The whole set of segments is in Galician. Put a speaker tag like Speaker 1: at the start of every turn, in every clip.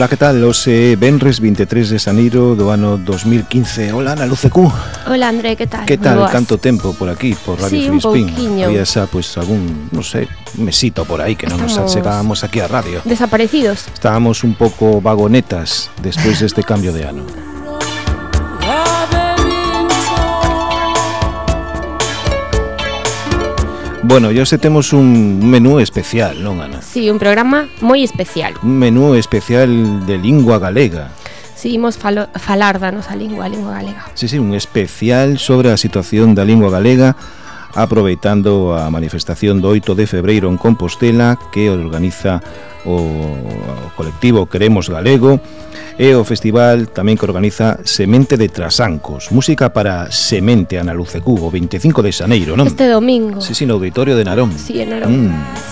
Speaker 1: Ola, que tal? Ose eh, Benres 23 de Xaneiro do ano 2015 Ola, Ana Luce
Speaker 2: Q Ola, André, que tal?
Speaker 1: Que tal? Boas. Canto tempo por aquí, por Radio
Speaker 2: sí,
Speaker 1: Filispín
Speaker 2: Había
Speaker 1: xa, pois, pues, algún, non sei, mesito por aí Que non Estamos... nos chegábamos aquí a radio
Speaker 2: Desaparecidos
Speaker 1: Estábamos un pouco vagonetas despois deste cambio de ano Bueno, yo hoxe temos un menú especial, non, Ana?
Speaker 2: Sí, un programa moi especial.
Speaker 1: Un menú especial de lingua galega.
Speaker 2: Sí, imos falo, falar da nosa lingua, a lingua galega.
Speaker 1: Sí, sí, un especial sobre a situación da lingua galega aproveitando a manifestación do 8 de febreiro en Compostela que organiza o, o colectivo Queremos Galego e o festival tamén que organiza Semente de Trasancos, música para Semente Analucecú, o 25 de Xaneiro, non?
Speaker 2: Este domingo.
Speaker 1: Sí, sí, no Auditorio de Narón.
Speaker 2: Sí, en Narón. Mm.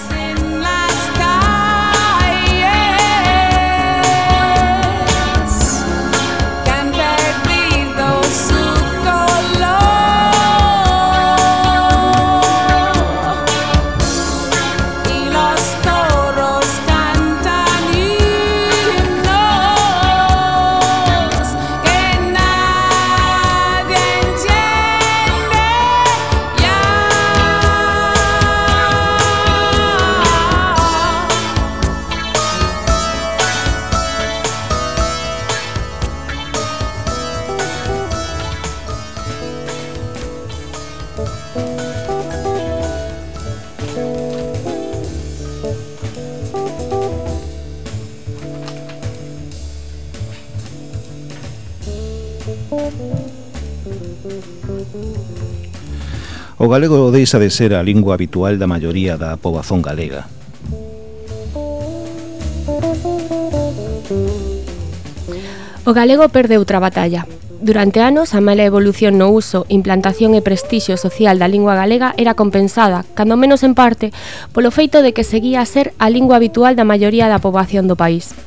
Speaker 1: galego deixa de ser a lingua habitual da maioría da pobazón galega.
Speaker 2: O galego perde outra batalla. Durante anos, a mala evolución no uso, implantación e prestixio social da lingua galega era compensada, cando menos en parte, polo feito de que seguía a ser a lingua habitual da maioría da poboación do país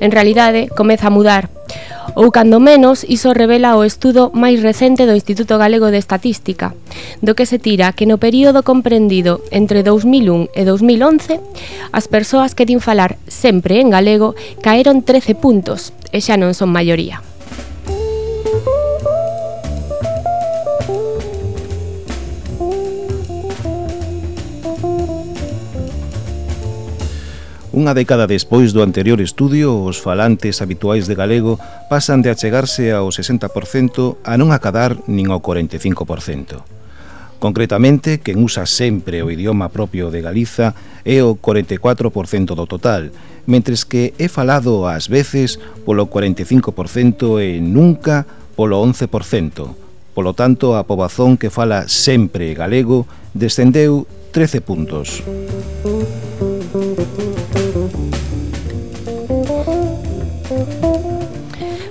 Speaker 2: en realidade, comeza a mudar. Ou cando menos, iso revela o estudo máis recente do Instituto Galego de Estatística, do que se tira que no período comprendido entre 2001 e 2011, as persoas que din falar sempre en galego caeron 13 puntos, e xa non son maioría.
Speaker 1: Unha década despois do anterior estudio, os falantes habituais de galego pasan de achegarse ao 60% a non acadar nin ao 45%. Concretamente, quen usa sempre o idioma propio de Galiza é o 44% do total, mentres que é falado ás veces polo 45% e nunca polo 11%. Polo tanto, a pobazón que fala sempre galego descendeu 13 puntos.
Speaker 2: Música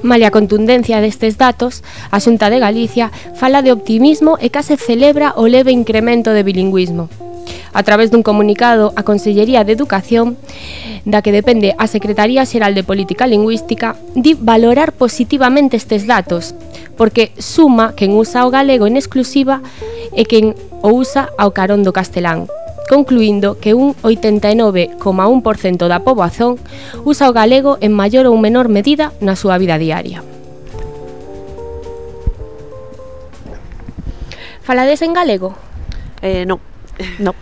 Speaker 2: Malia a contundencia destes datos, a Xunta de Galicia fala de optimismo e case celebra o leve incremento de bilingüismo. A través dun comunicado, a Consellería de Educación, da que depende a Secretaría Xeral de Política Lingüística, di valorar positivamente estes datos, porque suma quen usa o galego en exclusiva e quen o usa ao carón do castelán concluindo que un 89,1% da poboazón usa o galego en maior ou menor medida na súa vida diaria. Falades en galego?
Speaker 3: Eh, non, non.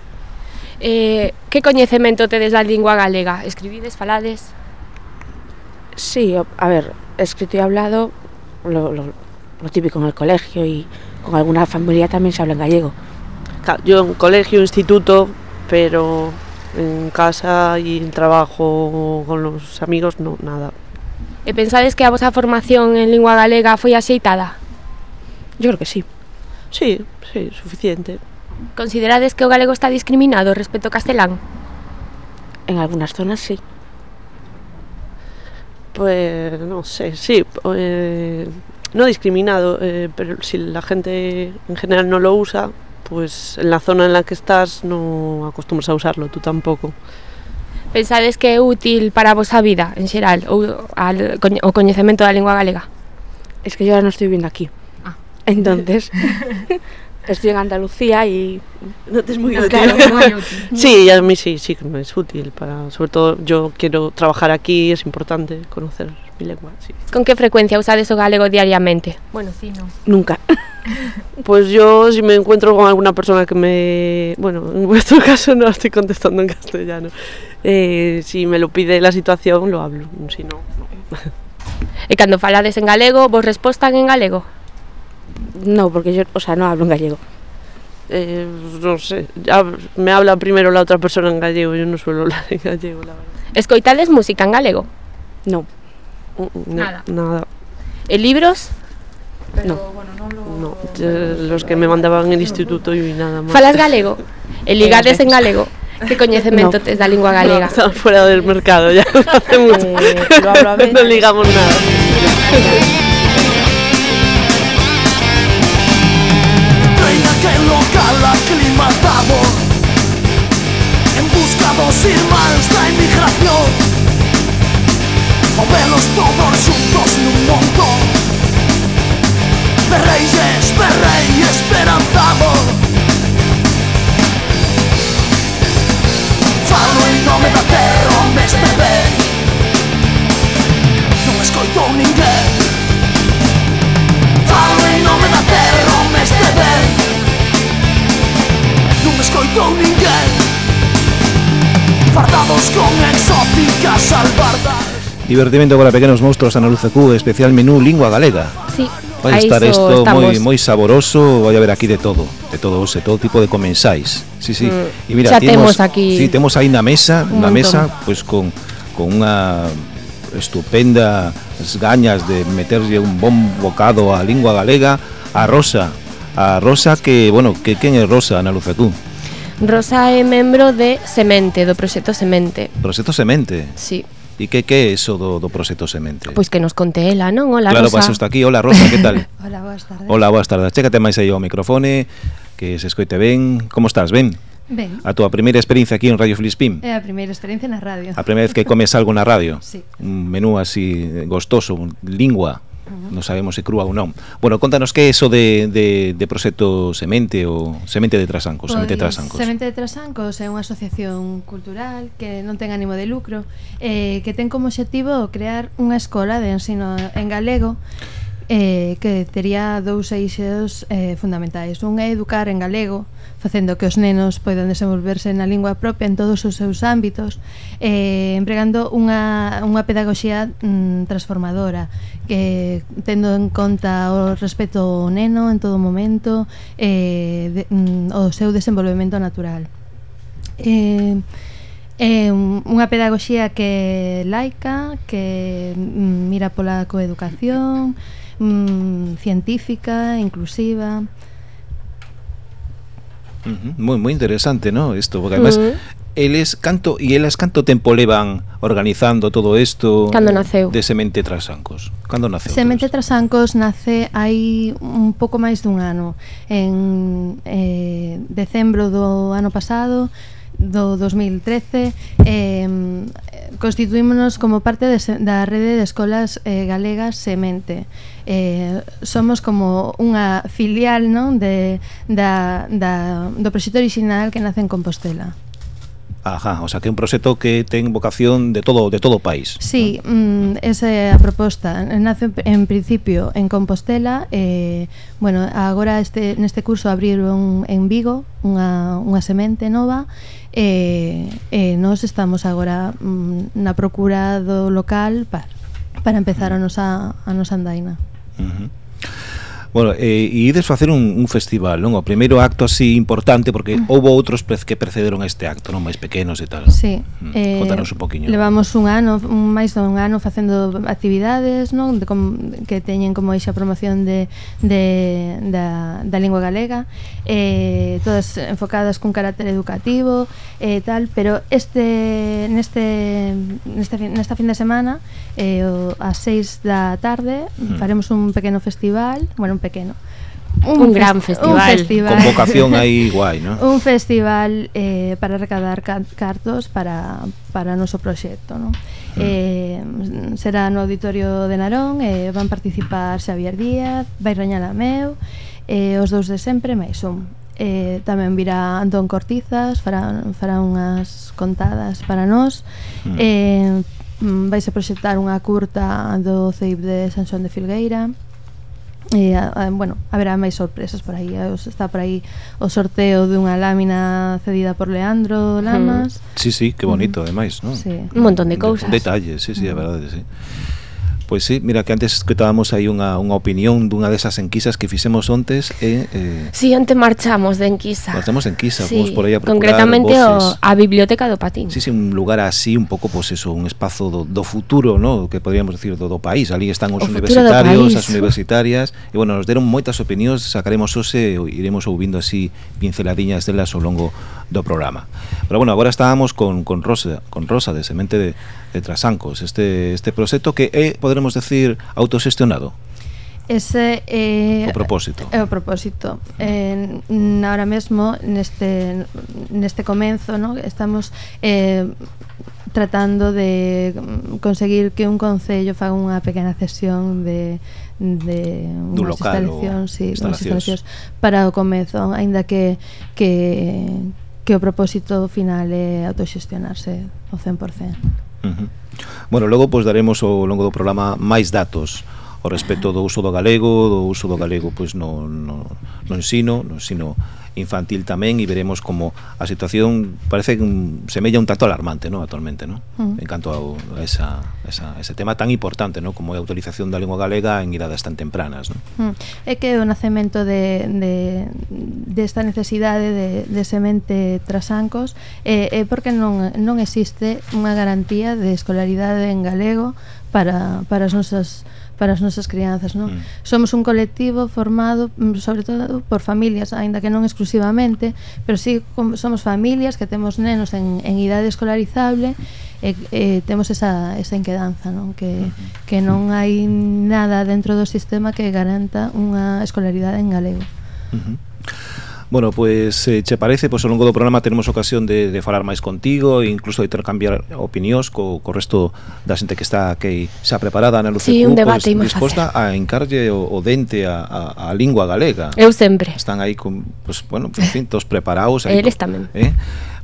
Speaker 2: Eh, que coñecemento tedes da lingua galega? Escribides, falades?
Speaker 3: Sí, a ver, escrito y hablado, lo, lo, lo típico en el colegio y con alguna familia también se habla en gallego. Yo en colegio, instituto, pero en casa y en trabajo con los amigos no, nada.
Speaker 2: E pensades que a vosa formación en lingua galega foi axeitada?
Speaker 3: Yo creo que sí. Sí, sí, suficiente.
Speaker 2: Considerades que o galego está discriminado respecto ao castelán?
Speaker 3: En algunas zonas sí. Pues no sé, sí, eh, no discriminado, eh, pero si la gente en general no lo usa, pues en la zona en la que estás no acostumbras a usarlo, tú tampouco.
Speaker 2: Pensades que é útil para a vosa vida, en xeral, ou al, o coñecemento da lingua galega?
Speaker 3: Es que yo ahora no estoy viviendo aquí. Ah. Entonces, Estoy en Andalucía y
Speaker 4: no te es muy
Speaker 2: No,
Speaker 4: útil.
Speaker 2: claro, muy útil.
Speaker 4: Sí, a mí sí, sí que me es útil para, sobre todo yo quiero trabajar aquí, es importante conocer mi lengua, sí.
Speaker 2: Con que frecuencia usades o galego diariamente? Bueno, sí, no.
Speaker 3: nunca.
Speaker 4: Pues yo si me encuentro con alguna persona que me, bueno, en vuestro caso no estoy contestando en castellano. Eh, si me lo pide la situación lo hablo, si no, no.
Speaker 2: E cando falades en galego, vos respostan en galego?
Speaker 3: No, porque yo, o sea, no hablo en gallego.
Speaker 4: Eh, no sé, ya me habla primero la otra persona en gallego, yo no suelo hablar en gallego, la verdad.
Speaker 2: Escoitades música en galego?
Speaker 3: No,
Speaker 4: Mm, mm, no,
Speaker 2: Nada.
Speaker 4: Nada.
Speaker 2: E libros?
Speaker 3: No.
Speaker 4: No, eh, los que me mandaban el instituto y nada más.
Speaker 2: Falas galego? E ligades
Speaker 3: veces.
Speaker 2: en galego? Que coñecemento
Speaker 3: No.
Speaker 2: tes da lingua galega?
Speaker 4: No, estamos fuera del mercado ya hace mucho.
Speaker 3: Eh, lo hablo a veces.
Speaker 4: no ligamos nada.
Speaker 5: en aquel local aclimatado En busca dos irmáns da inmigración O velos todos xuntos nun montón Esperréis, esperrei, esperanzamos Falo en nome da terra onde este ben Non escoitou ninguén Falo en nome da terra onde este ben Non escoitou ninguén Fardados con exóticas albardas
Speaker 1: Divertimento para pequenos monstruos Ana Luz Q, especial menú lingua galega.
Speaker 2: Sí.
Speaker 1: Vai
Speaker 2: a
Speaker 1: estar isto moi moi saboroso, vai haber aquí de todo, de todo, ose, todo tipo de comensais. Sí, sí.
Speaker 2: Mm.
Speaker 1: E mira,
Speaker 2: xa
Speaker 1: temos,
Speaker 2: temos aquí
Speaker 1: Sí, temos aí na mesa,
Speaker 2: un
Speaker 1: na
Speaker 2: montón.
Speaker 1: mesa pois pues, con con unha estupenda gañas de meterlle un bon bocado á lingua galega, a Rosa, a Rosa que, bueno, que quen é Rosa, Ana Luzacú?
Speaker 2: Rosa é membro de Semente, do proxecto Semente.
Speaker 1: Proxecto Semente?
Speaker 2: Sí.
Speaker 1: E que que é eso do, do proxecto Semente?
Speaker 2: Pois que nos conte ela, non? Hola,
Speaker 1: claro,
Speaker 2: Rosa.
Speaker 1: Claro, está aquí. Hola, Rosa, que tal?
Speaker 6: Hola, boas tardes.
Speaker 1: Hola, boas tardes. Chécate máis aí ao microfone, que se escoite ben. Como estás? Ben?
Speaker 6: Ben.
Speaker 1: A túa primeira experiencia aquí en Radio Filispín?
Speaker 6: É a primeira experiencia na radio.
Speaker 1: A primeira vez que comes algo na radio?
Speaker 6: Sí.
Speaker 1: Un menú así gostoso, lingua, -huh. non sabemos se crúa ou non. Bueno, contanos que é eso de, de, de proxecto Semente ou Semente de Trasancos, pois, Semente de Trasancos.
Speaker 6: Semente de Trasancos é unha asociación cultural que non ten ánimo de lucro, eh, que ten como obxectivo crear unha escola de ensino en galego eh, que tería dous eixos eh, fundamentais. Un é educar en galego, facendo que os nenos poidan desenvolverse na lingua propia en todos os seus ámbitos, eh, empregando unha, unha pedagogía mm, transformadora, que tendo en conta o respeto ao neno en todo momento, eh, de, mm, o seu desenvolvemento natural. Eh, É unha pedagogía que laica, que mm, mira pola coeducación, mm, científica, inclusiva,
Speaker 1: Uh -huh. Moi interesante, ¿no? Isto, porque además
Speaker 2: uh
Speaker 1: -huh. es canto e elas canto tempo levan organizando todo isto
Speaker 2: Cando naceu?
Speaker 1: De Semente Trasancos. Cando naceu?
Speaker 6: Semente Trasancos nace hai un pouco máis dun ano, en eh, decembro do ano pasado, do 2013 eh, constituímonos como parte de, da rede de escolas eh, galegas Semente eh, somos como unha filial non? De, da, da, do proxecto original que nace en Compostela
Speaker 1: Ajá, o sea que é un proxecto que ten vocación de todo de todo o país.
Speaker 6: Sí, mm, esa é a proposta. Nace en principio en Compostela, eh, bueno, agora este neste curso abriron en Vigo unha, unha semente nova e eh, eh, nós estamos agora mm, na procura do local para, para empezar a nosa, a nosa andaina.
Speaker 1: Uh -huh. Bueno, eh, e, e ides facer un, un festival, non? O primeiro acto así importante, porque houve outros prez que precederon a este acto, non? Máis pequenos e tal.
Speaker 6: Sí.
Speaker 1: Mm. Eh, Contanos un poquinho.
Speaker 6: Levamos un ano, un, máis dun ano facendo actividades, non? De, com, que teñen como eixa promoción de, de, da, da lingua galega, eh, todas enfocadas cun carácter educativo e eh, tal, pero este neste, neste nesta fin de semana eh, o, a 6 da tarde
Speaker 1: mm.
Speaker 6: faremos un pequeno festival, bueno, pequeno.
Speaker 2: Un, un
Speaker 6: gran
Speaker 2: festival.
Speaker 6: Un festival.
Speaker 1: Con vocación aí guai, non?
Speaker 6: un festival eh, para recadar cartos para, para noso proxecto, non? Mm. Eh, será no Auditorio de Narón, eh, van participar Xavier Díaz, vai Rañala Meu, eh, os dous de sempre, máis un. Eh, tamén virá Antón Cortizas, fará, fará unhas contadas para nós.
Speaker 1: Mm.
Speaker 6: Eh, mm, vais a proxectar unha curta do CEIP de Sansón de Filgueira. Mm E, a, a, bueno, haberá máis sorpresas por aí os, Está por aí o sorteo dunha lámina cedida por Leandro Lamas.
Speaker 1: Sí, sí, que bonito, ademais non?
Speaker 6: Sí.
Speaker 2: Un montón de cousas
Speaker 1: Detalles, sí, sí, a verdade, sí Pois sí, mira que antes escutábamos aí unha, unha opinión dunha desas enquisas que fixemos ontes e... Eh,
Speaker 2: sí, onte marchamos de enquisa.
Speaker 1: Marchamos de enquisa,
Speaker 2: sí,
Speaker 1: fomos por aí a procurar
Speaker 2: Concretamente
Speaker 1: voces.
Speaker 2: O, a Biblioteca do Patín.
Speaker 1: Sí, sí, un lugar así, un pouco, pois pues eso, un espazo do, do futuro, ¿no? que podríamos decir, do, do país. Ali están os
Speaker 2: o
Speaker 1: universitarios, as universitarias, e bueno, nos deron moitas opinións, sacaremos ose, iremos ouvindo así pinceladiñas delas ao longo do programa. Pero bueno, agora estábamos con, con, Rosa, con Rosa de Semente de, de Trasancos, este, este proxecto que é, poderemos decir, autoxestionado.
Speaker 6: Ese é eh,
Speaker 1: o propósito.
Speaker 6: É o propósito. Eh, ahora mesmo neste neste comenzo, no, estamos eh tratando de conseguir que un concello faga unha pequena cesión de de
Speaker 1: Do
Speaker 6: unhas
Speaker 1: local
Speaker 6: instalacións, sí,
Speaker 1: instalacións.
Speaker 6: instalacións para o comezo, aínda que que que o propósito final é autoxestionarse ao 100%.
Speaker 1: Bueno, logo pois daremos ao longo do programa máis datos ao respecto do uso do galego, do uso do galego pois no, no, no ensino, no ensino infantil tamén e veremos como a situación parece que um, semella un tanto alarmante ¿no? actualmente ¿no?
Speaker 6: uh -huh.
Speaker 1: en canto ao, a, esa, esa, ese tema tan importante ¿no? como é a utilización da lingua galega en idades tan tempranas ¿no?
Speaker 6: Uh -huh. É que o nacemento de, de, desta de necesidade de, de semente trasancos é, é porque non, non existe unha garantía de escolaridade en galego para, para as nosas para as nosas crianzas, non?
Speaker 1: Mm.
Speaker 6: Somos un colectivo formado mm, sobre todo por familias, aínda que non exclusivamente, pero sí somos familias que temos nenos en, en idade escolarizable e, e temos esa, esa inquedanza, non? Que, que non hai nada dentro do sistema que garanta unha escolaridade en galego.
Speaker 1: Uh. Bueno, pois eh, che parece, pois ao longo do programa teremos ocasión de, de falar máis contigo e incluso de intercambiar opinións co, co resto da xente que está aquí xa preparada na Luce
Speaker 2: sí, un debate pois,
Speaker 1: disposta a encarlle o, o dente a, a, a lingua galega.
Speaker 2: Eu sempre.
Speaker 1: Están aí con, pois, bueno, en fin, todos preparados. Aí,
Speaker 2: Eles tamén.
Speaker 1: Eh?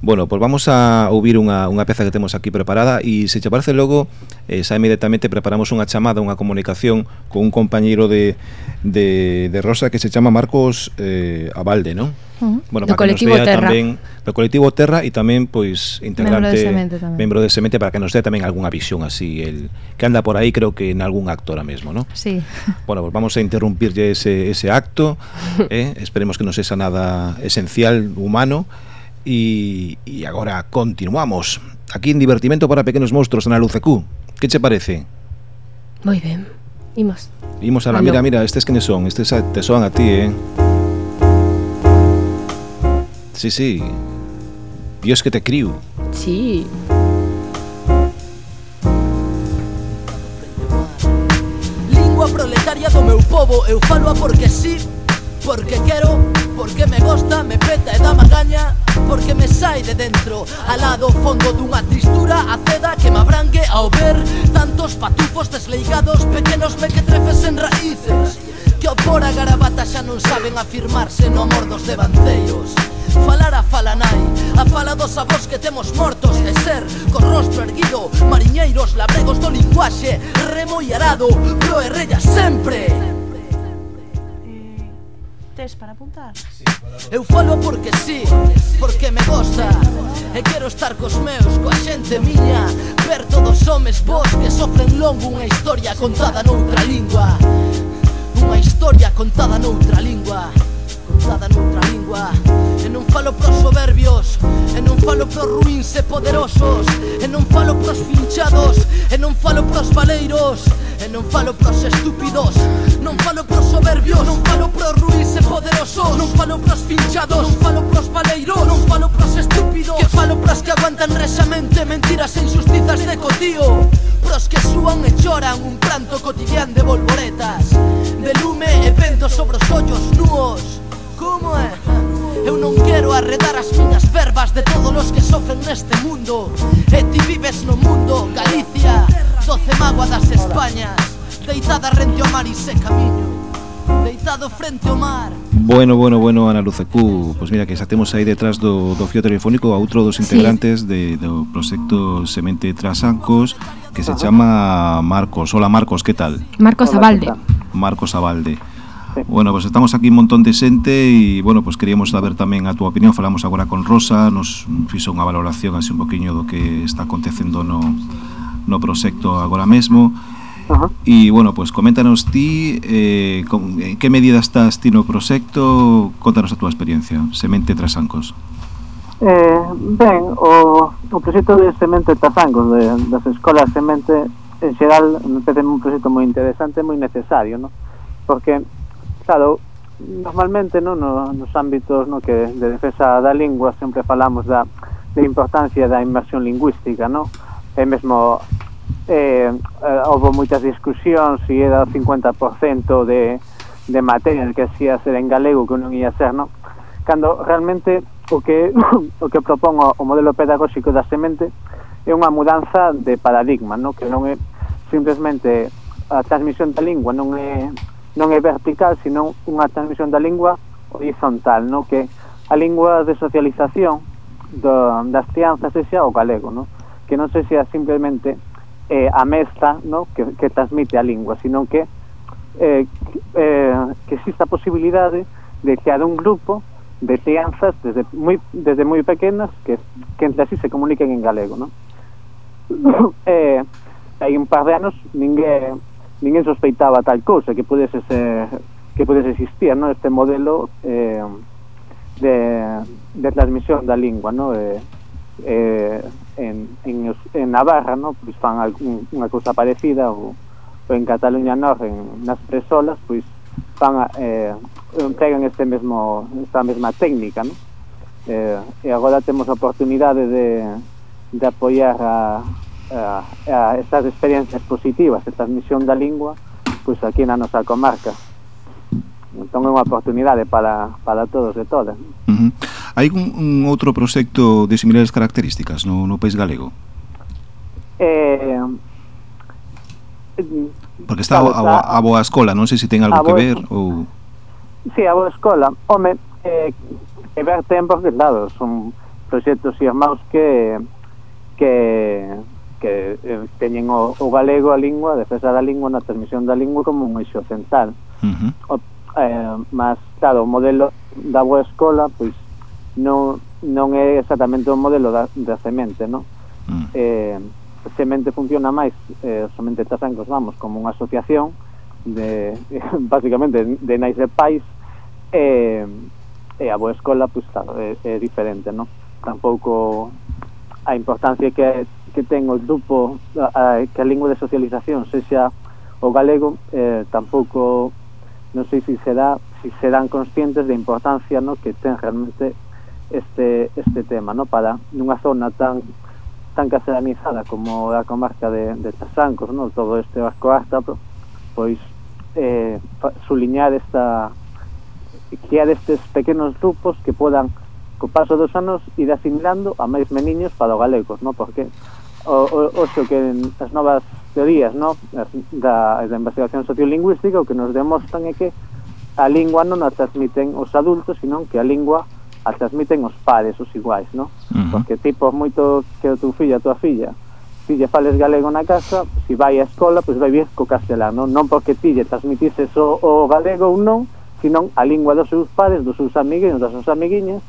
Speaker 1: Bueno, pois pues vamos a ouvir unha, unha peza que temos aquí preparada e se che parece logo, eh, xa inmediatamente preparamos unha chamada, unha comunicación con un compañeiro de, de, de Rosa que se chama Marcos eh, Abalde, non?
Speaker 6: Uh -huh.
Speaker 1: bueno,
Speaker 2: do colectivo Terra
Speaker 1: tamén, do colectivo Terra e tamén pois integrante
Speaker 6: membro de Semente, tamén.
Speaker 1: membro de Semente para que nos dé tamén algunha visión así el que anda por aí creo que en algún acto ahora mesmo, ¿no?
Speaker 6: Sí.
Speaker 1: Bueno, pues vamos a interrumpirlle ese ese acto, eh? esperemos que non sexa nada esencial humano E, e agora continuamos Aquí en Divertimento para Pequenos Monstruos na Lucecú Que che parece?
Speaker 2: Moi ben, imos
Speaker 1: Imos a la, mira, mira, estes quenes son Estes a, te son a ti, eh? Sí, sí. Dios que te criu
Speaker 2: Sí.
Speaker 5: Lingua proletaria do meu povo Eu falo porque sí, porque quero Porque me gosta, me peta e dá magaña Porque me sai de dentro Alá do fondo dunha tristura aceda que me abrangue ao ver Tantos patufos desleigados Pequenos mequetrefes en raíces Que por a garabata xa non saben afirmarse no amor dos devanceios Falar a fala nai, a fala dos avós que temos mortos E ser, con rostro erguido, mariñeiros, labregos do linguaxe Remo e arado, pro e rella sempre.
Speaker 3: Tes para apuntar?
Speaker 5: Eu falo porque sí, porque me gosta. E quero estar cos meus, coa xente miña. Ver todos homes vos que sofren longo Unha historia contada noutra lingua. Unha historia contada noutra lingua Contada noutra lingua. E non falo pros soberbios E non falo pros ruins e poderosos E non falo pros finchados E non falo pros valeiros E non falo pros estúpidos Non falo pros soberbios Non falo pros ruins e poderosos Non falo pros finchados Non falo pros valeiros Non falo pros estúpidos Que falo pros que aguantan resamente Mentiras e injustizas de cotío Pros que súan e choran Un pranto cotidián de bolboretas De lume e vento sobre os ollos nuos Como é? Eu non quero arredar as miñas verbas de todos os que sofren neste mundo. E ti vives no mundo, Galicia, doce mágoa das Españas Deitada rente ao mar e se camiño Deitado frente ao mar.
Speaker 1: Bueno, bueno, bueno, Ana Luz Q Pois mira, que xa temos aí detrás do, do fío telefónico a outro dos integrantes sí. de, do proxecto Semente Trasancos que se chama Marcos. Hola Marcos, que tal?
Speaker 2: Marcos Abalde
Speaker 1: Marcos Abalde sí. Bueno, pues estamos aquí un montón de xente e, bueno, pues queríamos saber tamén a túa opinión. Falamos agora con Rosa, nos fixo unha valoración así un poquinho do que está acontecendo no, no proxecto agora mesmo. E, bueno, pues coméntanos ti eh, con, en que medida estás ti no proxecto, contanos a túa experiencia, Semente Trasancos.
Speaker 7: Eh, ben, o, o proxecto de Semente Trasancos, de, das escolas Semente, en xeral, me parece un proxecto moi interesante, moi necesario, ¿no? porque Claro, normalmente no, no, nos ámbitos no que de defensa da lingua sempre falamos da, da importancia da inversión lingüística, no? E mesmo eh, eh, houve moitas discusións se era o 50% de, de materia que se ia ser en galego que non ia ser, no? Cando realmente o que o que propón o, o modelo pedagóxico da semente é unha mudanza de paradigma, no? Que non é simplemente a transmisión da lingua, non é non é vertical, senón unha transmisión da lingua horizontal, no? que a lingua de socialización do, das crianzas sexa o galego, no? que non se xa simplemente eh, a mesta no? que, que transmite a lingua, senón que eh, eh, que exista a posibilidade de crear un grupo de crianzas desde moi desde moi pequenas que, que entre así se comuniquen en galego, No? eh, hai un par de anos ninguén ninguén sospeitaba tal cousa que pudese ser, que pudese existir no? este modelo eh, de, de transmisión da lingua no? eh, eh, en, en, en Navarra no? pois fan algún, unha cousa parecida ou, ou en Cataluña Nor en, nas presolas pois fan eh, empregan este mesmo esta mesma técnica no? eh, e agora temos a oportunidade de, de apoiar a, eh, estas experiencias positivas, esta admisión da lingua, pois aquí na nosa comarca. Entón é unha oportunidade para, para todos e todas.
Speaker 1: Uh -huh. Hai un, un outro proxecto de similares características no, no país galego?
Speaker 7: Eh,
Speaker 1: Porque está claro, a, a, a boa escola, non sei se ten algo que boa, ver ou...
Speaker 7: Si, sí, a boa escola. Home, eh, que ver ten porque, claro, son proxectos irmãos que que que eh, teñen o, o galego a lingua, a defesa da lingua na transmisión da lingua como un eixo central. Uh -huh. o, eh, mas, claro, o modelo da boa escola, pois, non, non é exactamente o modelo da, da semente, non? Uh -huh. eh, semente funciona máis, eh, somente Tasancos vamos, como unha asociación de, básicamente, de nais de pais, e, eh, e a boa escola, pois, claro, é, é diferente, non? Tampouco a importancia que que ten o grupo a, a, que a lingua de socialización sexa o galego eh, tampouco non sei se será se serán conscientes da importancia no que ten realmente este este tema no para nunha zona tan tan caseranizada como a comarca de, de Tasancos, no todo este Vasco Asta, pois eh, suliñar esta que estes destes pequenos grupos que podan co paso dos anos ir asimilando a máis meniños para o galegos, no? porque o, o, o que as novas teorías no? da, da investigación sociolingüística o que nos demostran é que a lingua non a transmiten os adultos, senón que a lingua a transmiten os pares, os iguais, no? Uh -huh. Porque tipo moito que o teu fillo, a tua filla, si lle fales galego na casa, se si vai á escola, pois vai vir co castelano, non porque ti lle transmitises o, o galego ou non, senón a lingua dos seus pares, dos seus amiguinhos, das súas amiguinhas,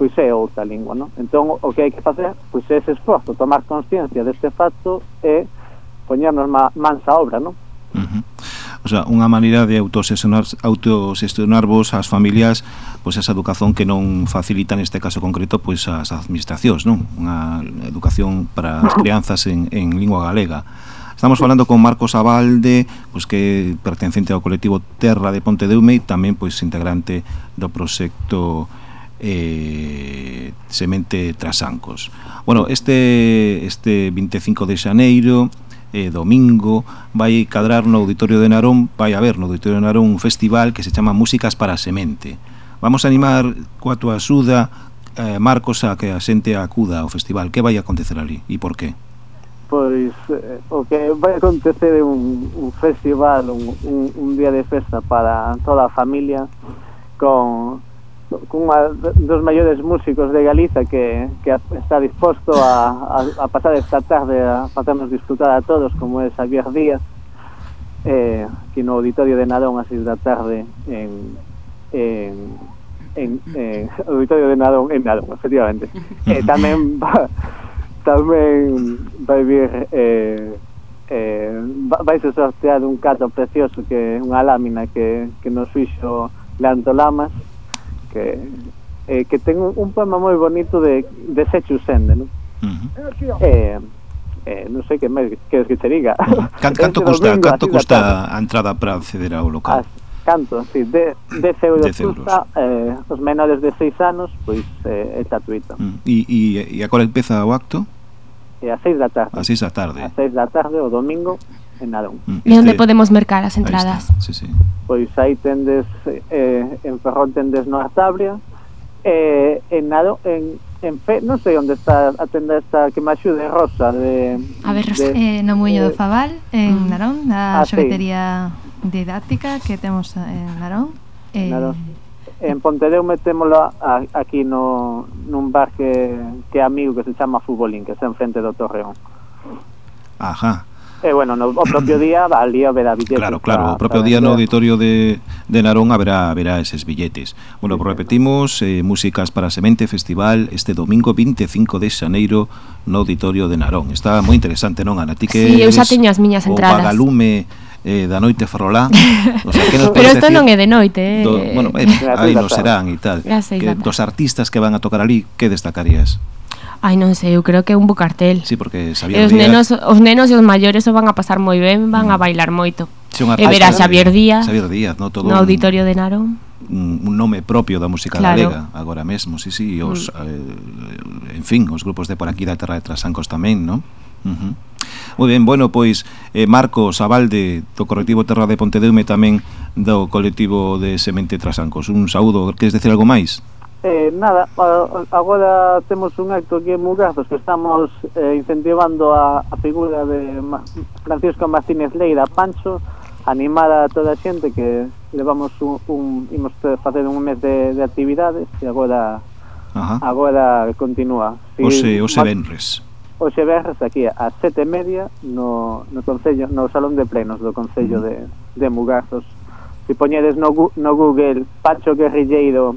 Speaker 7: pois é outra lingua, non? Entón, o que hai que facer, pois é ese esforzo, tomar consciencia deste facto e poñernos ma, mans obra, non?
Speaker 1: Uh -huh. O sea, unha maneira de autosestionar vos as familias pois esa educación que non facilita neste caso concreto pois as administracións, non? Unha educación para as crianzas en, en lingua galega. Estamos falando con Marcos Abalde, pois que pertencente ao colectivo Terra de Ponte de Ume e tamén pois integrante do proxecto eh, semente trasancos. Bueno, este, este 25 de xaneiro, eh, domingo, vai cadrar no Auditorio de Narón, vai haber no Auditorio de Narón un festival que se chama Músicas para Semente. Vamos a animar coa tua axuda, eh, Marcos, a que a xente acuda ao festival. Que vai acontecer ali e por qué?
Speaker 7: Pois eh, o que vai acontecer é un, un festival, un, un, un día de festa para toda a familia con cunha dos maiores músicos de Galiza que, que está disposto a, a, a pasar esta tarde a facernos disfrutar a todos como é Xavier Díaz eh, que no auditorio de Nadón a 6 da tarde en, en, en, en auditorio de Nadón en Nadón, efectivamente. Eh, tamén va, tamén vai vir eh, eh, vai ser sorteado un cato precioso que é unha lámina que, que nos fixo Leanto Lamas que, eh, que ten un poema moi bonito de, de Sechu Sende, non? Uh -huh. eh, eh, non sei que máis queres que te diga.
Speaker 1: Can, canto custa, domingo, canto custa a entrada para acceder ao local? As,
Speaker 7: canto, sí, de, 10 euros, 10 euros. Custa, eh, os menores de 6 anos, pois eh, é gratuito.
Speaker 1: Mm, e, e, e agora empeza o acto?
Speaker 7: E a 6 da tarde.
Speaker 1: A 6 da tarde.
Speaker 7: A 6 da tarde, o domingo, en Narón.
Speaker 2: E mm. onde podemos mercar as entradas?
Speaker 1: Sí, sí.
Speaker 7: Pois aí tendes eh, en Ferrol tendes no Artabria eh, en Narón en, en Fe, non sei onde está a tenda esta que me axude Rosa de,
Speaker 6: A ver, Rosa, de, eh, no Muño eh, do Fabal en mm. Narón, na ah, xoguetería sí. didáctica que temos en Narón. Eh, Narón.
Speaker 7: En Pontedeu metémolo aquí no, nun bar que, que é amigo que se chama Futbolín, que está enfrente do Torreón.
Speaker 1: Ajá.
Speaker 7: E, bueno, no, o propio día valía o verá billetes.
Speaker 1: Claro, claro, para, o propio día no auditorio de, de Narón haberá, haberá eses billetes. Bueno, sí, repetimos, eh, Músicas para Semente Festival este domingo 25 de xaneiro no auditorio de Narón. Está moi interesante, non, Ana? Ti que
Speaker 2: sí, eu xa teño as miñas entradas.
Speaker 1: O vagalume eh, da noite farolá
Speaker 2: o sea, que nos Pero isto non é de noite eh.
Speaker 1: do, Bueno, eh, aí non serán e tal que, Dos artistas que van a tocar ali, que destacarías?
Speaker 2: Ai, non sei, eu creo que é un bo cartel.
Speaker 1: Sí, porque
Speaker 2: Xavier Díaz... os Díaz... Nenos, os nenos e os maiores o van a pasar moi ben, van mm. a bailar moito. Sí. E ver a Xavier eh, Díaz,
Speaker 1: Xavier Díaz no, todo
Speaker 2: no auditorio de Narón.
Speaker 1: Un, un nome propio da música claro. galega agora mesmo, sí, sí, os, mm. eh, en fin, os grupos de por aquí da Terra de Trasancos tamén, non? Uh -huh. Moi ben, bueno, pois eh, Marcos Abalde do colectivo Terra de Pontedeume tamén do colectivo de Semente Trasancos. Un saúdo, queres decir algo máis?
Speaker 7: Eh, nada, agora temos un acto que en Mugazos que estamos eh, incentivando a, a figura de Ma Francisco Martínez Leira Pancho animar a toda a xente que levamos un, un imos facer un mes de, de actividades e agora Ajá. agora continúa
Speaker 1: si, Ose, ose Benres
Speaker 7: Ose Benres aquí a sete e media no, no Concello no Salón de Plenos do Concello mm. de, de Mugazos se si poñedes no, no Google Pacho Guerrilleiro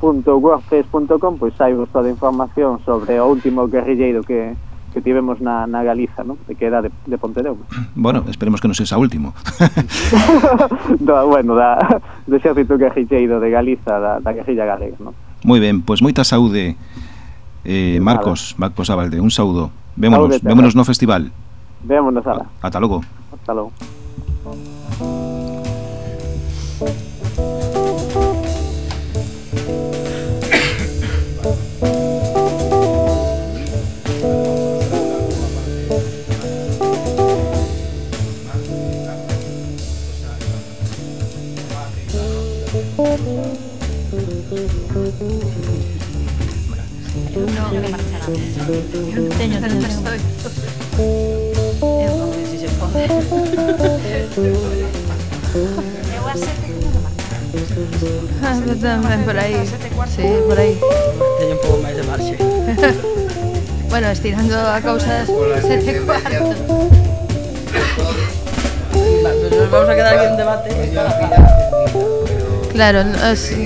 Speaker 7: www.wordpress.com pois hai toda a información sobre o último guerrilleiro que, que tivemos na, na Galiza, ¿no? que era de, de Pontedeu.
Speaker 1: Bueno, esperemos que non sexa último.
Speaker 7: da, bueno, da, do xército guerrilleiro de Galiza, da, da guerrilla galega. ¿no?
Speaker 1: Moi ben, pois moita saúde, eh, Marcos, Marcos Abalde, un saúdo. Vémonos, vémonos no festival.
Speaker 7: Vémonos, ala.
Speaker 1: Ata logo.
Speaker 7: Hasta logo.
Speaker 6: Por aí. Sí, por.
Speaker 8: Teño un pouco máis de marxe.
Speaker 6: bueno, estirando a cousas sete cuartos.
Speaker 8: Nos vamos a quedar aquí en debate.
Speaker 6: Claro, es...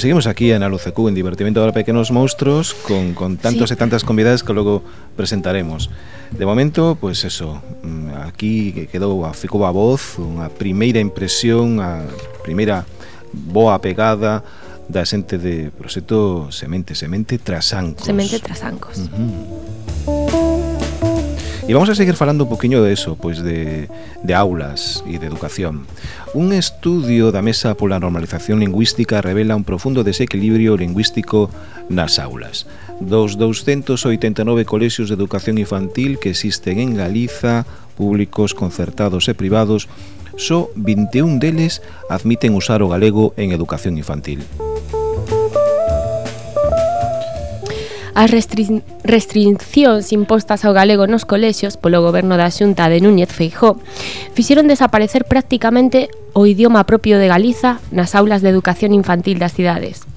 Speaker 1: Pois seguimos aquí en Alucecú, en Divertimento para Pequenos Monstruos, con, con tantos sí. e tantas convidadas que logo presentaremos. De momento, pois eso, mm, aquí quedou, a, ficou a voz, unha primeira impresión, a primeira boa pegada da xente de proxecto Semente, Semente Trasancos.
Speaker 2: Semente Trasancos. Uh
Speaker 1: -huh. E vamos a seguir falando un poquinho de eso, pois de, de aulas e de educación. Un estudio da Mesa pola Normalización Lingüística revela un profundo desequilibrio lingüístico nas aulas. Dos 289 colexios de educación infantil que existen en Galiza, públicos, concertados e privados, só 21 deles admiten usar o galego en educación infantil.
Speaker 2: As restri restriccións impostas ao galego nos colexios polo goberno da Xunta de Núñez Feijó fixeron desaparecer prácticamente o idioma propio de Galiza nas aulas de educación infantil das cidades.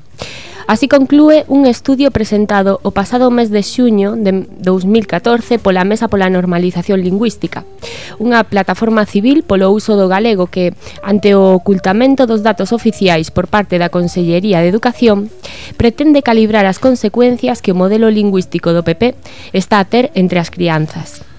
Speaker 2: Así conclúe un estudio presentado o pasado mes de xuño de 2014 pola Mesa pola Normalización Lingüística, unha plataforma civil polo uso do galego que, ante o ocultamento dos datos oficiais por parte da Consellería de Educación, pretende calibrar as consecuencias que o modelo lingüístico do PP está a ter entre as crianzas.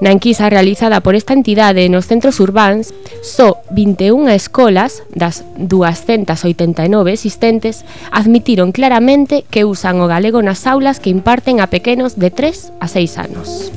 Speaker 2: Na enquisa realizada por esta entidade nos centros urbáns, só 21 escolas das 289 existentes admitiron claramente que usan o galego nas aulas que imparten a pequenos de 3 a 6 anos.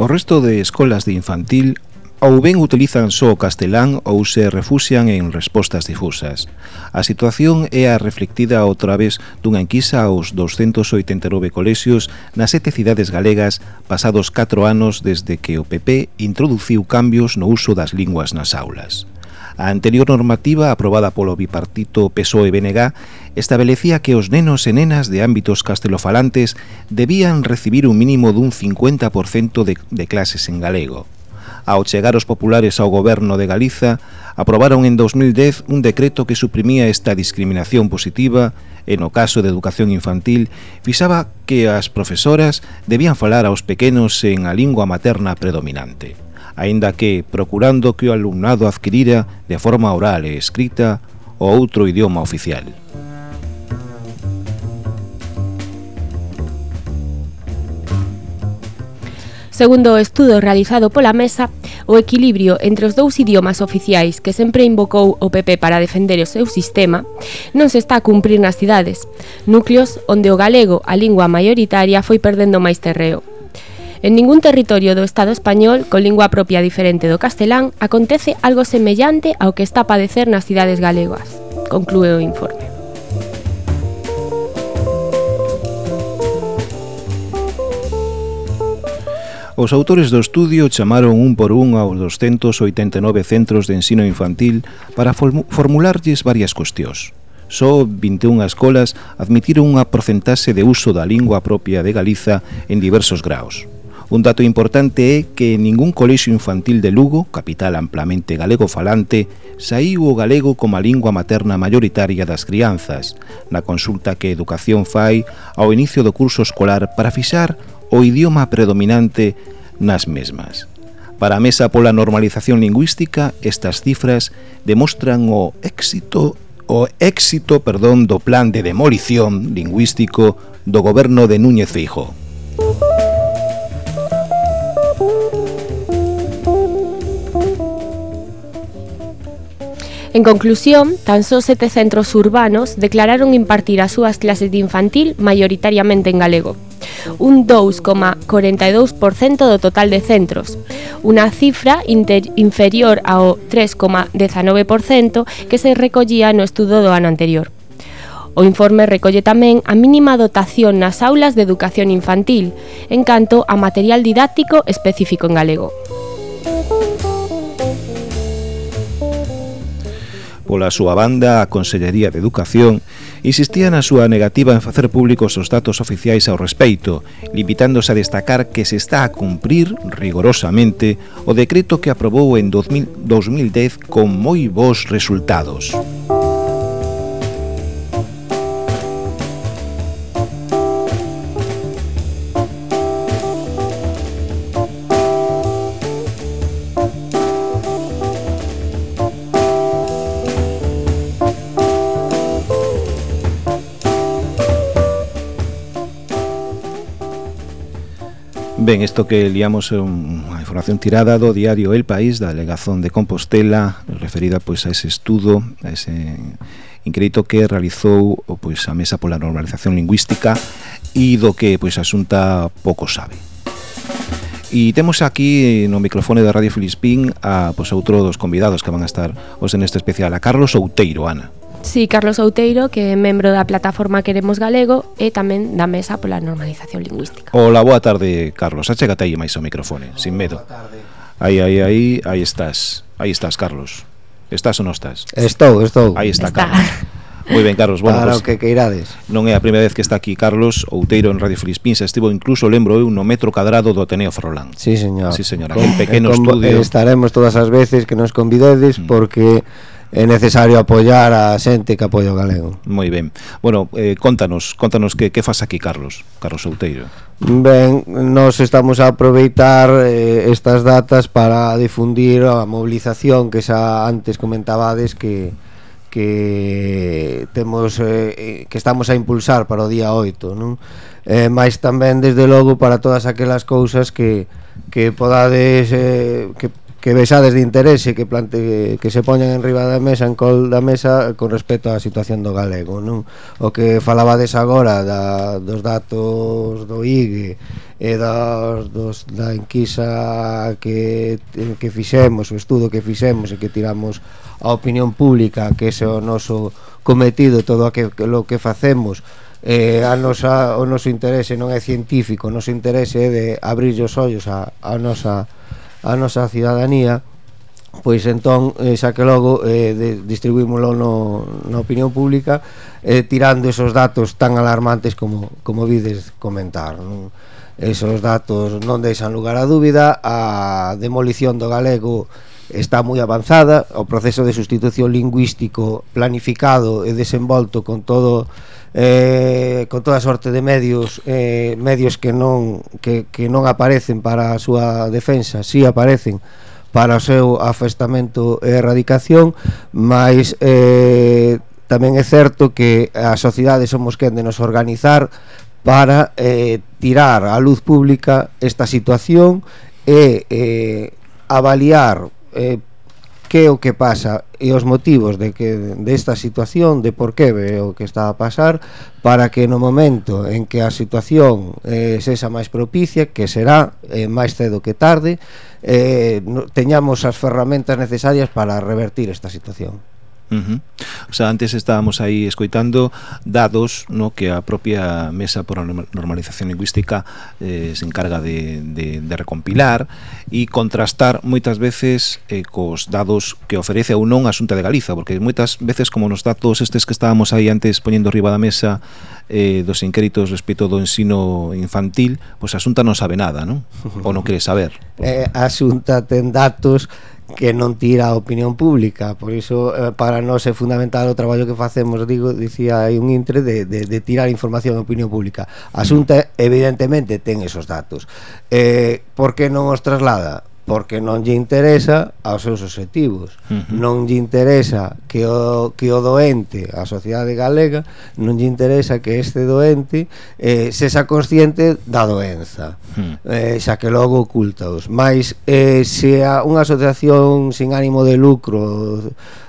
Speaker 1: O resto de escolas de infantil ou ben utilizan só o castelán ou se refuxian en respostas difusas. A situación é a reflectida outra vez dunha enquisa aos 289 colexios nas sete cidades galegas pasados 4 anos desde que o PP introduciu cambios no uso das linguas nas aulas. A anterior normativa, aprobada polo bipartito PSOE-BNG, establecía que os nenos e nenas de ámbitos castelofalantes debían recibir un mínimo dun 50% de, de clases en galego ao chegar os populares ao goberno de Galiza, aprobaron en 2010 un decreto que suprimía esta discriminación positiva e no caso de educación infantil fixaba que as profesoras debían falar aos pequenos en a lingua materna predominante, aínda que procurando que o alumnado adquirira de forma oral e escrita o outro idioma oficial.
Speaker 2: Segundo o estudo realizado pola Mesa, o equilibrio entre os dous idiomas oficiais que sempre invocou o PP para defender o seu sistema non se está a cumprir nas cidades, núcleos onde o galego, a lingua maioritaria, foi perdendo máis terreo. En ningún territorio do Estado español, con lingua propia diferente do castelán, acontece algo semellante ao que está a padecer nas cidades galegas, conclúe o informe.
Speaker 1: Os autores do estudio chamaron un por un aos 289 centros de ensino infantil para formularlles varias cuestións. Só 21 escolas admitiron unha porcentaxe de uso da lingua propia de Galiza en diversos graos. Un dato importante é que en ningún colexio infantil de Lugo, capital amplamente galego falante, saiu o galego como a lingua materna mayoritaria das crianzas, na consulta que Educación fai ao inicio do curso escolar para fixar o idioma predominante nas mesmas. Para a Mesa pola Normalización Lingüística, estas cifras demostran o éxito o éxito, perdón, do plan de demolición lingüístico do goberno de Núñez Feijóo.
Speaker 2: En conclusión, tan só sete centros urbanos declararon impartir as súas clases de infantil maioritariamente en galego un 2,42% do total de centros, unha cifra inferior ao 3,19% que se recollía no estudo do ano anterior. O informe recolle tamén a mínima dotación nas aulas de educación infantil, en canto a material didáctico específico en galego.
Speaker 1: Pola súa banda, a Consellería de Educación insistía na súa negativa en facer públicos os datos oficiais ao respeito, limitándose a destacar que se está a cumprir rigorosamente o decreto que aprobou en 2000, 2010 con moi bons resultados. Música Ben, isto que liamos é unha información tirada do diario El País da delegazón de Compostela referida pois a ese estudo, a ese incrédito que realizou pois a Mesa pola Normalización Lingüística e do que pois a Xunta pouco sabe. E temos aquí no microfone da Radio Filispín a pois outro dos convidados que van a estar hoxe neste especial, a Carlos Outeiro, Ana.
Speaker 2: Sí, Carlos Outeiro, que é membro da plataforma Queremos Galego e tamén da Mesa pola Normalización Lingüística.
Speaker 1: Ola, boa tarde, Carlos. Achégate aí máis ao microfone, sin medo. Aí, aí, aí, aí estás. Aí estás, Carlos. Estás ou non estás?
Speaker 9: Estou, estou.
Speaker 1: Aí está,
Speaker 2: está.
Speaker 1: Carlos. Moi ben, Carlos. Bueno,
Speaker 9: Para
Speaker 1: pues,
Speaker 9: o que queirades.
Speaker 1: Non é a primeira vez que está aquí Carlos Outeiro en Radio Filispinsa. Estivo incluso, lembro eu, no metro cadrado do Ateneo Ferrolán.
Speaker 9: Sí, señor.
Speaker 1: Sí, señora.
Speaker 9: Con,
Speaker 1: pequeno estudio.
Speaker 9: Estaremos todas as veces que nos convidedes
Speaker 1: mm.
Speaker 9: porque é necesario apoiar a xente que apoia o galego.
Speaker 1: Moi ben. Bueno, eh, contanos, contanos que, que faz aquí Carlos, Carlos Souteiro.
Speaker 9: Ben, nós estamos a aproveitar eh, estas datas para difundir a mobilización que xa antes comentabades que que temos eh, eh, que estamos a impulsar para o día 8, non? Eh, máis tamén desde logo para todas aquelas cousas que que podades eh, que que vexades de interese que plante que se poñan en riba da mesa en col da mesa con respecto á situación do galego, non? O que falabades agora da, dos datos do IGE e dos, dos da enquisa que que fixemos, o estudo que fixemos e que tiramos a opinión pública, que ese é o noso cometido, todo aquilo que facemos eh, a nosa, o noso interese non é científico, o noso interese é de abrir os ollos a, a nosa a nosa cidadanía pois entón, eh, xa que logo eh, de, distribuímolo no, na opinión pública eh, tirando esos datos tan alarmantes como, como vides comentar non? esos datos non deixan lugar a dúbida a demolición do galego está moi avanzada, o proceso de sustitución lingüístico planificado e desenvolto con todo eh, con toda sorte de medios eh, medios que non que, que non aparecen para a súa defensa, si sí aparecen para o seu afestamento e erradicación, mas eh, tamén é certo que a sociedade somos quen de nos organizar para eh, tirar á luz pública esta situación e eh, avaliar eh, que é o que pasa e os motivos de que desta de situación, de por que ve o que está a pasar, para que no momento en que a situación eh, sexa máis propicia, que será eh, máis cedo que tarde, eh, no, teñamos as ferramentas necesarias para revertir esta situación.
Speaker 1: Uh -huh. O sea, antes estábamos aí escoitando dados no que a propia Mesa por a Normalización Lingüística eh, se encarga de, de, de recompilar e contrastar moitas veces eh, cos dados que ofrece ou non a Xunta de Galiza, porque moitas veces como nos datos estes que estábamos aí antes poñendo riba da mesa eh, dos inquéritos respecto do ensino infantil, pois pues a Xunta non sabe nada, non? Ou non quere saber.
Speaker 9: Eh, a Xunta ten datos que non tira a opinión pública. Por iso eh, para nós é fundamental o traballo que facemos, digo, dicía hai un intre de, de, de tirar información a opinión pública. A Xunta evidentemente ten esos datos. Eh, por que non os traslada? porque non lle interesa aos seus objetivos
Speaker 1: uh -huh.
Speaker 9: non lle interesa que o, que o doente a sociedade galega non lle interesa que este doente eh, sexa consciente da doenza
Speaker 1: uh -huh.
Speaker 9: eh, xa que logo ocultaos mas eh, se a unha asociación sin ánimo de lucro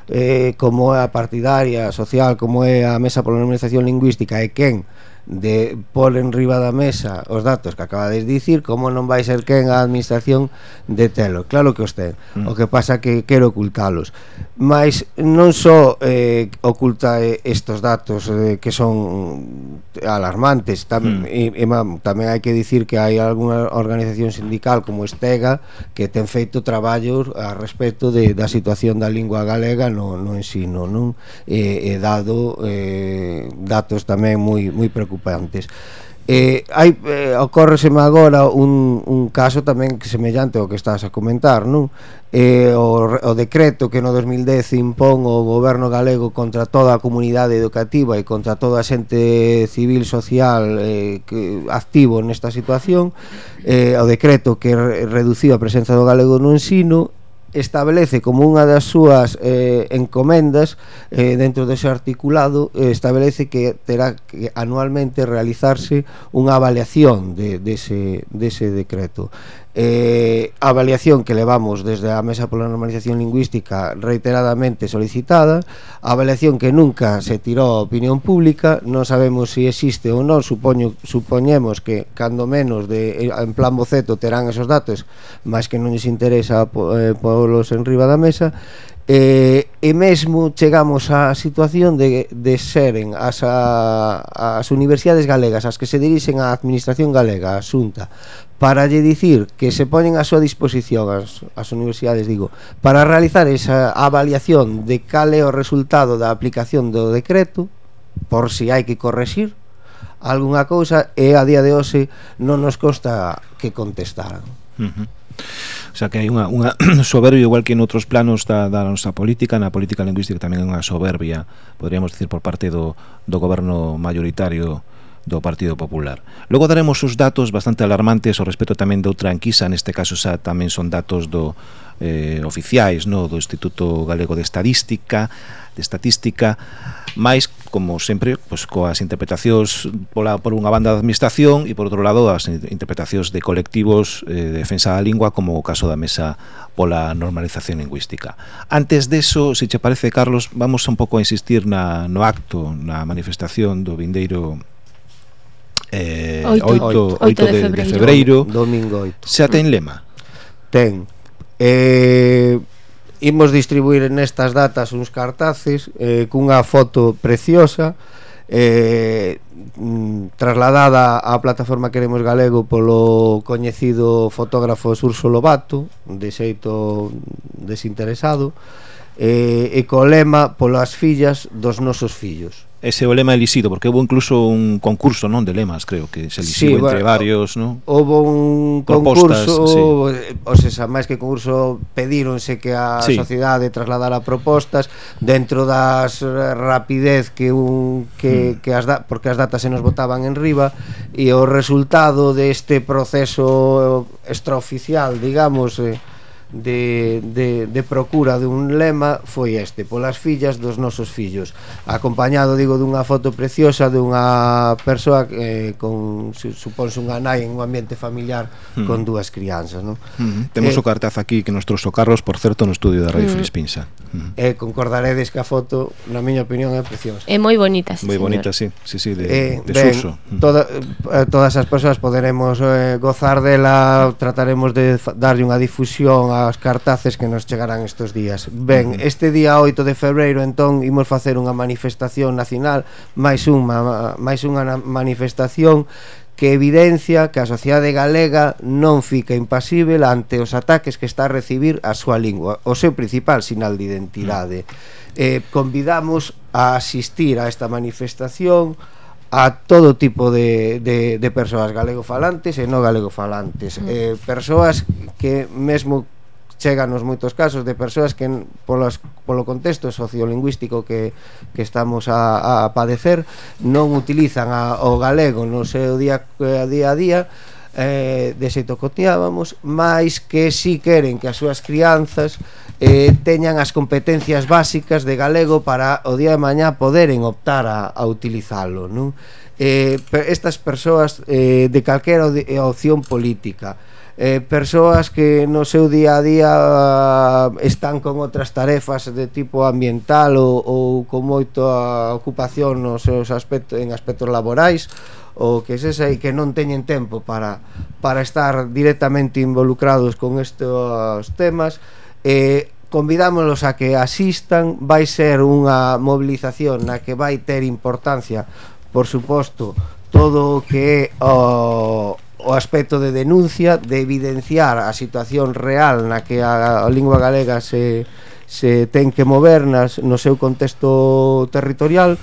Speaker 9: eh, como é a partidaria social como é a mesa pola normalización lingüística e quen de pôr en riba da mesa os datos que acabades de dicir como non vai ser quen a administración de telo, claro que os ten
Speaker 1: mm.
Speaker 9: o que pasa que quero ocultalos mas non só eh, oculta eh, estes datos eh, que son alarmantes tam,
Speaker 1: mm.
Speaker 9: e, e, tamén hai que dicir que hai algunha organización sindical como Estega que ten feito traballos a respecto de, da situación da lingua galega no, no ensino non? E, e dado eh, datos tamén moi, moi preocupantes preocupantes. Eh, hai, eh, ocórreseme agora un, un caso tamén que semellante ao que estás a comentar non? Eh, o, o decreto que no 2010 impón o goberno galego contra toda a comunidade educativa e contra toda a xente civil social eh, que, activo nesta situación eh, o decreto que reduciu a presenza do galego no ensino establece como unha das súas eh, encomendas eh, dentro do seu articulado eh, establece que terá que anualmente realizarse unha avaliación de, dese, dese decreto eh, a avaliación que levamos desde a Mesa pola Normalización Lingüística reiteradamente solicitada, a avaliación que nunca se tirou a opinión pública, non sabemos se si existe ou non, supoño, supoñemos que cando menos de, en plan boceto terán esos datos, máis que non lles interesa po, eh, polos en riba da mesa, E, e mesmo chegamos á situación de, de seren as, a, as universidades galegas as que se dirixen á administración galega, a xunta para lle dicir que se poñen a súa disposición as, as universidades, digo para realizar esa avaliación de cal é o resultado da aplicación do decreto por si hai que corregir algunha cousa e a día de hoxe non nos consta que contestaran uh -huh.
Speaker 1: O sea que hai unha, unha soberbia igual que en outros planos da, da nosa política, na política lingüística tamén é unha soberbia, podríamos dicir, por parte do, do goberno mayoritario do Partido Popular. Logo daremos os datos bastante alarmantes ao respecto tamén de outra enquisa, neste caso xa tamén son datos do eh, oficiais no do Instituto Galego de Estadística, de Estatística, máis, como sempre, pois, coas interpretacións pola, por unha banda da administración e, por outro lado, as interpretacións de colectivos eh, de defensa da lingua, como o caso da Mesa pola Normalización Lingüística. Antes deso, se che parece, Carlos, vamos un pouco a insistir na, no acto, na manifestación do vindeiro eh, 8, 8, 8 de, febreiro. de febreiro.
Speaker 9: domingo 8
Speaker 1: xa ten lema?
Speaker 9: Ten. Eh, imos distribuir nestas datas uns cartaces eh, cunha foto preciosa eh, trasladada á plataforma Queremos Galego polo coñecido fotógrafo Surso Lobato de xeito desinteresado eh, e co lema polas fillas dos nosos fillos.
Speaker 1: Ese o lema elixido, porque houve incluso un concurso, non, de lemas, creo que se elixiu sí, entre bueno, varios, non?
Speaker 9: Houve un Propostas, concurso, sí. ou seja, máis que concurso, pedíronse que a sí. sociedade trasladara propostas dentro das eh, rapidez que un que, mm. que as da, porque as datas se nos votaban en riba e o resultado deste proceso extraoficial, digamos, eh, de, de, de procura dun lema foi este polas fillas dos nosos fillos acompañado, digo, dunha foto preciosa dunha persoa eh, con, suponse unha nai en un ambiente familiar mm. con dúas crianzas non?
Speaker 1: Mm. Temos eh, o cartaz aquí que nos trouxo Carlos por certo no estudio da Radio mm. Frispinsa
Speaker 9: mm. E eh, concordaredes que a foto na miña opinión é preciosa
Speaker 2: É moi bonita,
Speaker 1: sí, Moi bonita, sí, sí, sí de,
Speaker 9: eh,
Speaker 1: de ben, suso
Speaker 9: mm. toda, eh, todas as persoas poderemos eh, gozar dela trataremos de darlle unha difusión a as cartaces que nos chegarán estes días. Ben, este día 8 de febreiro entón imos facer unha manifestación nacional, máis unha máis unha manifestación que evidencia que a sociedade galega non fica impasível ante os ataques que está a recibir a súa lingua, o seu principal sinal de identidade. Eh, convidamos a asistir a esta manifestación a todo tipo de, de, de persoas galegofalantes e non galegofalantes eh, persoas que mesmo cheganos moitos casos de persoas que polas, polo contexto sociolingüístico que, que estamos a, a padecer non utilizan a, o galego no seu día a día a día eh, de xeito cotiábamos máis que si queren que as súas crianzas eh, teñan as competencias básicas de galego para o día de mañá poderen optar a, a utilizalo non? Eh, estas persoas eh, de calquera eh, opción política eh, persoas que no seu día a día eh, están con outras tarefas de tipo ambiental ou, ou con moita ocupación nos seus aspectos en aspectos laborais ou que se e que non teñen tempo para para estar directamente involucrados con estes temas eh, convidámoslos a que asistan. Vai ser unha movilización na que vai ter importancia por suposto todo o que é o, o aspecto de denuncia, de evidenciar a situación real na que a, a lingua galega se se ten que mover nas, no seu contexto territorial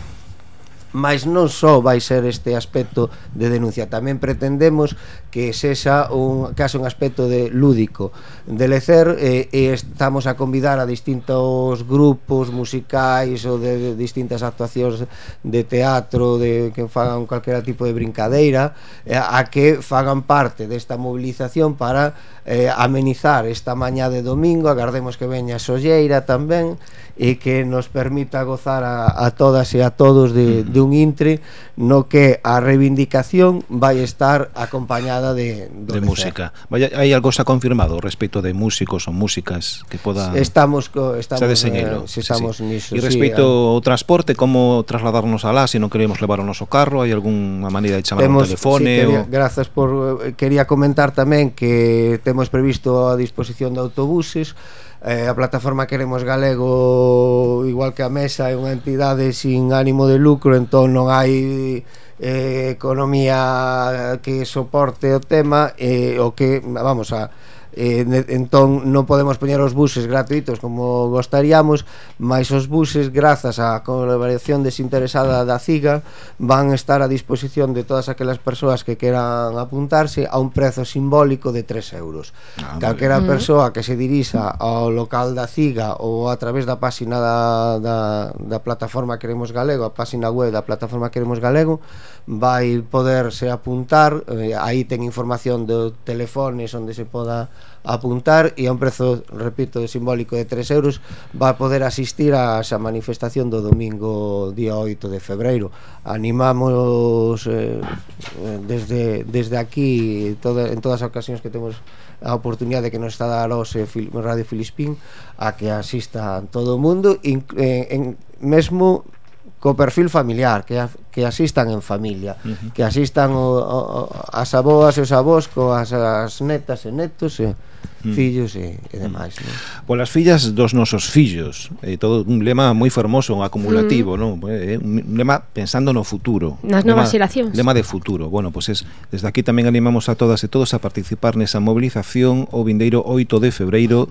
Speaker 9: mas non só vai ser este aspecto de denuncia, tamén pretendemos que sexa un caso un aspecto de lúdico, de lecer eh, e estamos a convidar a distintos grupos musicais ou de, de distintas actuacións de teatro, de que fagan calquera tipo de brincadeira, eh, a que fagan parte desta mobilización para eh, amenizar esta mañá de domingo, agardemos que veña Solleira tamén e que nos permita gozar a, a todas e a todos de, de dun intre no que a reivindicación vai estar acompañada de,
Speaker 1: de música. Vai, hai algo xa confirmado respecto de músicos ou músicas que poda
Speaker 9: Estamos co, estamos señelo,
Speaker 1: eh,
Speaker 9: si estamos
Speaker 1: sí, sí.
Speaker 9: niso.
Speaker 1: E respecto sí, ao transporte, como trasladarnos alá se si non queremos levar o noso carro, hai algunha maneira de chamar
Speaker 9: temos,
Speaker 1: un telefone
Speaker 9: sí, quería,
Speaker 1: o...
Speaker 9: Grazas por eh, quería comentar tamén que temos previsto a disposición de autobuses eh, a plataforma Queremos Galego igual que a Mesa é unha entidade sin ánimo de lucro entón non hai eh, economía que soporte o tema e eh, o que vamos a eh, entón non podemos poñer os buses gratuitos como gostaríamos, mas os buses grazas á colaboración desinteresada da CIGA van estar a disposición de todas aquelas persoas que queran apuntarse a un prezo simbólico de 3 euros. Ah, Calquera vale. persoa que se dirixa ao local da CIGA ou a través da página da, da, da plataforma Queremos Galego, a página web da plataforma Queremos Galego, vai poderse apuntar, eh, aí ten información de telefones onde se poda apuntar e a un prezo, repito, simbólico de 3 euros va a poder asistir a esa manifestación do domingo día 8 de febreiro. Animamos eh, desde, desde aquí toda, en todas as ocasións que temos a oportunidade que nos está a dar os eh, Radio Filispín a que asista todo o mundo en, eh, en, mesmo co perfil familiar, que, a, que asistan en familia, uh -huh. que asistan o, o, as aboas e os avós coas as netas e netos e mm. fillos e, e demais. Mm. Non?
Speaker 1: Pois Polas fillas dos nosos fillos, é todo un lema moi formoso, un acumulativo, mm. non? É un lema pensando no futuro.
Speaker 2: Nas novas xeracións.
Speaker 1: Lema de futuro. Bueno, pois pues es, desde aquí tamén animamos a todas e todos a participar nesa mobilización o vindeiro 8 de febreiro,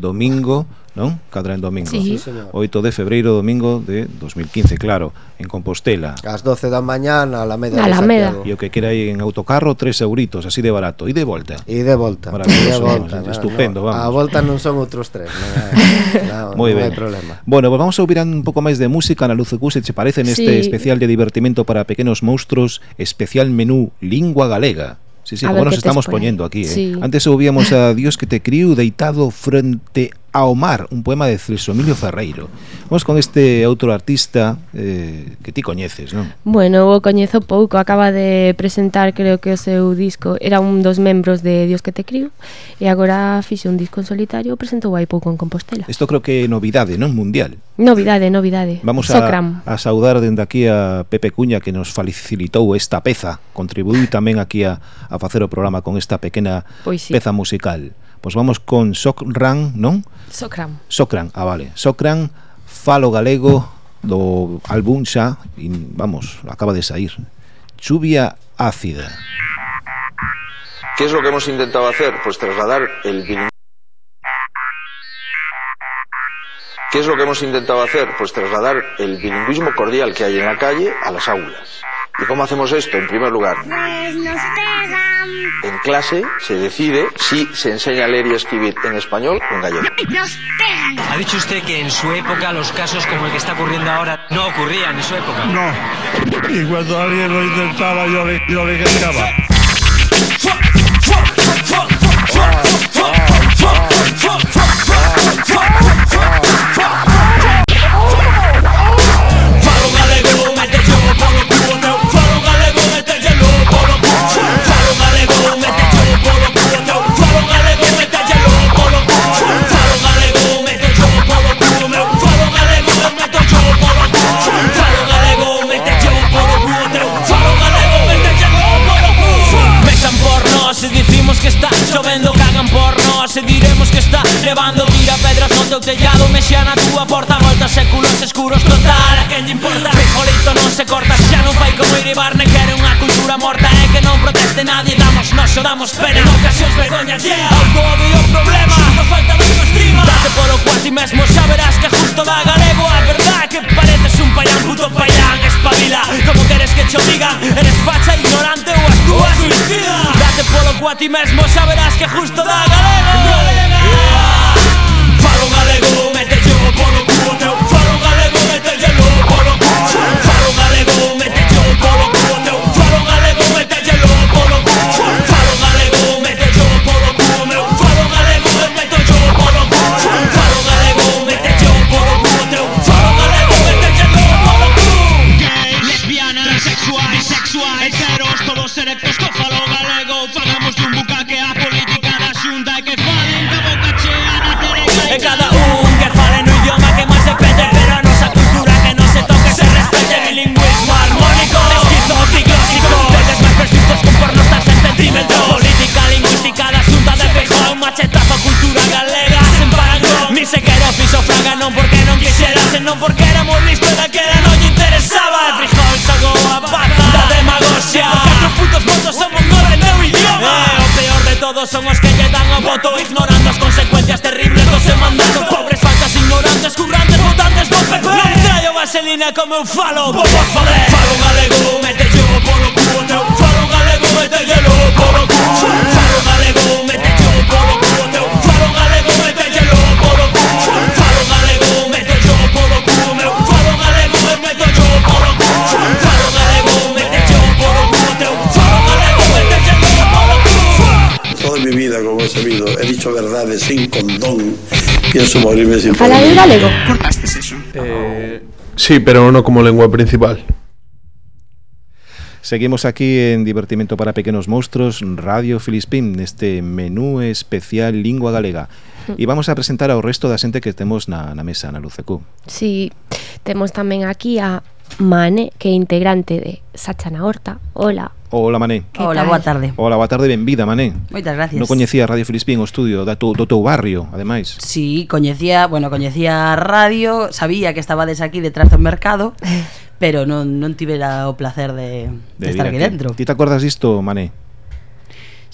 Speaker 1: domingo, non? Cadra en domingo.
Speaker 2: Sí.
Speaker 9: Sí,
Speaker 1: 8 de febreiro, domingo de 2015, claro, en Compostela.
Speaker 9: As 12 da mañá na Alameda.
Speaker 2: Na Alameda.
Speaker 1: E o que queira ir en autocarro, 3 euritos, así de barato. E de volta.
Speaker 9: E de volta.
Speaker 1: Maravilloso,
Speaker 9: de volta, vamos,
Speaker 1: no, estupendo,
Speaker 9: no,
Speaker 1: vamos.
Speaker 9: A volta non son outros tres, non no,
Speaker 1: Muy
Speaker 9: no
Speaker 1: ben.
Speaker 9: hai problema.
Speaker 1: Bueno, pues vamos a ouvir un pouco máis de música na Luz Cuse, se parece neste
Speaker 2: sí.
Speaker 1: especial de divertimento para pequenos monstruos, especial menú Lingua Galega. Sí, sí,
Speaker 2: a
Speaker 1: como nos estamos poñendo aquí, eh?
Speaker 2: sí.
Speaker 1: Antes ouvíamos a Dios que te criou deitado frente a Ao Mar, un poema de Celso Emilio Ferreiro. Vamos con este outro artista eh, que ti coñeces, non?
Speaker 2: Bueno, o coñezo pouco, acaba de presentar creo que o seu disco, era un dos membros de Dios que te crio, e agora fixe un disco en solitario, presentou aí pouco en Compostela.
Speaker 1: Isto creo que é novidade, non? Mundial.
Speaker 2: Novidade, novidade.
Speaker 1: Vamos a,
Speaker 2: Socram.
Speaker 1: a saudar dende aquí a Pepe Cuña que nos facilitou esta peza, contribuí tamén aquí a, a facer o programa con esta pequena
Speaker 2: pois sí.
Speaker 1: peza musical. Pois vamos con Socran, non?
Speaker 2: Socran.
Speaker 1: Socran, ah, vale. Socran, falo galego do álbum xa, y, vamos, acaba de sair. Chuvia ácida.
Speaker 10: ¿Qué es lo que hemos intentado hacer? Pues trasladar el ¿Qué es lo que hemos intentado hacer? Pues trasladar el bilingüismo cordial que hay en la calle a las aulas. ¿Y cómo hacemos esto? En primer lugar, en clase se decide si se enseña a leer y escribir en español o en gallego.
Speaker 11: Ha dicho usted que en su época los casos como el que está ocurriendo ahora no ocurrían en su época.
Speaker 12: No. Y cuando alguien lo intentaba, yo le, yo le cantaba.
Speaker 5: teu tellado mexía a túa porta Voltas séculos escuros Total, a quen lle importa? Frijolito non se corta Xa non fai como iribar Ne quere unha cultura morta E que non proteste nadie Damos nos damos pena. En ocasións vergoña, yeah. Autodio problema Xunto falta de autoestima Date por o cual ti mesmo Xa verás que justo da galego. A verdad que pareces un payán Puto payán, espabila.
Speaker 13: Como queres que cho digan Eres facha, ignorante ou as túas suicida. Date polo cua ti mesmo Xa verás que justo da galego. Galega. Faro galego, mete yo, polo, polo, faro galego,
Speaker 14: Dentro política,
Speaker 13: lingüística da xunta de Feijóo Un machetazo a cultura galega. Sen parangón. Ni sequera o fixo fraga non porque non quixera Senón porque éramos listos daquela non lle interesaba. El frijol sacou a baza da demagoxia Catro putos votos somos nove meu idioma eh, O peor de todos son os que lle dan o voto Ignorando as consecuencias terribles do seu mandato Pobres faltas ignorantes, currantes, votantes do PP Non traio vaselina como eu falo, vos vos foder Falo galego, metelle o polo cubo, teu falo
Speaker 15: verdades sin condón. Pienso morirme sin
Speaker 2: Fala en galego?
Speaker 16: Cortastes eso.
Speaker 17: Eh, sí, pero no como lengua principal.
Speaker 1: Seguimos aquí en Divertimento para Pequenos Monstruos, Radio Filispín, neste menú especial Lingua Galega. Mm. E vamos a presentar ao resto da xente que temos na, na mesa, na Lucecú.
Speaker 2: Sí, temos tamén aquí a Mane, que é integrante de Sacha na Horta. Hola.
Speaker 1: Hola, Mané.
Speaker 18: Hola,
Speaker 2: tal?
Speaker 18: boa tarde.
Speaker 1: Hola, boa tarde, benvida, Mané.
Speaker 18: Moitas gracias.
Speaker 1: Non coñecía Radio Filispín o estudio da tu, do teu barrio, ademais.
Speaker 18: Sí, coñecía, bueno, coñecía a radio, sabía que estabades aquí detrás do mercado, pero non, non tivera o placer de, de,
Speaker 1: de
Speaker 18: estar
Speaker 1: aquí,
Speaker 18: aquí dentro.
Speaker 1: Ti te acordas disto, Mané?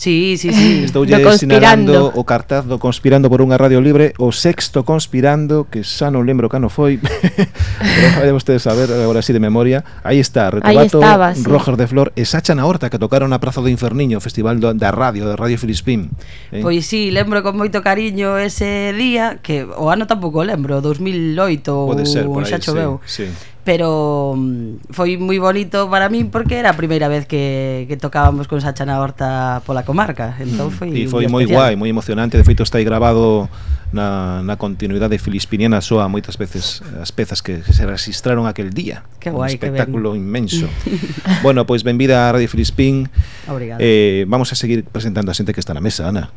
Speaker 18: Sí, sí, sí.
Speaker 1: Estou
Speaker 18: lle
Speaker 1: sinalando o cartaz do Conspirando por unha radio libre, o sexto Conspirando, que xa non lembro cano foi, pero vai vostedes saber agora así de memoria. Aí está, Retobato,
Speaker 2: estaba, sí.
Speaker 1: Roger de Flor e Sacha na Horta, que tocaron na Praza do Inferniño, o festival do, da radio, da Radio Filispín. Eh?
Speaker 18: Pois sí, lembro con moito cariño ese día, que o ano tampouco lembro, 2008
Speaker 1: Pode ser,
Speaker 18: ou xa choveu.
Speaker 1: Sí, sí
Speaker 18: pero mm, foi moi bonito para min porque era a primeira vez que, que tocábamos con Sacha na Horta pola comarca. Entón mm. foi
Speaker 1: e foi moi guai, moi emocionante. De feito está aí grabado na, na continuidade filispiniana soa moitas veces as pezas que, que se registraron aquel día.
Speaker 18: Que guai,
Speaker 1: un
Speaker 18: espectáculo que ben.
Speaker 1: inmenso. Bueno, pois benvida a Radio Filispín.
Speaker 18: Obrigado.
Speaker 1: Eh, vamos a seguir presentando a xente que está na mesa, Ana.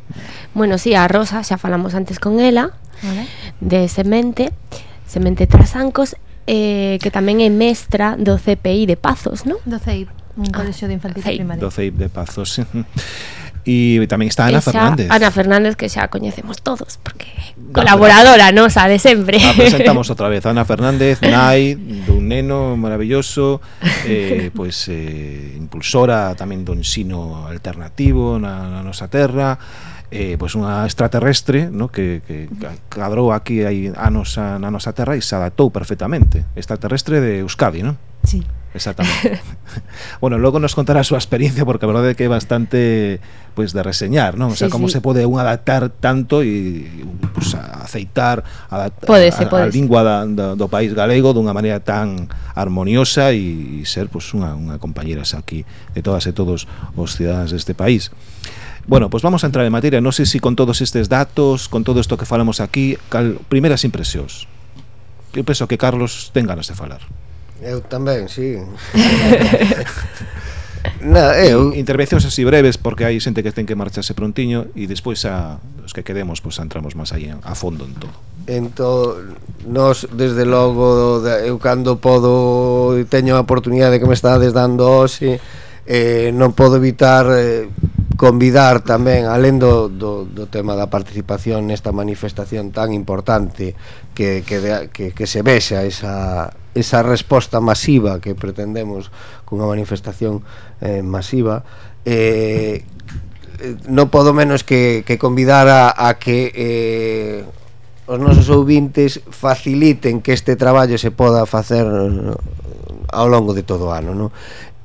Speaker 2: Bueno, si, sí, a Rosa, xa falamos antes con ela
Speaker 6: vale.
Speaker 2: de Semente Semente Trasancos eh, que tamén é mestra do CPI de Pazos, non?
Speaker 6: Do CEIP, un ah, de infantil
Speaker 2: CEIP.
Speaker 6: primaria.
Speaker 1: Do CEIP de Pazos. E tamén está Ana
Speaker 2: Esa,
Speaker 1: Fernández.
Speaker 2: Ana Fernández que xa coñecemos todos porque da ah, colaboradora, non, xa de sempre.
Speaker 1: Ah, A presentamos outra vez Ana Fernández, nai dun neno maravilloso, eh pois eh impulsora tamén do ensino alternativo na, na nosa terra eh, pois unha extraterrestre no? que, que cadrou aquí hai anos a, na nosa terra e se adaptou perfectamente extraterrestre de Euskadi, non?
Speaker 6: Sí.
Speaker 1: Exactamente. bueno, logo nos contará a súa experiencia porque a verdade é que é bastante pois pues, de reseñar, non? O sea,
Speaker 2: sí,
Speaker 1: como
Speaker 2: sí.
Speaker 1: se pode un adaptar tanto e pues, aceitar adaptar
Speaker 2: podese,
Speaker 1: a, podese.
Speaker 2: a
Speaker 1: lingua da, da, do país galego dunha maneira tan armoniosa e, e ser pois, pues, unha, unha compañera aquí de todas e todos os cidadáns deste país. Bueno, pois pues vamos a entrar en materia, non sei se si con todos estes datos, con todo isto que falamos aquí, cal, primeras impresións. Eu penso que Carlos ten ganas de falar.
Speaker 9: Eu tamén, sí. Na, eu...
Speaker 1: Intervencións así breves porque hai xente que ten que marcharse prontiño e despois a os que quedemos pois entramos máis aí a fondo en todo.
Speaker 9: Entón, nos desde logo eu cando podo teño a oportunidade que me estades dando hoxe eh, non podo evitar eh, convidar tamén, alén do, do, do tema da participación nesta manifestación tan importante que, que, de, que, que se vexa esa, esa resposta masiva que pretendemos cunha manifestación eh, masiva eh, non podo menos que, que convidar a, a que eh, os nosos ouvintes faciliten que este traballo se poda facer ao longo de todo o ano non?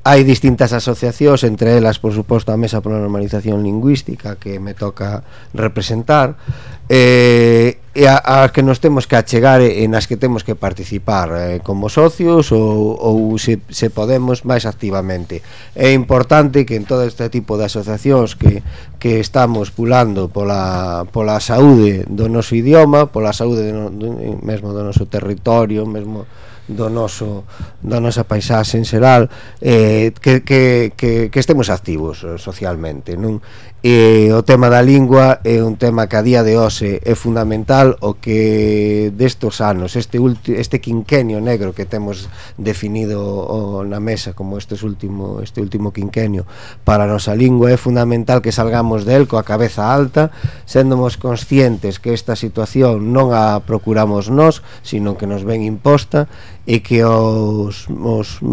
Speaker 9: Hai distintas asociacións, entre elas, por suposto, a Mesa pola Normalización Lingüística que me toca representar eh, e a, a que nos temos que achegar e nas que temos que participar eh, como socios ou, ou se, se podemos máis activamente. É importante que en todo este tipo de asociacións que, que estamos pulando pola, pola saúde do noso idioma, pola saúde do, do, mesmo do noso territorio, mesmo do noso da nosa paisaxe en xeral eh, que, que, que, que estemos activos eh, socialmente non? E o tema da lingua é un tema que a día de hoxe é fundamental o que destos anos, este ulti, este quinquenio negro que temos definido o, na mesa como este último este último quinquenio para a nosa lingua é fundamental que salgamos del coa cabeza alta, séndomos conscientes que esta situación non a procuramos nós, sino que nos ven imposta e que os, os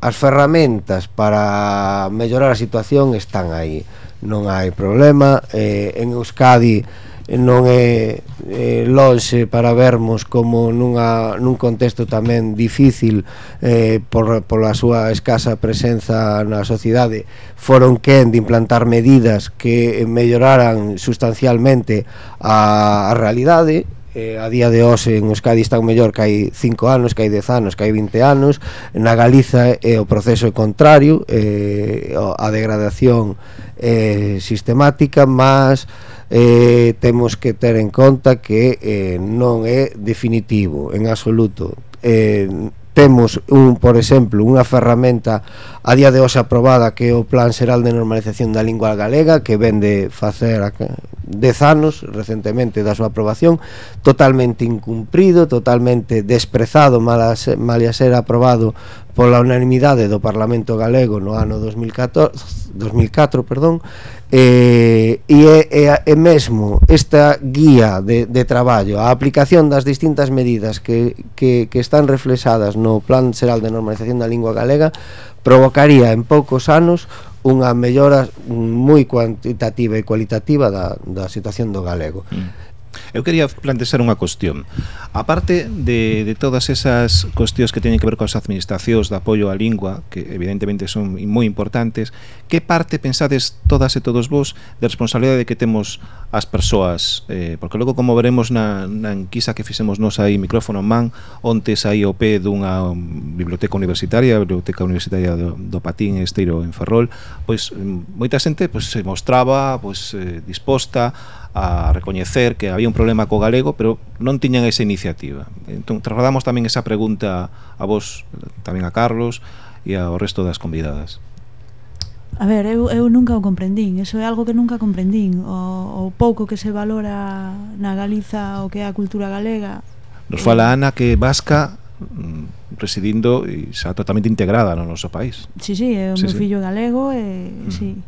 Speaker 9: as ferramentas para mellorar a situación están aí. Non hai problema eh, en Euskadi non é eh, lonxe para vermos como nunha, nun contexto tamén difícil eh, por, pola súa escasa presenza na sociedade. Foron quen de implantar medidas que melloraran sustancialmente a, a realidade eh, a día de hoxe en Euskadi están mellor que hai 5 anos, que hai 10 anos, que hai 20 anos. Na Galiza é eh, o proceso é contrario eh, a degradación eh, sistemática mas eh, temos que ter en conta que eh, non é definitivo en absoluto. Eh, temos un, por exemplo, unha ferramenta a día de hoxe aprobada que é o Plan Xeral de Normalización da Lingua Galega que vende facer 10 anos recentemente da súa aprobación totalmente incumprido, totalmente desprezado malas, a ser aprobado pola unanimidade do Parlamento Galego no ano 2014, 2004, perdón, eh, e é, é, é mesmo esta guía de, de traballo, a aplicación das distintas medidas que, que, que están reflexadas no Plan Xeral de Normalización da Lingua Galega provocaría en poucos anos unha mellora moi cuantitativa e cualitativa da, da situación do galego. Mm
Speaker 1: Eu quería plantexar unha cuestión. A parte de, de todas esas cuestións que teñen que ver coas administracións de apoio á lingua, que evidentemente son moi importantes, que parte pensades todas e todos vos de responsabilidade que temos as persoas? Eh, porque logo, como veremos na, na enquisa que fixemos nos aí, micrófono man, onte saí o pé dunha biblioteca universitaria, a biblioteca universitaria do, do Patín, Esteiro, en Ferrol, pois mm, moita xente pois, se mostraba pois, eh, disposta a recoñecer que había un problema co galego, pero non tiñan esa iniciativa. Entón, trasladamos tamén esa pregunta a vos, tamén a Carlos e ao resto das convidadas.
Speaker 16: A ver, eu, eu nunca o comprendín, eso é algo que nunca comprendín, o, o pouco que se valora na Galiza o que é a cultura galega.
Speaker 1: Nos fala Ana que vasca mm, residindo e xa totalmente integrada no noso país.
Speaker 16: Sí, sí, é o
Speaker 1: sí,
Speaker 16: meu
Speaker 1: sí.
Speaker 16: fillo galego e mm. sí.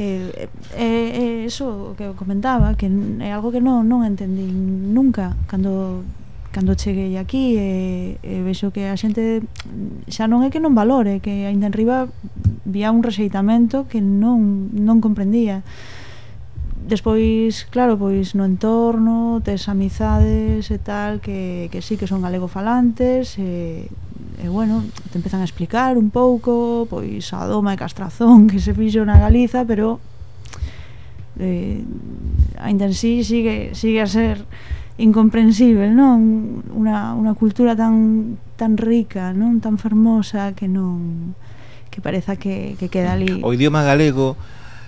Speaker 16: Eh, eh, eh, eso que eu comentaba que é algo que non, non entendín nunca cando cando cheguei aquí e, e vexo que a xente xa non é que non valore que aínda enriba vía un rexeitamento que non, non comprendía. Despois, claro, pois no entorno tes amizades e tal que, que sí que son galego falantes e E, bueno, te empezan a explicar un pouco, pois a doma e castrazón que se fixo na Galiza, pero eh, ainda en sí sigue, sigue a ser incomprensible, non? Una, una cultura tan, tan rica, non? Tan fermosa que non que pareza que, que queda ali.
Speaker 1: O idioma galego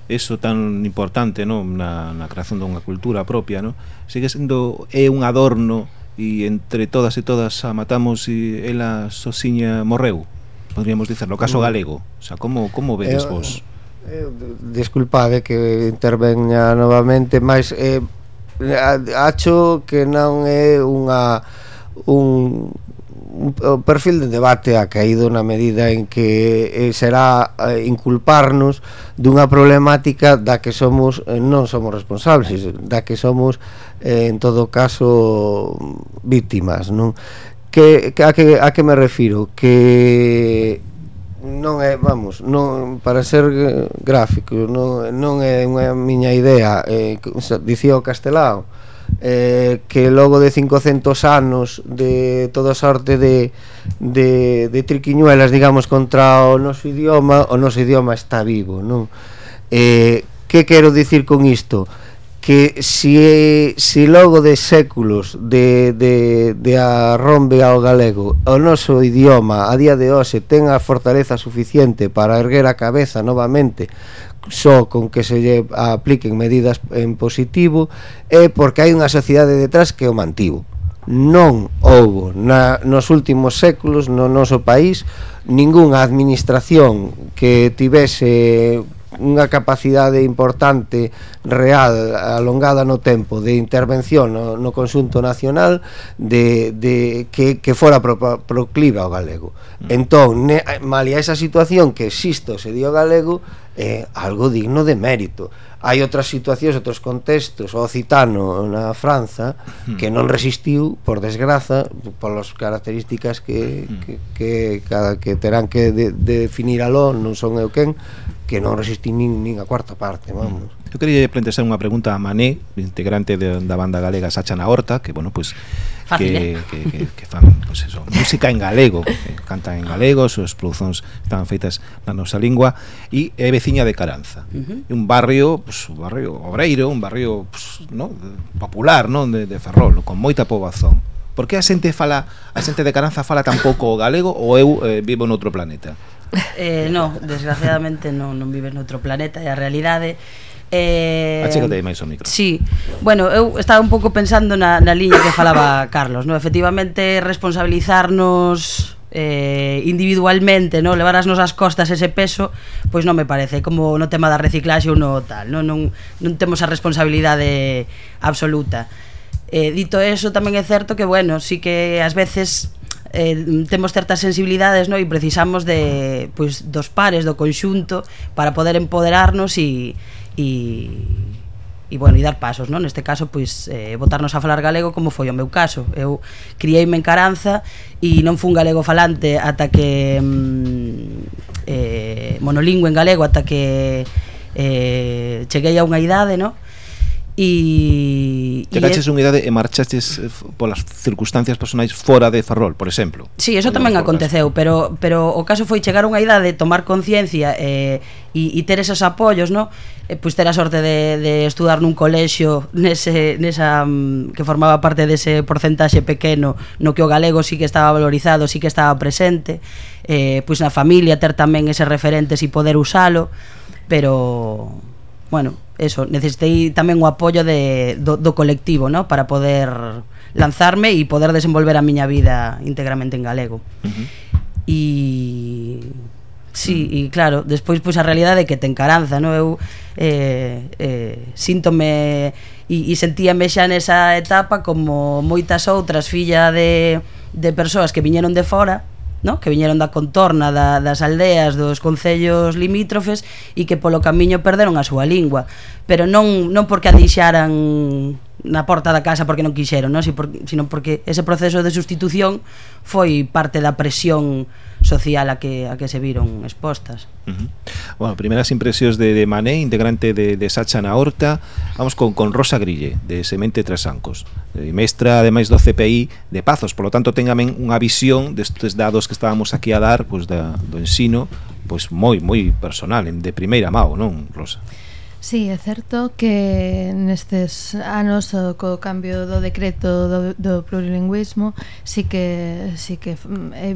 Speaker 1: eso tan importante non? Na, na creación dunha cultura propia non? sigue sendo é un adorno e entre todas e todas a matamos e ela soxiña morreu podríamos dicerlo, caso mm. galego o sea, como, como vedes eh, vos?
Speaker 9: Eh, eh, disculpade que interveña novamente mas eh, acho que non é unha un Eh, o perfil de debate ha caído na medida en que eh, será eh, inculparnos dunha problemática da que somos eh, non somos responsables, da que somos eh, en todo caso víctimas, non? Que, que a que a que me refiro? Que non é, vamos, non para ser gráfico, non, non é unha miña idea, eh, dicía o Castelao, eh, que logo de 500 anos de toda sorte de, de, de triquiñuelas, digamos, contra o noso idioma, o noso idioma está vivo, non? Eh, que quero dicir con isto? Que si, si logo de séculos de, de, de arrombe ao galego o noso idioma a día de hoxe ten a fortaleza suficiente para erguer a cabeza novamente só con que se lle apliquen medidas en positivo é porque hai unha sociedade detrás que o mantivo. Non houbo na, nos últimos séculos no noso país ningunha administración que tivese unha capacidade importante, real, alongada no tempo, de intervención no, no consunto nacional de, de que, que fora pro, procliva ao galego. Entón, ne, malia esa situación que existo se dio galego, é eh, algo digno de mérito. Hai outras situacións, outros contextos, o Citano na Franza que non resistiu, por desgraza, polas características que que que cada que terán que de, de definir aló, non son eu quen, que non resistín nin, nin a cuarta parte, vamos. Mm.
Speaker 1: Eu quería plantear unha pregunta a Mané, integrante de, da banda galega Sacha na Horta, que, bueno, pues,
Speaker 18: Fácil,
Speaker 1: que,
Speaker 18: eh?
Speaker 1: que, que, que fan, pues eso, música en galego, que canta en galego, as producións están feitas na nosa lingua, e é veciña de Caranza. Uh -huh. Un barrio, pues, un barrio obreiro, un barrio, pues, no, popular, non, de, de Ferrol, con moita pobazón. Por que a xente fala, a xente de Caranza fala tan pouco o galego ou eu eh, vivo noutro planeta?
Speaker 18: Eh, no, desgraciadamente non, non vives noutro planeta, é a realidade. Eh,
Speaker 1: Achégate máis o micro.
Speaker 18: Sí. Bueno, eu estaba un pouco pensando na, na liña que falaba Carlos, no? Efectivamente, responsabilizarnos eh, individualmente, no levar as nosas costas ese peso, pois non me parece, como no tema da reciclaxe ou no tal, no? non, non temos a responsabilidade absoluta. Eh, dito eso, tamén é certo que, bueno, sí que ás veces eh, temos certas sensibilidades no? e precisamos de, pois, dos pares, do conxunto para poder empoderarnos e, e e bueno, e dar pasos, non? Neste caso, pois, eh, botarnos a falar galego como foi o meu caso. Eu criei-me en Caranza e non fun galego falante ata que mm, eh, monolingüe en galego ata que eh, cheguei a unha idade, non? E
Speaker 1: Chegaches unha idade e marchaches eh, polas circunstancias personais fora de Ferrol, por exemplo.
Speaker 18: Si, sí, eso tamén aconteceu, pero pero o caso foi chegar a unha idade, tomar conciencia eh, e eh, e ter esos apoios, no? Eh, pois ter a sorte de, de estudar nun colexio nese nesa mm, que formaba parte dese porcentaxe pequeno no que o galego sí que estaba valorizado, sí que estaba presente. Eh, pois na familia ter tamén ese referentes e poder usalo, pero bueno, eso, necesitei tamén o apoio de, do, do colectivo, ¿no? Para poder lanzarme e poder desenvolver a miña vida íntegramente en galego. Uh -huh. E Sí, e claro, despois pois a realidade é que te encaranza, no? Eu eh, eh, síntome e, e sentíame xa nesa etapa como moitas outras filla de, de persoas que viñeron de fora no? que viñeron da contorna da, das aldeas dos concellos limítrofes e que polo camiño perderon a súa lingua pero non non porque a deixaran na porta da casa porque non quixeron, non? Si por, sino porque ese proceso de sustitución foi parte da presión social a que a que se viron expostas.
Speaker 1: Uh -huh. Bueno, primeras impresións de, de Mané, integrante de, de Sacha na Horta. Vamos con, con Rosa Grille, de Semente Trasancos. Eh, mestra, ademais, do CPI de Pazos. Por lo tanto, tengamen unha visión destes dados que estábamos aquí a dar, pois, pues, da, do ensino, pois pues, moi, moi personal, de primeira mão, non, Rosa?
Speaker 6: Sí, é certo que nestes anos co cambio do decreto do, do plurilingüismo sí que sí que mm, é,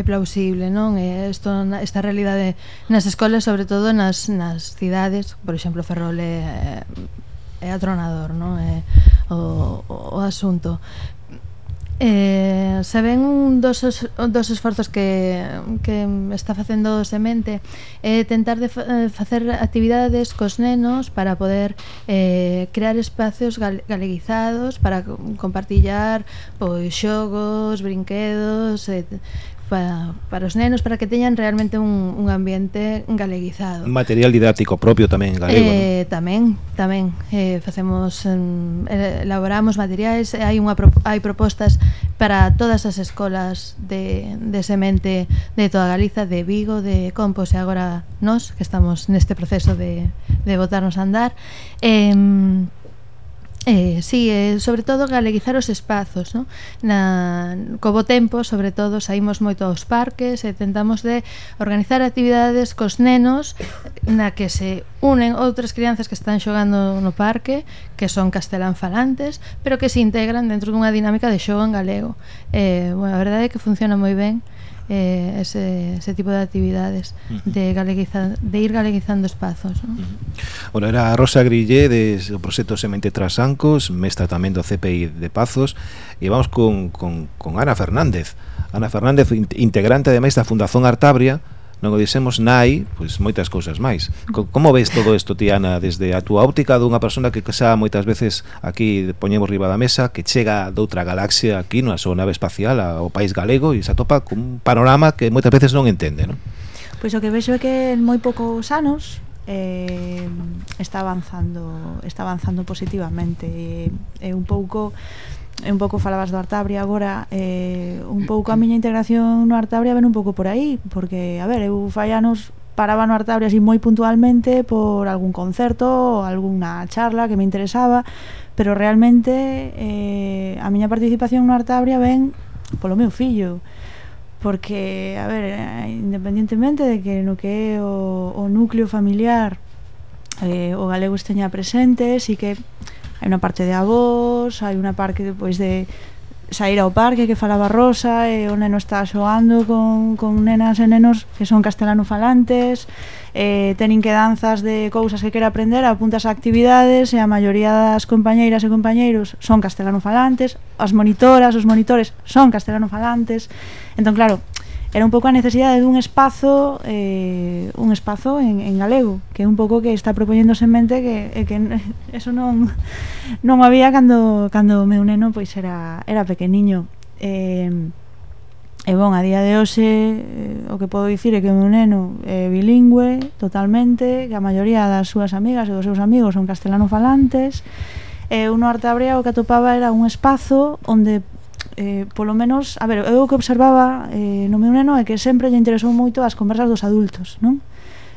Speaker 6: é plausible, non? É isto esta realidade nas escolas, sobre todo nas nas cidades, por exemplo, Ferrol é, é atronador, non? É o, o asunto, Eh, se ven un dos, dos esforzos que, que está facendo Semente é eh, tentar de fa, eh, facer actividades cos nenos para poder eh, crear espacios gal, galeguizados para compartillar pois xogos, brinquedos, eh, para, para os nenos para que teñan realmente un, un ambiente galeguizado.
Speaker 1: Material didáctico propio tamén en galego.
Speaker 6: Eh, ¿no? tamén, tamén eh, facemos eh, elaboramos materiais, hai unha hai propostas para todas as escolas de, de semente de toda Galiza, de Vigo, de Compos e agora nós que estamos neste proceso de de botarnos a andar. Eh, Eh, sí, eh, sobre todo galeguizar os espazos no? Na, Co bo tempo, sobre todo, saímos moito aos parques e tentamos de organizar actividades cos nenos na que se unen outras crianzas que están xogando no parque que son castelán falantes pero que se integran dentro dunha dinámica de xogo en galego eh, bueno, a verdade é que funciona moi ben eh, ese, ese tipo de actividades uh -huh. de, galeguiza, de ir galeguizando espazos ¿no? uh
Speaker 1: -huh. Bueno, era Rosa Grillé do o proxecto Semente Trasancos mestra tamén do CPI de Pazos e vamos con, con, con Ana Fernández Ana Fernández, integrante ademais da Fundación Artabria non o dixemos, nai, pois moitas cousas máis. Como ves todo isto, Tiana, desde a túa óptica dunha persona que xa moitas veces aquí poñemos riba da mesa, que chega doutra galaxia aquí na súa nave espacial ao país galego e se atopa cun panorama que moitas veces non entende, non?
Speaker 16: Pois o que vexo é que en moi poucos anos eh, está avanzando está avanzando positivamente e, e un pouco un pouco falabas do Artabria agora, eh, un pouco a miña integración no Artabria ven un pouco por aí, porque, a ver, eu fai anos paraba no Artabria así moi puntualmente por algún concerto, alguna charla que me interesaba, pero realmente eh, a miña participación no Artabria ven polo meu fillo, porque, a ver, eh, independientemente de que no que é o, o núcleo familiar eh, o galego esteña presente, si que hai unha parte de avós, hai unha parte depois de sair ao parque que falaba Rosa e o neno está xoando con, con nenas e nenos que son castelano falantes eh, tenin que danzas de cousas que quere aprender apuntas a actividades e a maioría das compañeiras e compañeiros son castelano falantes as monitoras, os monitores son castelano falantes entón claro, era un pouco a necesidade dun espazo eh, un espazo en, en galego que é un pouco que está propoñéndose en mente que, que eso non non había cando, cando o meu neno pois era, era pequeniño. Eh, e bon, a día de hoxe eh, o que podo dicir é que o meu neno é bilingüe totalmente que a maioría das súas amigas e dos seus amigos son castelano falantes e eh, un arte que atopaba era un espazo onde eh, polo menos, a ver, eu o que observaba eh, no meu neno é que sempre lle interesou moito as conversas dos adultos, non?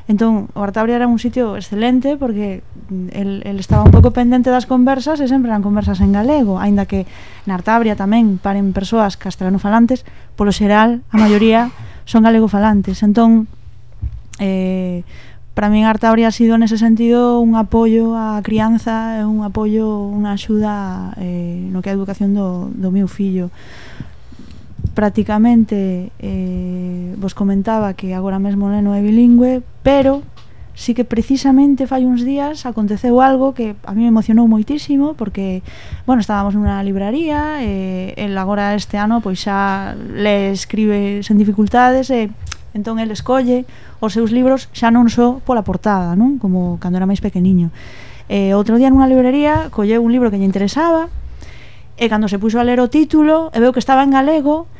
Speaker 16: Entón, o Artabria era un sitio excelente porque mm, el, el estaba un pouco pendente das conversas e sempre eran conversas en galego, aínda que na Artabria tamén paren persoas castellanofalantes, polo xeral a maioría son galegofalantes. Entón, eh, para min arte habría sido nese sentido un apoio á crianza e un apoio, unha axuda eh, no que é a educación do, do meu fillo. Prácticamente eh, vos comentaba que agora mesmo neno é bilingüe pero sí que precisamente fai uns días aconteceu algo que a mí me emocionou moitísimo porque, bueno, estábamos nunha libraría e el agora este ano pois xa le escribe sen dificultades e eh, Entón el escolle os seus libros xa non só pola portada, non? Como cando era máis pequeniño. E outro día nunha librería colleu un libro que lle interesaba e cando se puxo a ler o título e veu que estaba en galego,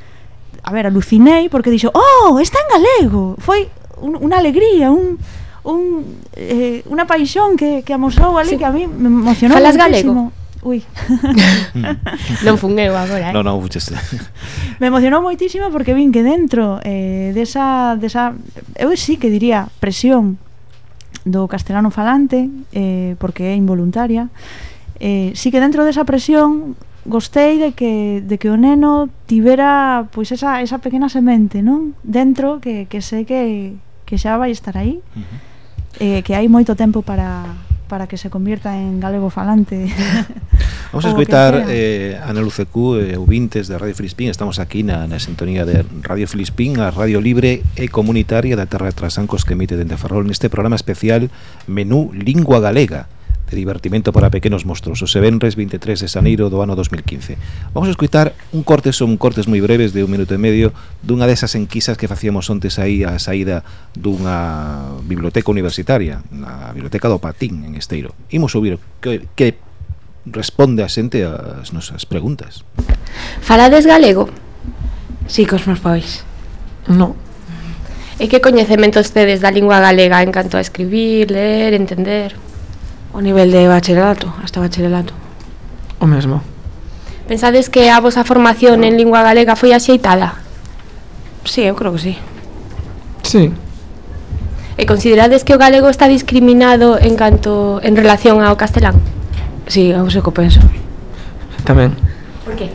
Speaker 16: a ver, alucinei porque dixo, "Oh, está en galego." Foi un, unha alegría, un un eh, unha paixón que que amosou ali sí. que a mí me emocionou
Speaker 2: Falas galego?
Speaker 16: Ui.
Speaker 2: non fun eu agora, eh?
Speaker 1: Non, non, fucheste.
Speaker 16: Me emocionou moitísimo porque vin que dentro eh, desa, desa... Eu sí que diría presión do castelano falante, eh, porque é involuntaria, eh, sí que dentro desa presión gostei de que, de que o neno tivera pois esa, esa pequena semente, non? Dentro que, que sei que, que xa vai estar aí, uh -huh. eh, que hai moito tempo para, para que se convierta en galego falante.
Speaker 1: Vamos a escoitar eh, Ana Lucecú, eh, ouvintes de Radio Filispín, estamos aquí na, na sintonía de Radio Filispín, a Radio Libre e Comunitaria da Terra de Trasancos que emite dende Ferrol neste programa especial Menú Lingua Galega de divertimento para pequenos monstruos, o Sevenres 23 de Xaneiro do ano 2015. Vamos a escutar un corte, son cortes moi breves de un minuto e medio dunha desas enquisas que facíamos ontes aí a saída dunha biblioteca universitaria, na biblioteca do Patín en Esteiro. Imos ouvir que, que responde a xente as nosas preguntas.
Speaker 2: Falades galego?
Speaker 3: Si, sí, cosmos pois.
Speaker 8: No.
Speaker 2: E que coñecementos tedes da lingua galega en canto a escribir, ler, entender?
Speaker 3: O nivel de bacharelato, hasta bacharelato.
Speaker 8: O mesmo.
Speaker 2: Pensades que a vosa formación en lingua galega foi axeitada?
Speaker 3: Sí, eu creo que sí.
Speaker 8: Sí.
Speaker 2: E considerades que o galego está discriminado en canto en relación ao castelán?
Speaker 3: Sí, eu sei que penso.
Speaker 8: Tamén.
Speaker 2: Por que?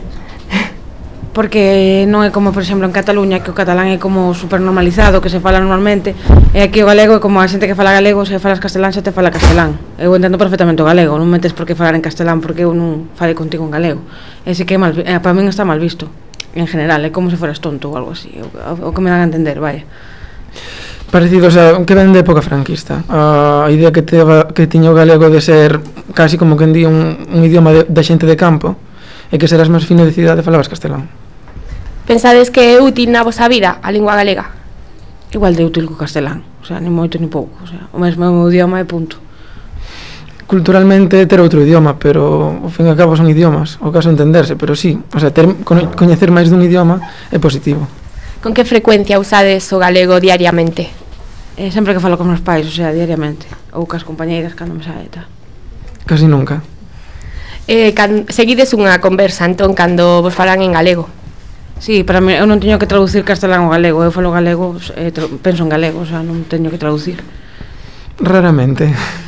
Speaker 3: porque non é como, por exemplo, en Cataluña que o catalán é como super normalizado, que se fala normalmente, e aquí o galego é como a xente que fala galego, se falas castelán, xa te fala castelán. Eu entendo perfectamente o galego, non metes por que falar en castelán porque eu non fale contigo en galego. Ese que é mal, eh, para min está mal visto, en general, é como se foras tonto ou algo así, o, o que me dan a entender, vaya
Speaker 8: parecido, o sea, que ven de época franquista. Uh, a idea que teva, que tiña o galego de ser casi como que en día un, un idioma de, da xente de campo e que serás máis fino de cidade falabas castelán.
Speaker 2: Pensades que é útil na vosa vida a lingua galega?
Speaker 3: Igual de útil que o castelán, o sea, ni moito ni pouco, o sea, o mesmo é meu idioma e punto.
Speaker 8: Culturalmente ter outro idioma, pero ao fin e ao cabo son idiomas, o caso entenderse, pero sí, o sea, ter, coñecer máis dun idioma é positivo.
Speaker 2: Con que frecuencia usades o galego diariamente?
Speaker 3: Eh, sempre que falo con meus pais, o sea, diariamente, ou cas compañeiras cando me sae tal.
Speaker 8: Casi nunca.
Speaker 2: Eh, can, seguides unha conversa, entón, cando vos falan en galego?
Speaker 3: Sí, para mí eu non teño que traducir castelán ou galego, eu falo galego, eh, penso en galego, o sea, non teño que traducir.
Speaker 8: Raramente.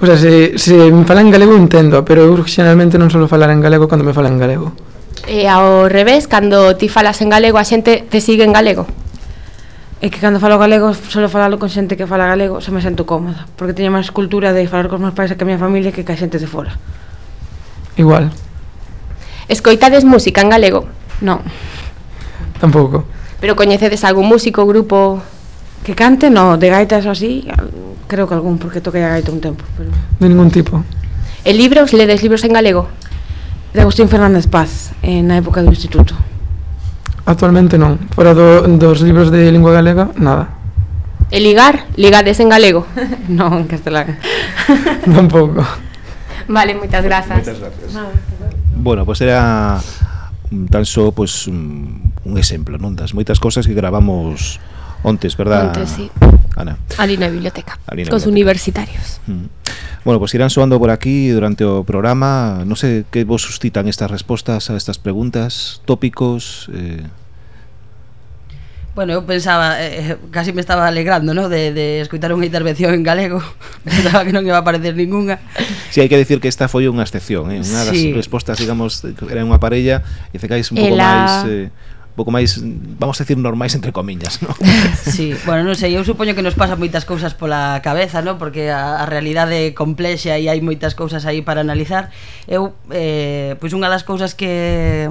Speaker 8: O sea, se, se me falan galego entendo, pero eu xeralmente non solo falar en galego cando me falan galego.
Speaker 2: E ao revés, cando ti falas en galego, a xente te sigue en galego?
Speaker 3: É que cando falo galego, solo falalo con xente que fala galego, se me sento cómoda, porque teño máis cultura de falar cos meus pais e que a miña familia que ca xente de fora.
Speaker 8: Igual.
Speaker 2: Escoitades música en galego?
Speaker 3: Non.
Speaker 8: Tampouco.
Speaker 2: Pero coñecedes algún músico, grupo
Speaker 3: que cante? No, de gaitas ou así, creo que algún, porque toquei a gaita un tempo. Pero...
Speaker 8: De ningún tipo.
Speaker 2: E libros, ledes libros en galego?
Speaker 3: De Agustín Fernández Paz, eh, na época do instituto.
Speaker 8: Actualmente non, fora do, dos libros de lingua galega, nada.
Speaker 2: E ligar, ligades en galego?
Speaker 3: non, en castelán.
Speaker 8: Tampouco.
Speaker 2: Vale, moitas grazas.
Speaker 1: Moitas gracias. Bueno, pues era Mm, tan só pois, un exemplo non das moitas cosas que gravamos ontes, verdad?
Speaker 2: Ontes, sí.
Speaker 1: Ana.
Speaker 2: Ali na biblioteca,
Speaker 1: Ali na
Speaker 2: cos
Speaker 1: biblioteca.
Speaker 2: universitarios.
Speaker 1: Mm. Bueno, pues irán soando por aquí durante o programa. Non sei sé, que vos suscitan estas respostas a estas preguntas, tópicos... Eh...
Speaker 18: Bueno, eu pensaba, eh, eh, casi me estaba alegrando, ¿no? De, de escutar unha intervención en galego. Pensaba que non iba a aparecer ningunha.
Speaker 1: Si, sí, hai que decir que esta foi unha excepción, eh? Unha das
Speaker 18: sí.
Speaker 1: respostas, digamos, era unha parella, e cecais un pouco
Speaker 18: Ela...
Speaker 1: máis... Eh, pouco máis, vamos a decir, normais entre comillas, ¿no?
Speaker 18: Sí, bueno, non sei, eu supoño que nos pasa moitas cousas pola cabeza, ¿no? Porque a, a realidade é complexa e hai moitas cousas aí para analizar. Eu, eh, pois unha das cousas que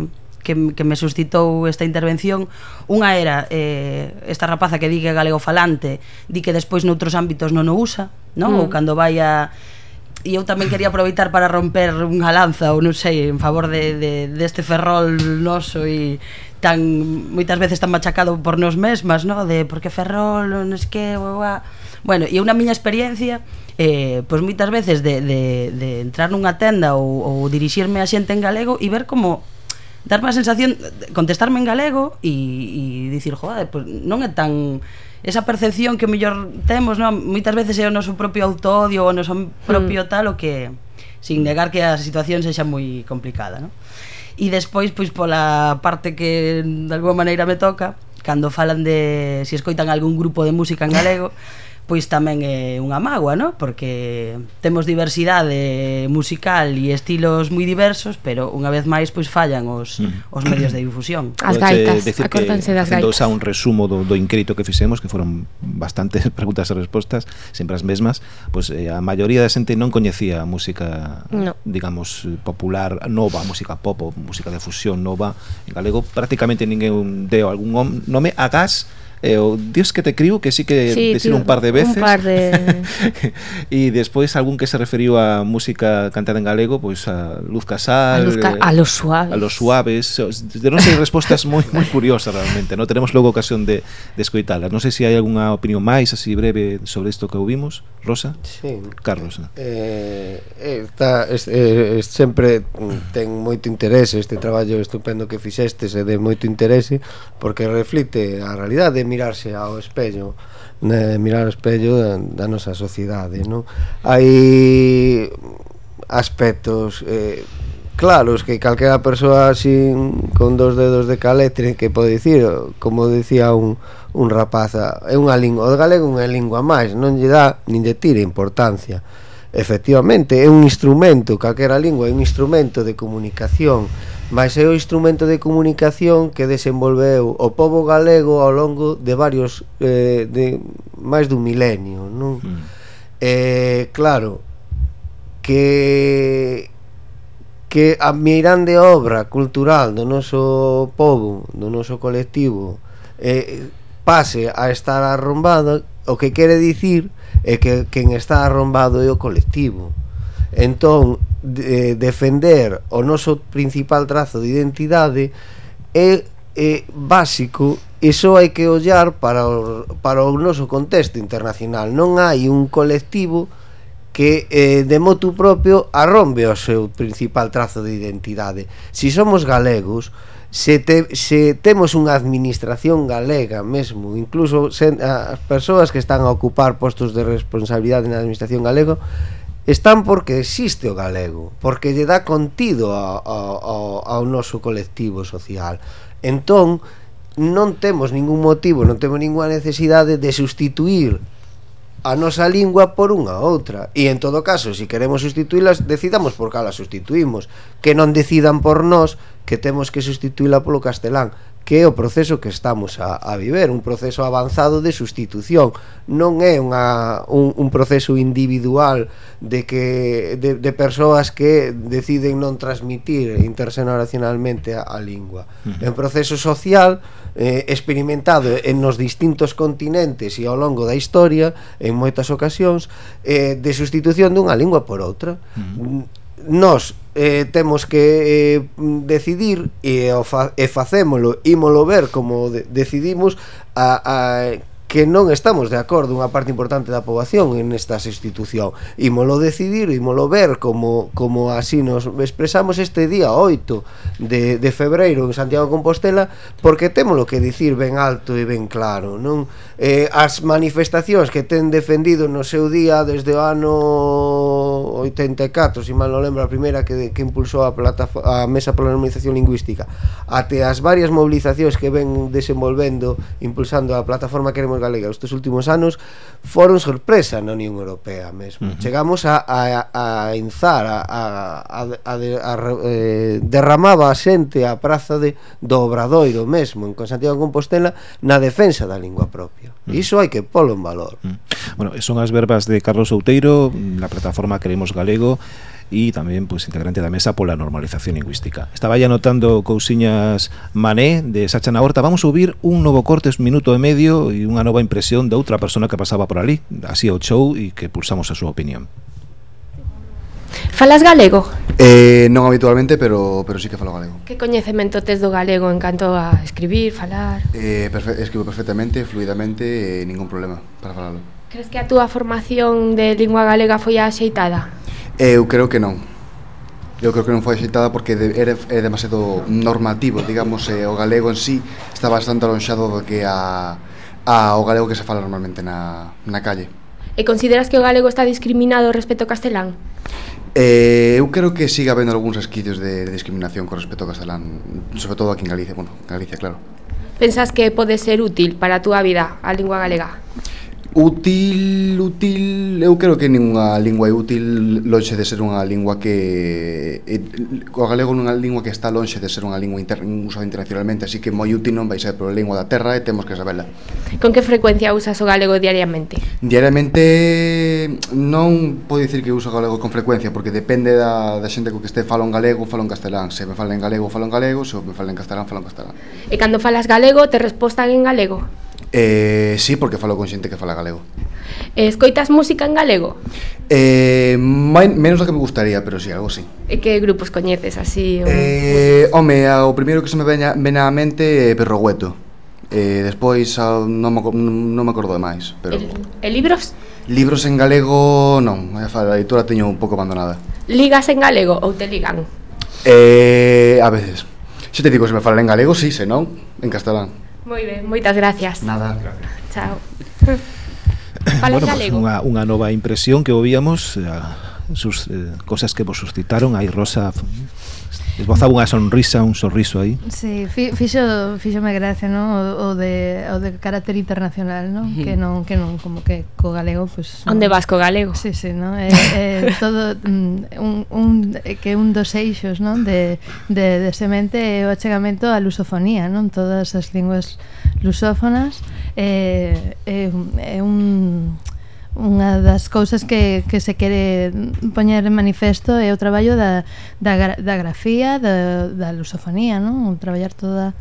Speaker 18: que, que me suscitou esta intervención unha era eh, esta rapaza que di que é galego falante di que despois noutros ámbitos non o usa non?
Speaker 2: Mm.
Speaker 18: ou cando vai a e eu tamén quería aproveitar para romper unha lanza ou non sei, en favor de, de, deste de ferrol noso e tan moitas veces tan machacado por nos mesmas, no? De porque ferrol, non es que, uá. Bueno, e unha miña experiencia eh, pois moitas veces de, de, de entrar nunha tenda ou, ou dirixirme a xente en galego e ver como darme a sensación contestarme en galego e, e dicir, joder, pues non é tan esa percepción que o mellor temos, non? Moitas veces é o noso propio autodio, o noso propio mm. tal o que sin negar que a situación sexa moi complicada, non? E despois, pois pola parte que de alguma maneira me toca, cando falan de si escoitan algún grupo de música en galego, pois tamén é unha mágoa, non? Porque temos diversidade musical e estilos moi diversos, pero unha vez máis pois fallan os os medios de difusión.
Speaker 2: As pois,
Speaker 1: eh,
Speaker 2: gaitas,
Speaker 1: que
Speaker 2: das gaitas.
Speaker 1: a un resumo do, do incrito que fixemos, que foron bastantes preguntas e respostas, sempre as mesmas, pois eh, a maioría da xente non coñecía a música,
Speaker 2: no.
Speaker 1: digamos, popular nova, música pop, música de fusión nova en galego, prácticamente ninguén deu algún nome a gas eh, o Dios que te criu, que sí que
Speaker 2: sí,
Speaker 1: decir
Speaker 2: tío,
Speaker 1: un par de veces.
Speaker 2: Un par de...
Speaker 1: e despois algún que se referiu a música cantada en galego, pois pues, a Luz Casal,
Speaker 2: a, Luz Ca
Speaker 1: eh,
Speaker 2: a Los Suaves.
Speaker 1: A Los Suaves. Deron sei respostas moi moi curiosas realmente, non tenemos logo ocasión de, de escoitala. Non sei se hai algunha opinión máis así breve sobre isto que ouvimos, Rosa?
Speaker 9: Sí.
Speaker 1: Carlos. Eh,
Speaker 9: eh, está, es, eh, sempre ten moito interese este traballo estupendo que fixestes é de moito interese porque reflite a realidade mirarse ao espello de mirar ao espello da, da nosa sociedade non? hai aspectos eh, claros que calquera persoa sin con dos dedos de caletre que pode dicir, como decía un, un rapaz, é unha lingua, o galego é unha lingua máis, non lle dá nin lle tira importancia. Efectivamente, é un instrumento, calquera lingua é un instrumento de comunicación mas é o instrumento de comunicación que desenvolveu o povo galego ao longo de varios eh, de máis dun milenio, non? Mm. Eh, claro que que a mirande obra cultural do noso povo, do noso colectivo, eh, pase a estar arrombado, o que quere dicir é que quen está arrombado é o colectivo. Entón, de, eh, defender o noso principal trazo de identidade é, é básico e só hai que ollar para o, para o noso contexto internacional. Non hai un colectivo que eh, de motu propio arrombe o seu principal trazo de identidade. Si somos galegos, se, te, se temos unha administración galega mesmo, incluso sen, as persoas que están a ocupar postos de responsabilidade na administración galega, están porque existe o galego, porque lle dá contido ao, ao, ao noso colectivo social. Entón, non temos ningún motivo, non temos ninguna necesidade de sustituir a nosa lingua por unha outra e en todo caso, se si queremos sustituílas decidamos por cala sustituímos que non decidan por nós que temos que sustituíla polo castelán que é o proceso que estamos a, a viver, un proceso avanzado de sustitución. Non é unha, un, un proceso individual de que de, de persoas que deciden non transmitir intergeneracionalmente a, a lingua. É un proceso social eh, experimentado en nos distintos continentes e ao longo da historia, en moitas ocasións, eh, de sustitución dunha lingua por outra. Mm nós eh, temos que eh, decidir e, o fa, e facémolo, ímolo ver como de, decidimos a, a que non estamos de acordo unha parte importante da poboación en esta institución. ímolo decidir, ímolo ver como, como así nos expresamos este día 8 de, de febreiro en Santiago de Compostela porque temos lo que dicir ben alto e ben claro. Non eh, As manifestacións que ten defendido no seu día desde o ano 84, se si mal non lembro a primeira que, que impulsou a, plata, a Mesa pola Normalización Lingüística, até as varias movilizacións que ven desenvolvendo, impulsando a plataforma Queremos Comunión Galega estes últimos anos foron sorpresa na Unión Europea mesmo. Uh -huh. Chegamos a, a, a enzar, a, a, a, de, a, eh, derramaba a xente a praza de, do Obradoiro mesmo, en Santiago de Compostela, na defensa da lingua propia. Uh -huh. Iso hai que polo en valor. Uh
Speaker 1: -huh. Bueno, son as verbas de Carlos Outeiro, na plataforma Queremos Galego, e tamén pois integrante da mesa pola normalización lingüística. Estaba ya notando cousiñas Mané de Sacha Naorta. Vamos a ouvir un novo corte, un minuto e medio e unha nova impresión de outra persona que pasaba por ali, así ao show e que pulsamos a súa opinión.
Speaker 2: Falas galego?
Speaker 19: Eh, non habitualmente, pero, pero sí que falo galego.
Speaker 2: Que coñecemento tes do galego en canto a escribir, falar?
Speaker 19: Eh, perfe escribo perfectamente, fluidamente, eh, ningún problema para falarlo.
Speaker 2: Crees que a túa formación de lingua galega foi axeitada?
Speaker 19: Eu creo que non. Eu creo que non foi axeitada porque de, era, é demasiado normativo, digamos, o galego en sí está bastante alonxado do que a, a o galego que se fala normalmente na, na calle.
Speaker 2: E consideras que o galego está discriminado respecto ao castelán?
Speaker 19: Eh, eu creo que siga habendo algúns esquicios de, de discriminación con respecto ao castelán, sobre todo aquí en Galicia, bueno, en Galicia, claro.
Speaker 2: Pensas que pode ser útil para a túa vida a lingua galega?
Speaker 19: Útil, útil, eu creo que ninguna lingua é útil lonxe de ser unha lingua que o galego non é unha lingua que está lonxe de ser unha lingua inter, usada internacionalmente, así que moi útil non vai ser pero a lingua da terra e temos que saberla.
Speaker 2: Con que frecuencia usas o galego diariamente?
Speaker 19: Diariamente non podo dicir que uso o galego con frecuencia porque depende da, da xente co que este falo en galego, falo en castelán, se me fala en galego, falo en galego, se me fala en castelán, falo en castelán.
Speaker 2: E cando falas galego, te respostan en galego?
Speaker 19: Eh, sí, porque falo con xente que fala galego.
Speaker 2: Eh, escoitas música en galego?
Speaker 19: Eh, mai, menos do que me gustaría, pero sí, algo sí.
Speaker 2: E que grupos coñeces así?
Speaker 19: O... Eh, home, o primeiro que se me veña, ven á mente é Perrogueto. Eh, despois ah, non me, non me acordo de máis, pero
Speaker 2: E, e libros?
Speaker 19: Libros en galego non, a editora teño un pouco abandonada.
Speaker 2: Ligas en galego ou te ligan?
Speaker 19: Eh, a veces. Se te digo, se me falan en galego, si, sí, se non, en castelán.
Speaker 2: Moi ben, moitas gracias.
Speaker 19: Nada, gracias.
Speaker 2: Chao.
Speaker 1: Fala bueno, pues unha, unha nova impresión que ouvíamos eh, sus eh, cosas que vos suscitaron aí Rosa esbozaba unha sonrisa, un sorriso aí.
Speaker 6: Sí, fixo, fixo me gracia, ¿no? o, o, de, o de carácter internacional, ¿no?
Speaker 2: Mm.
Speaker 6: que non que non como que co galego, pues
Speaker 2: Onde no. vas co galego?
Speaker 6: Sí, sí, ¿no? É, eh, é eh, todo mm, un, un que un dos eixos, ¿no? de de de semente é o achegamento á lusofonía, non? Todas as linguas lusófonas eh, é é un unha das cousas que, que se quere poñer en manifesto é o traballo da, da, da grafía, da, da lusofonía, non? traballar toda,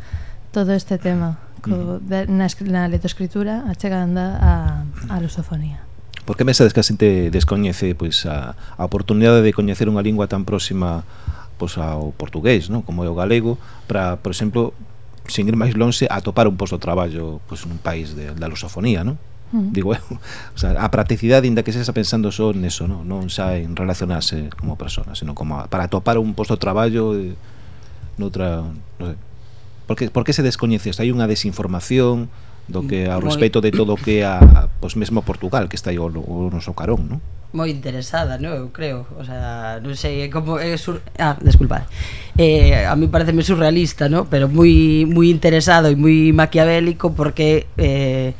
Speaker 6: todo este tema co, de, na, na letoscritura achegando a, a lusofonía.
Speaker 1: Por que pensades que a xente descoñece pois, a, a oportunidade de coñecer unha lingua tan próxima pois, ao portugués, non? como é o galego, para, por exemplo, sin ir máis longe, atopar un posto de traballo pois, nun país de, da lusofonía, non?
Speaker 6: Mm.
Speaker 1: Digo, eu, o sea, a practicidade, inda que sexa pensando só neso, non, non xa en relacionarse como persona, sino como a, para topar un posto de traballo eh, noutra, non sei. Por que, por que se descoñece isto? Hai unha desinformación do que ao
Speaker 18: mm.
Speaker 1: respecto de todo o que a, pois mesmo Portugal, que está aí o, o noso carón, non?
Speaker 18: moi interesada, non? Eu creo, o sea, non sei, é como é sur... ah, desculpad. Eh, a mí pareceme surrealista, non? Pero moi moi interesado e moi maquiavélico porque eh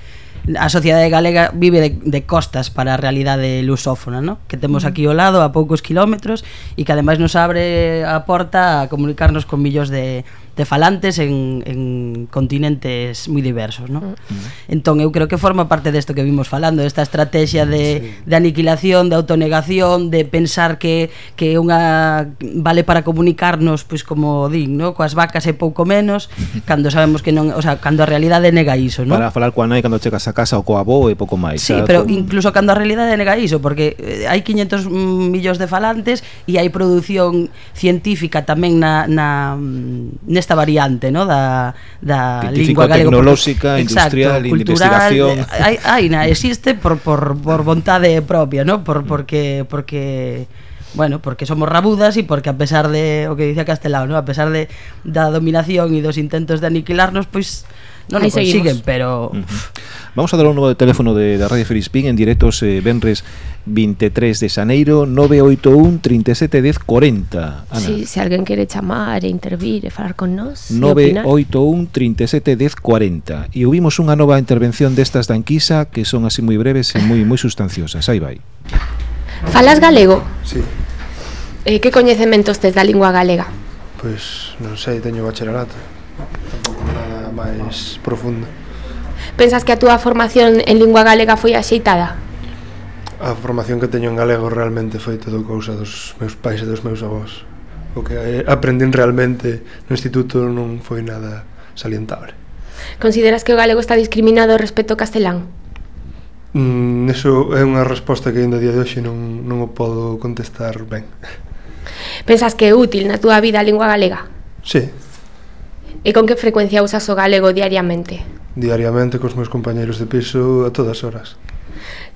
Speaker 18: a sociedade galega vive de, de costas para a realidade lusófona, ¿no? que temos mm. aquí ao lado a poucos kilómetros e que ademais nos abre a porta a comunicarnos con millóns de, de falantes en, en continentes moi diversos, ¿no? Mm. Entón eu creo que forma parte desto que vimos falando, desta estrategia de, sí. de aniquilación, de autonegación, de pensar que que unha vale para comunicarnos, pois como din, ¿no? coas vacas e pouco menos, cando sabemos que non, o sea, cando a realidade nega iso, ¿no?
Speaker 1: Para falar coa nai cando chegas a casa ou coa avó e pouco máis.
Speaker 18: Sí, pero
Speaker 1: con...
Speaker 18: incluso cando a realidade nega iso, porque eh, hai 500 millóns de falantes e hai produción científica tamén na, na mm, neste esta variante no? da, da
Speaker 1: Científico,
Speaker 18: lingua galego
Speaker 1: tecnolóxica, industrial, exacto, cultural, investigación
Speaker 18: eh, hai, hai na, existe por, por, por vontade propia no? por, mm. porque porque bueno, porque somos rabudas e porque a pesar de o que dice Castelao, ¿no? a pesar de da dominación e dos intentos de aniquilarnos, pois pues,
Speaker 2: non
Speaker 18: o consiguen, pero uh -huh.
Speaker 1: Vamos a dar o novo de teléfono de, da Radio Felispín en directos eh, Benres 23 de Xaneiro 981 37 10 40 Ana.
Speaker 2: Si, se alguén quere chamar e intervir e falar con nós
Speaker 1: 981 37 10 40 E ouvimos unha nova intervención destas da Anquisa que son así moi breves e moi moi sustanciosas. Aí vai.
Speaker 2: Falas galego?
Speaker 20: Sí.
Speaker 2: Eh, Que coñecementos tes da lingua galega?
Speaker 20: Pois, pues, non sei, teño bacharelato. Tampouco nada máis profundo
Speaker 2: pensas que a túa formación en lingua galega foi axeitada?
Speaker 20: A formación que teño en galego realmente foi todo cousa dos meus pais e dos meus avós. O que eh, aprendín realmente no instituto non foi nada salientable.
Speaker 2: Consideras que o galego está discriminado respecto ao castelán?
Speaker 20: Mm, eso é unha resposta que ainda día de hoxe non, non o podo contestar ben.
Speaker 2: Pensas que é útil na túa vida a lingua galega?
Speaker 20: Sí.
Speaker 2: E con que frecuencia usas o galego diariamente?
Speaker 20: diariamente cos meus compañeiros de piso a todas horas.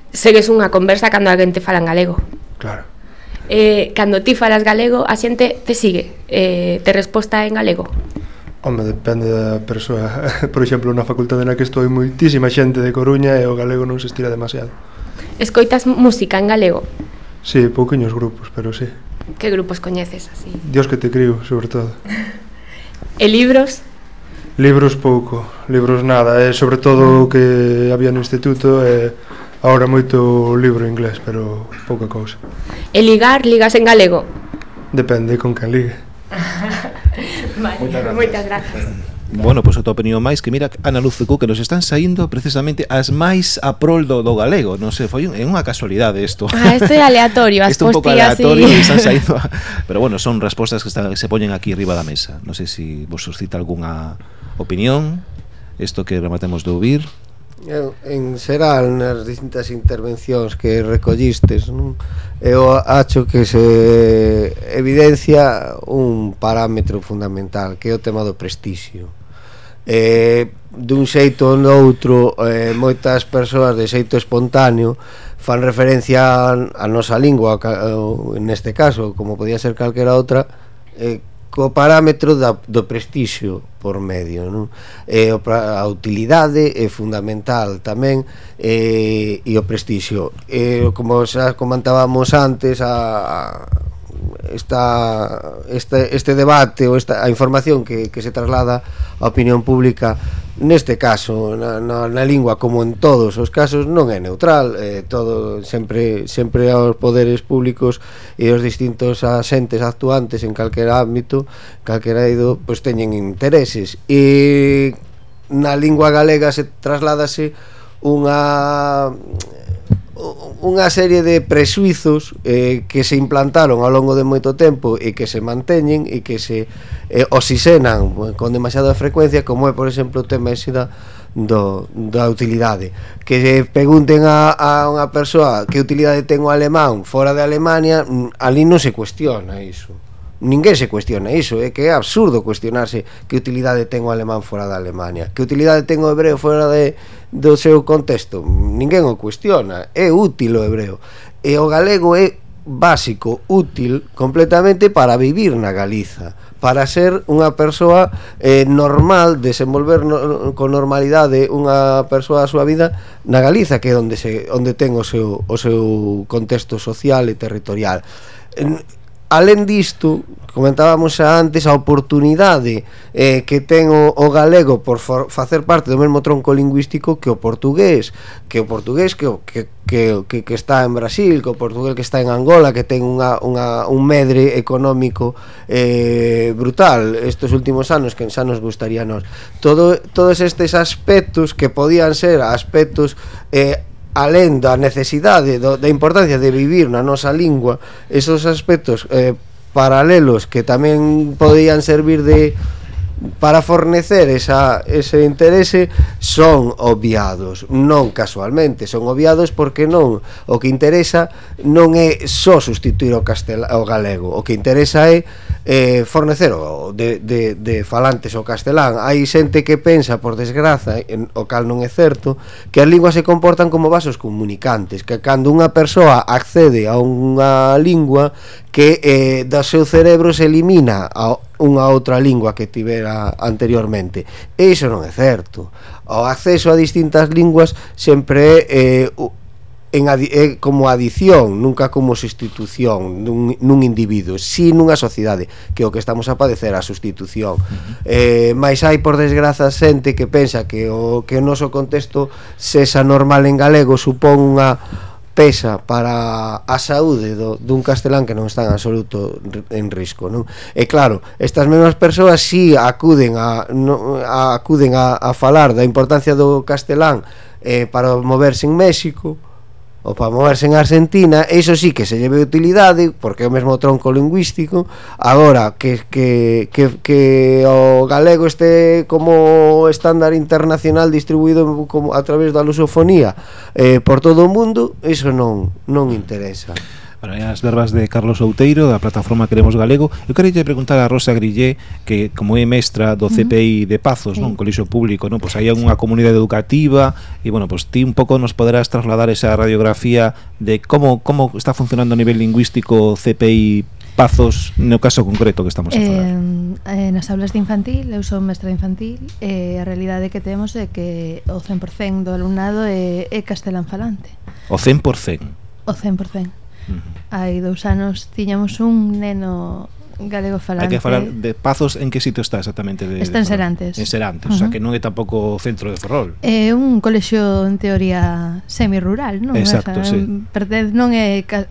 Speaker 2: Segues unha conversa cando alguén te fala en galego.
Speaker 20: Claro.
Speaker 2: Eh, cando ti falas galego, a xente te sigue, eh, te resposta en galego.
Speaker 20: Home, depende da persoa. Por exemplo, na facultade na que estou hai moitísima xente de Coruña e o galego non se estira demasiado.
Speaker 2: Escoitas música en galego?
Speaker 20: Sí, pouquiños grupos, pero sí.
Speaker 2: Que grupos coñeces así?
Speaker 20: Dios que te criu, sobre todo.
Speaker 2: e libros?
Speaker 20: Libros pouco, libros nada, e sobre todo o que había no instituto eh, e agora moito libro inglés, pero pouca cousa.
Speaker 2: E ligar, ligas en galego?
Speaker 20: Depende con quen ligue.
Speaker 2: vale, moitas gracias.
Speaker 1: Bueno, pois pues, a tua opinión máis que mira Ana Luz que nos están saindo precisamente as máis a prol do, do galego, non sei, foi un, é unha casualidade isto.
Speaker 2: Ah, isto é aleatorio, as
Speaker 1: Isto un pouco aleatorio sí. están saindo. A... Pero bueno, son respostas que, están, que se poñen aquí arriba da mesa. Non sei se vos suscita algunha opinión, isto que rematemos de ouvir.
Speaker 9: Eu, en xeral, nas distintas intervencións que recollistes, non? eu acho que se evidencia un parámetro fundamental, que é o tema do prestixio. Eh, dun xeito ou noutro eh, moitas persoas de xeito espontáneo fan referencia a, a nosa lingua ca, neste caso, como podía ser calquera outra eh, co parámetro da, do prestixio por medio non? E a utilidade é fundamental tamén e, e o prestixio e, como xa comentábamos antes a, a esta, este, este debate ou esta, a información que, que se traslada á opinión pública neste caso na, na, na lingua como en todos os casos non é neutral eh, todo sempre sempre aos poderes públicos e os distintos asentes actuantes en calquera ámbito calquera ido pois teñen intereses. E na lingua galega se trasládase unha unha serie de presuizos eh, que se implantaron ao longo de moito tempo e que se manteñen e que se eh, oxisenan eh, con demasiada frecuencia como é por exemplo o tema ese da, do, da utilidade. Que se pregunten a, a unha persoa que utilidade ten o alemán fora de Alemania mm, ali non se cuestiona iso ninguén se cuestiona iso, é eh? que é absurdo cuestionarse que utilidade ten o alemán fora da Alemania, que utilidade ten o hebreo fora de, do seu contexto, ninguén o cuestiona, é útil o hebreo, e o galego é básico, útil, completamente para vivir na Galiza, para ser unha persoa eh, normal, desenvolver no, con normalidade unha persoa a súa vida na Galiza, que é onde, se, onde ten o seu, o seu contexto social e territorial. En, alén disto, comentábamos xa antes a oportunidade eh, que ten o, o galego por for, facer parte do mesmo tronco lingüístico que o portugués, que o portugués que que que, que, que está en Brasil, que o portugués que está en Angola, que ten unha, unha, un medre económico eh, brutal estes últimos anos que xa nos gustaría nos. Todo, todos estes aspectos que podían ser aspectos eh, alén da necesidade do, da importancia de vivir na nosa lingua esos aspectos eh, paralelos que tamén podían servir de para fornecer esa, ese interese son obviados, non casualmente, son obviados porque non o que interesa non é só sustituir o, castel, o galego, o que interesa é eh, fornecer o de, de, de falantes o castelán. Hai xente que pensa, por desgraza, en, o cal non é certo, que as linguas se comportan como vasos comunicantes, que cando unha persoa accede a unha lingua que eh, do seu cerebro se elimina a unha outra lingua que tivera anteriormente. E iso non é certo. O acceso a distintas linguas sempre é eh, en adi é como adición, nunca como sustitución nun, nun individuo, si nunha sociedade, que o que estamos a padecer a sustitución. Uh -huh. Eh, mais hai por desgraza xente que pensa que o que o noso contexto sexa normal en galego supón unha pesa para a saúde do, dun castelán que non está en absoluto en risco, non? E claro, estas mesmas persoas si sí acuden a, no, a acuden a, a falar da importancia do castelán eh, para moverse en México, ou para moverse en Argentina, iso sí que se lleve utilidade, porque é o mesmo tronco lingüístico, agora que, que, que, que o galego este como estándar internacional distribuído como a través da lusofonía eh, por todo o mundo, iso non, non interesa
Speaker 1: as verbas de Carlos Outeiro da plataforma Queremos Galego eu queria preguntar a Rosa Grillé que como é mestra do CPI de Pazos sí. non colixo público non pois hai unha comunidade educativa e bueno pois ti un pouco nos poderás trasladar esa radiografía de como como está funcionando a nivel lingüístico CPI Pazos no caso concreto que estamos a falar
Speaker 6: eh, eh, Nas aulas de infantil eu sou mestra infantil e eh, a realidade que temos é que o 100% do alumnado é, é castelán falante
Speaker 1: O 100%?
Speaker 6: O 100% Hai dous anos tiñamos un neno galego falante.
Speaker 1: Hai que falar de Pazos en que sitio está exactamente? De,
Speaker 6: está en Serantes.
Speaker 1: En Serantes, uh -huh. o sea que non é tampouco centro de Ferrol.
Speaker 6: É un colexio en teoría semirural, non?
Speaker 1: Exacto,
Speaker 6: o sea,
Speaker 1: sí.
Speaker 6: Non é ca,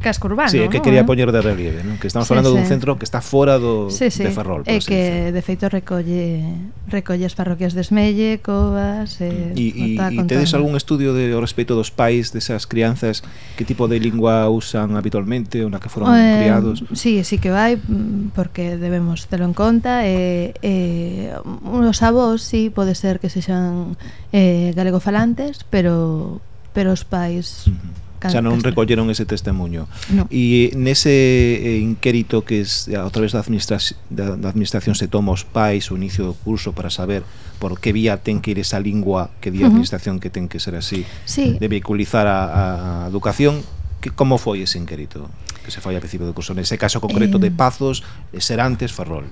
Speaker 6: casco urbano.
Speaker 1: Sí, é que
Speaker 6: non,
Speaker 1: quería eh? poñer de relieve, non? que estamos
Speaker 6: sí,
Speaker 1: falando
Speaker 6: sí.
Speaker 1: dun centro que está fora do,
Speaker 6: sí, sí.
Speaker 1: de Ferrol.
Speaker 6: É que, de feito, recolle recolle as parroquias de Esmelle, Covas...
Speaker 1: E, e, e tedes algún estudio de, ao respecto dos pais desas crianzas? Que tipo de lingua usan habitualmente? Ou na que foron
Speaker 6: eh,
Speaker 1: criados?
Speaker 6: Sí, sí que vai Mm, porque debemos telo en conta e, e os avós si sí, pode ser que sexan eh, galegofalantes pero pero os pais.
Speaker 1: Can, xa non recolleron ese testemunho
Speaker 6: no.
Speaker 1: e nese eh, inquérito que es, a través da, administra da, da administración se toma os pais o inicio do curso para saber por que vía ten que ir esa lingua que di a administración que ten que ser así
Speaker 6: sí.
Speaker 1: de vehiculizar a, a educación que, como foi ese inquérito? que se foi a principio do curso nese caso concreto
Speaker 6: eh...
Speaker 1: de Pazos, Serantes, Ferrol.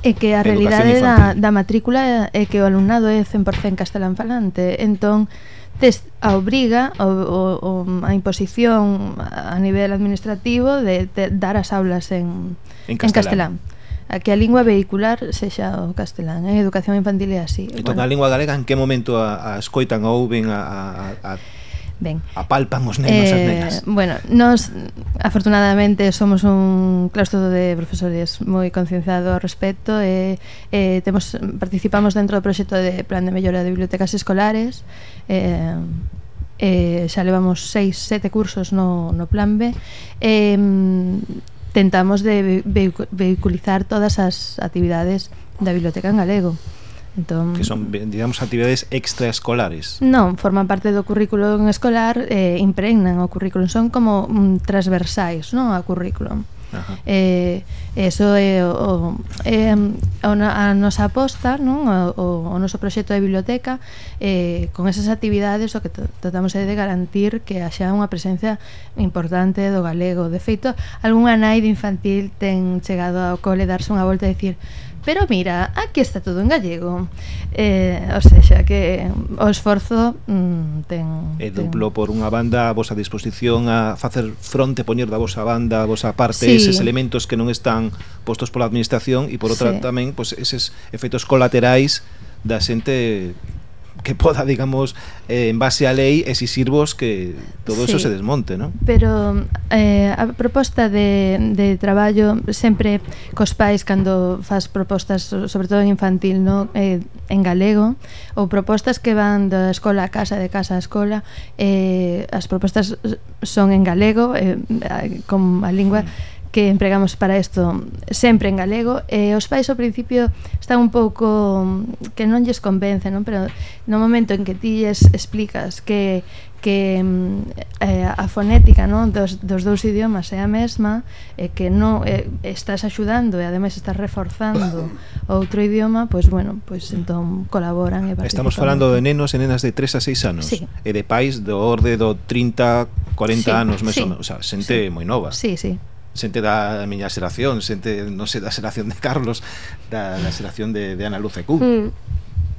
Speaker 6: É que a realidade da, da matrícula é que o alumnado é 100% castelán falante, entón tes a obriga o, o, o, a imposición a nivel administrativo de, de dar as aulas en,
Speaker 1: en castelán.
Speaker 6: En
Speaker 1: castelán
Speaker 6: a que a lingua vehicular sexa o castelán, en educación infantil é así.
Speaker 1: Entón, bueno. a lingua galega en que momento a, a escoitan ou ven a, a, a
Speaker 6: Ben.
Speaker 1: Apalpan os nenos eh, as nenas.
Speaker 6: Bueno, nós afortunadamente somos un claustro de profesores moi concienciado ao respecto e eh, temos participamos dentro do proxecto de Plan de Mellora de Bibliotecas Escolares. Eh, eh, xa levamos seis, sete cursos no, no plan B eh, tentamos de ve vehiculizar todas as actividades da biblioteca en galego Entón,
Speaker 1: que son, digamos, actividades extraescolares.
Speaker 6: Non, forman parte do currículo escolar, eh, impregnan o currículo, son como mm, transversais non ao currículo.
Speaker 1: Ajá.
Speaker 6: Eh, eso é o, o, é mm, a nosa aposta, non? O, o, o noso proxecto de biblioteca eh, con esas actividades o que tratamos é de garantir que haxa unha presencia importante do galego. De feito, algunha nai de infantil ten chegado ao cole darse unha volta e dicir Pero mira, aquí está todo en gallego. Eh, ou sexa, que o esforzo mm, ten... É
Speaker 1: duplo ten. por unha banda a vosa disposición a facer fronte, poñer da vosa banda, a vosa parte,
Speaker 6: sí.
Speaker 1: eses elementos que non están postos pola administración e por outra
Speaker 6: sí.
Speaker 1: tamén pues, eses efectos colaterais da xente que poda, digamos, eh, en base á lei exixir vos que todo
Speaker 6: sí, eso
Speaker 1: se desmonte, non?
Speaker 6: Pero eh, a proposta de, de traballo sempre cos pais cando faz propostas, sobre todo en infantil, no? eh, en galego, ou propostas que van da escola a casa, de casa a escola, eh, as propostas son en galego, eh, con a lingua... Mm que empregamos para isto sempre en galego e os pais ao principio están un pouco mm, que non lles convence, non? pero no momento en que ti lles explicas que que mm, eh, a fonética non dos, dos dous idiomas é a mesma e que non eh, estás axudando e ademais estás reforzando outro idioma, pois pues, bueno, pois pues, entón colaboran e
Speaker 1: Estamos falando de nenos e nenas de 3 a 6 anos
Speaker 6: sí.
Speaker 1: e de pais do orde do 30, 40
Speaker 6: sí,
Speaker 1: anos, menos
Speaker 6: sí.
Speaker 1: o menos, o sea, xente sí. moi nova.
Speaker 6: Sí, sí
Speaker 1: xente da miña xeración, xente, non sei, da xeración de Carlos, da, da xeración de, de Ana Luce Q.
Speaker 2: Mm.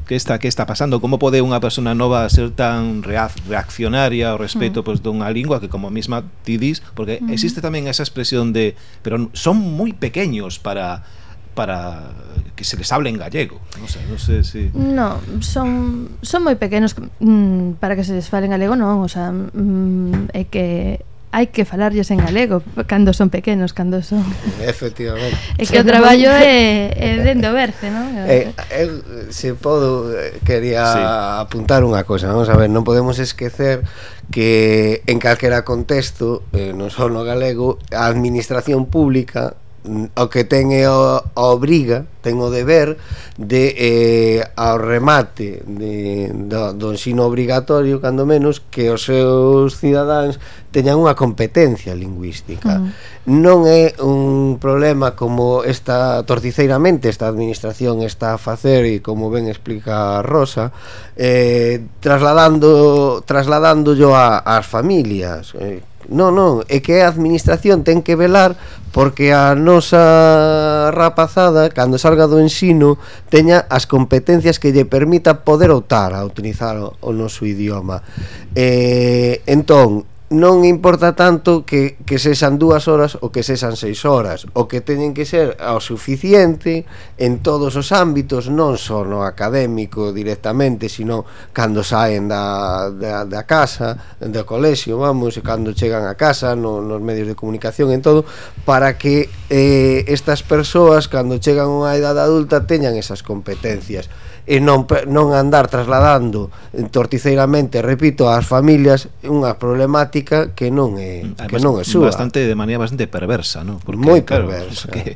Speaker 1: Que está que está pasando? Como pode unha persona nova ser tan reaccionaria ao respecto
Speaker 6: mm.
Speaker 1: pois, dunha lingua que como mesma ti dis, porque
Speaker 6: mm.
Speaker 1: existe tamén esa expresión de pero son moi pequeños para para que se les hable en gallego. non sei, non sei si...
Speaker 6: No, son, son moi pequenos mm, para que se les fale en galego, non, o sea, mm, é que hai que falarlles en galego cando son pequenos, cando son
Speaker 9: Efectivamente.
Speaker 6: É que o traballo é, é dendo verse, non?
Speaker 9: Eh, eu, se podo, quería
Speaker 6: sí.
Speaker 9: apuntar unha cosa, vamos a ver, non podemos esquecer que en calquera contexto, eh, non só no galego, a administración pública o que ten é a obriga, ten o deber de eh, ao remate de, do, do ensino obrigatorio, cando menos, que os seus cidadáns teñan unha competencia lingüística. Uh -huh. Non é un problema como esta torticeiramente esta administración está a facer e como ben explica Rosa, eh, trasladando trasladándollo ás familias, eh, Non, non, é que a administración ten que velar porque a nosa rapazada, cando salga do ensino, teña as competencias que lle permita poder optar a utilizar o, o noso idioma. Eh, entón, non importa tanto que, que sexan dúas horas ou que sexan seis horas. O que teñen que ser ao suficiente en todos os ámbitos non só no académico directamente sino cando saen da, da, da casa do colexio, vamos, e cando chegan a casa no, nos medios de comunicación en todo para que eh, estas persoas cando chegan a unha idade adulta teñan esas competencias e non, non andar trasladando torticeiramente, repito, ás familias unha problemática que non é mm, que non é súa.
Speaker 1: Bastante de maneira bastante perversa, ¿no?
Speaker 9: Porque moi perversa.
Speaker 1: Que,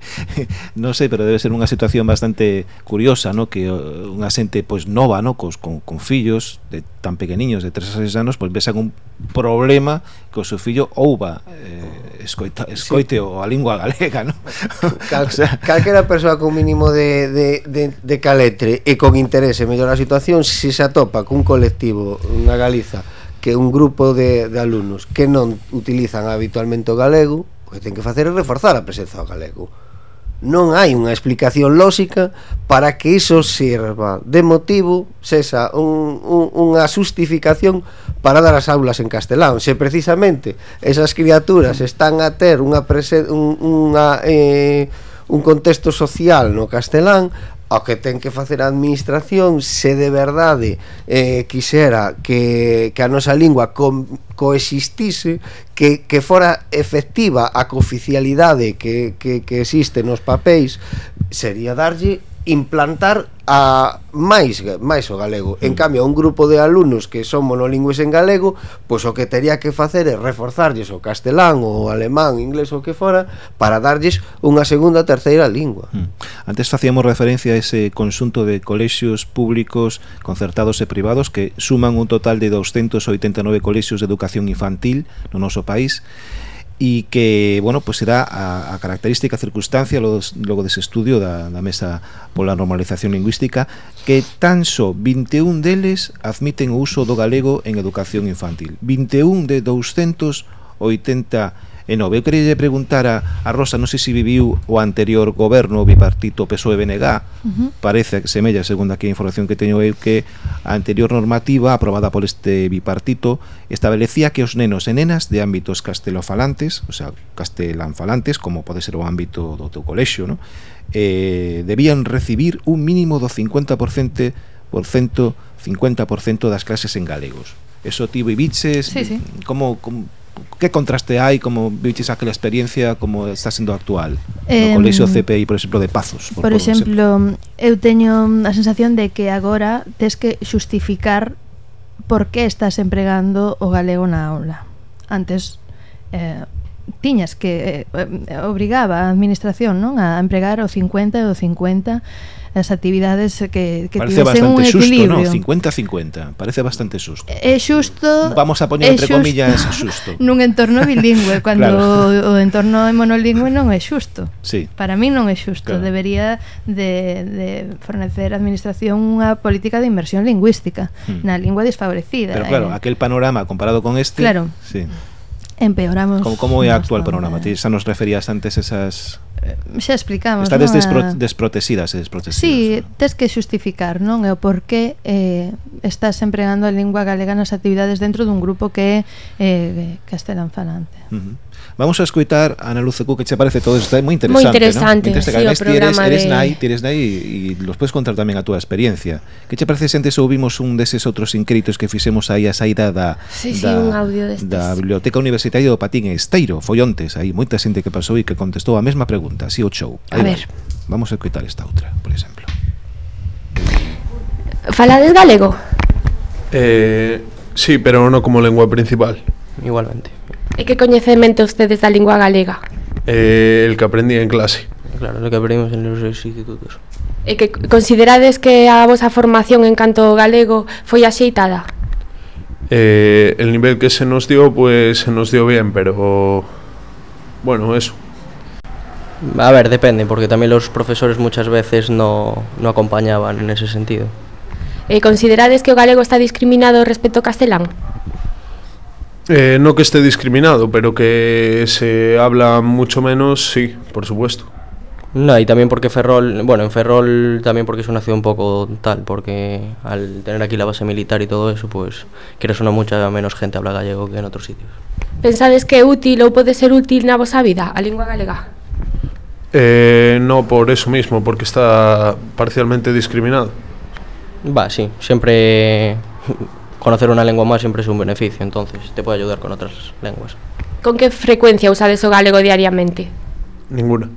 Speaker 1: non sei, pero debe ser unha situación bastante curiosa, ¿no? Que uh, unha xente pois nova, ¿no? Cos con, con fillos de tan pequeniños de 3 a 6 anos, pois vexan un problema que o seu fillo ouva eh, escoita, escoite sí. o a lingua galega, ¿no?
Speaker 9: Cal, o sea, calquera persoa con mínimo de, de, de, de caletre e con interese mellor a situación se se atopa cun colectivo na Galiza que un grupo de, de alumnos que non utilizan habitualmente o galego o que ten que facer é reforzar a presenza do galego. Non hai unha explicación lóxica para que iso sirva de motivo, sexa un, un, unha justificación para dar as aulas en castelán. Se precisamente esas criaturas están a ter unha, presen, un, unha eh, un contexto social no castelán o que ten que facer a administración se de verdade eh, quixera que, que a nosa lingua co, coexistise que, que fora efectiva a cooficialidade que, que, que existe nos papéis sería darlle implantar a máis máis o galego. En mm. cambio, un grupo de alumnos que son monolingües en galego, pois o que tería que facer é reforzarlles o castelán, o alemán, inglés ou que fora, para darlles unha segunda, terceira lingua.
Speaker 1: Mm. Antes facíamos referencia a ese conxunto de colexios públicos, concertados e privados que suman un total de 289 colexios de educación infantil no noso país e que, bueno, pues será a, a característica a circunstancia logo, logo dese estudio da, da Mesa pola Normalización Lingüística que tan só 21 deles admiten o uso do galego en educación infantil. 21 de 280 Eh, 9. Eu queria preguntar a, a Rosa, non sei se viviu o anterior goberno bipartito PSOE-BNG, uh -huh. parece, semella, segundo aquí a información que teño eu, que a anterior normativa aprobada por este bipartito establecía que os nenos e nenas de ámbitos castelofalantes, o sea, castelanfalantes, como pode ser o ámbito do teu colexio, ¿no? eh, debían recibir un mínimo do 50% por cento 50% das clases en galegos. Eso ti viviches
Speaker 6: sí, sí.
Speaker 1: como como que contraste hai como viches aquela experiencia como está sendo actual?
Speaker 6: Eh,
Speaker 1: no colexio CPI, por exemplo, de Pazos
Speaker 6: por, por exemplo, exemplo, eu teño a sensación de que agora tes que xustificar por que estás empregando o galego na aula. Antes eh, tiñas que eh, eh obrigaba a administración non a empregar o 50 e o 50 as actividades que, que
Speaker 1: parece
Speaker 6: tivesen un equilibrio.
Speaker 1: Bastante xusto, no? 50-50, parece bastante xusto.
Speaker 6: É xusto...
Speaker 1: Vamos a poñer entre
Speaker 6: xusto,
Speaker 1: comillas xusto.
Speaker 6: Nun entorno bilingüe, cando
Speaker 1: claro.
Speaker 6: o, o entorno é monolingüe non é xusto.
Speaker 1: Sí.
Speaker 6: Para mí non é xusto,
Speaker 1: claro.
Speaker 6: debería de, de fornecer a administración unha política de inversión lingüística
Speaker 1: hmm.
Speaker 6: na lingua desfavorecida.
Speaker 1: Pero claro,
Speaker 6: eh,
Speaker 1: aquel panorama comparado con este...
Speaker 6: Claro.
Speaker 1: Sí.
Speaker 6: Empeoramos.
Speaker 1: Como, como é o actual panorama? Ti xa nos referías antes esas Eh,
Speaker 6: xa explicamos,
Speaker 1: Estades
Speaker 6: non?
Speaker 1: Despro
Speaker 6: eh,
Speaker 1: desprotexidas e desprotexidas.
Speaker 6: Sí, tes que xustificar, non? é o porqué eh, estás empregando a lingua galega nas actividades dentro dun grupo que é eh, castelán falante.
Speaker 1: Uh -huh. Vamos a escoitar a Ana Luz que che parece todo isto, é moi interesante,
Speaker 2: Moi interesante,
Speaker 1: ¿no? Interesante entón,
Speaker 2: sí,
Speaker 1: además,
Speaker 2: o
Speaker 1: programa eres, eres
Speaker 2: de...
Speaker 1: nai, tires nai e los podes contar tamén a túa experiencia. Que che parece se antes ouvimos un deses outros inscritos que fixemos aí a saída da,
Speaker 2: sí,
Speaker 1: da, sí,
Speaker 2: un audio destes.
Speaker 1: da Biblioteca Universitaria do Patín en Esteiro, Follontes, aí moita xente que pasou e que contestou a mesma pregunta pregunta, así o show. Aí a
Speaker 2: ver.
Speaker 1: Vai. Vamos a coitar esta outra, por exemplo.
Speaker 2: Falades galego?
Speaker 17: Eh, sí, pero non como lengua principal.
Speaker 21: Igualmente.
Speaker 2: E que coñecemento ustedes da lingua galega?
Speaker 17: Eh, el que aprendí en clase.
Speaker 21: Claro, lo que aprendimos en los institutos.
Speaker 2: E que considerades que a vosa formación en canto galego foi axeitada?
Speaker 17: Eh, el nivel que se nos dio, pues se nos dio bien, pero bueno, eso.
Speaker 21: A ver, depende, porque también los profesores muchas veces no, no acompañaban en ese sentido.
Speaker 2: E considerades que o galego está discriminado respecto ao castelán?
Speaker 17: Eh, no que esté discriminado, pero que se habla mucho menos, sí, por supuesto.
Speaker 21: No, y también porque Ferrol, bueno, en Ferrol también porque es una ciudad un poco tal, porque al tener aquí la base militar y todo eso, pues quieres o no mucha menos gente habla gallego que en otros sitios.
Speaker 2: Pensades que é útil ou pode ser útil na vosa vida a lingua galega?
Speaker 17: Eh, no por eso mismo, porque está parcialmente discriminado.
Speaker 21: Va, sí, siempre conocer una lengua más siempre es un beneficio, entonces te puede ayudar con otras lenguas.
Speaker 2: ¿Con qué frecuencia usades o galego diariamente?
Speaker 17: Ninguna.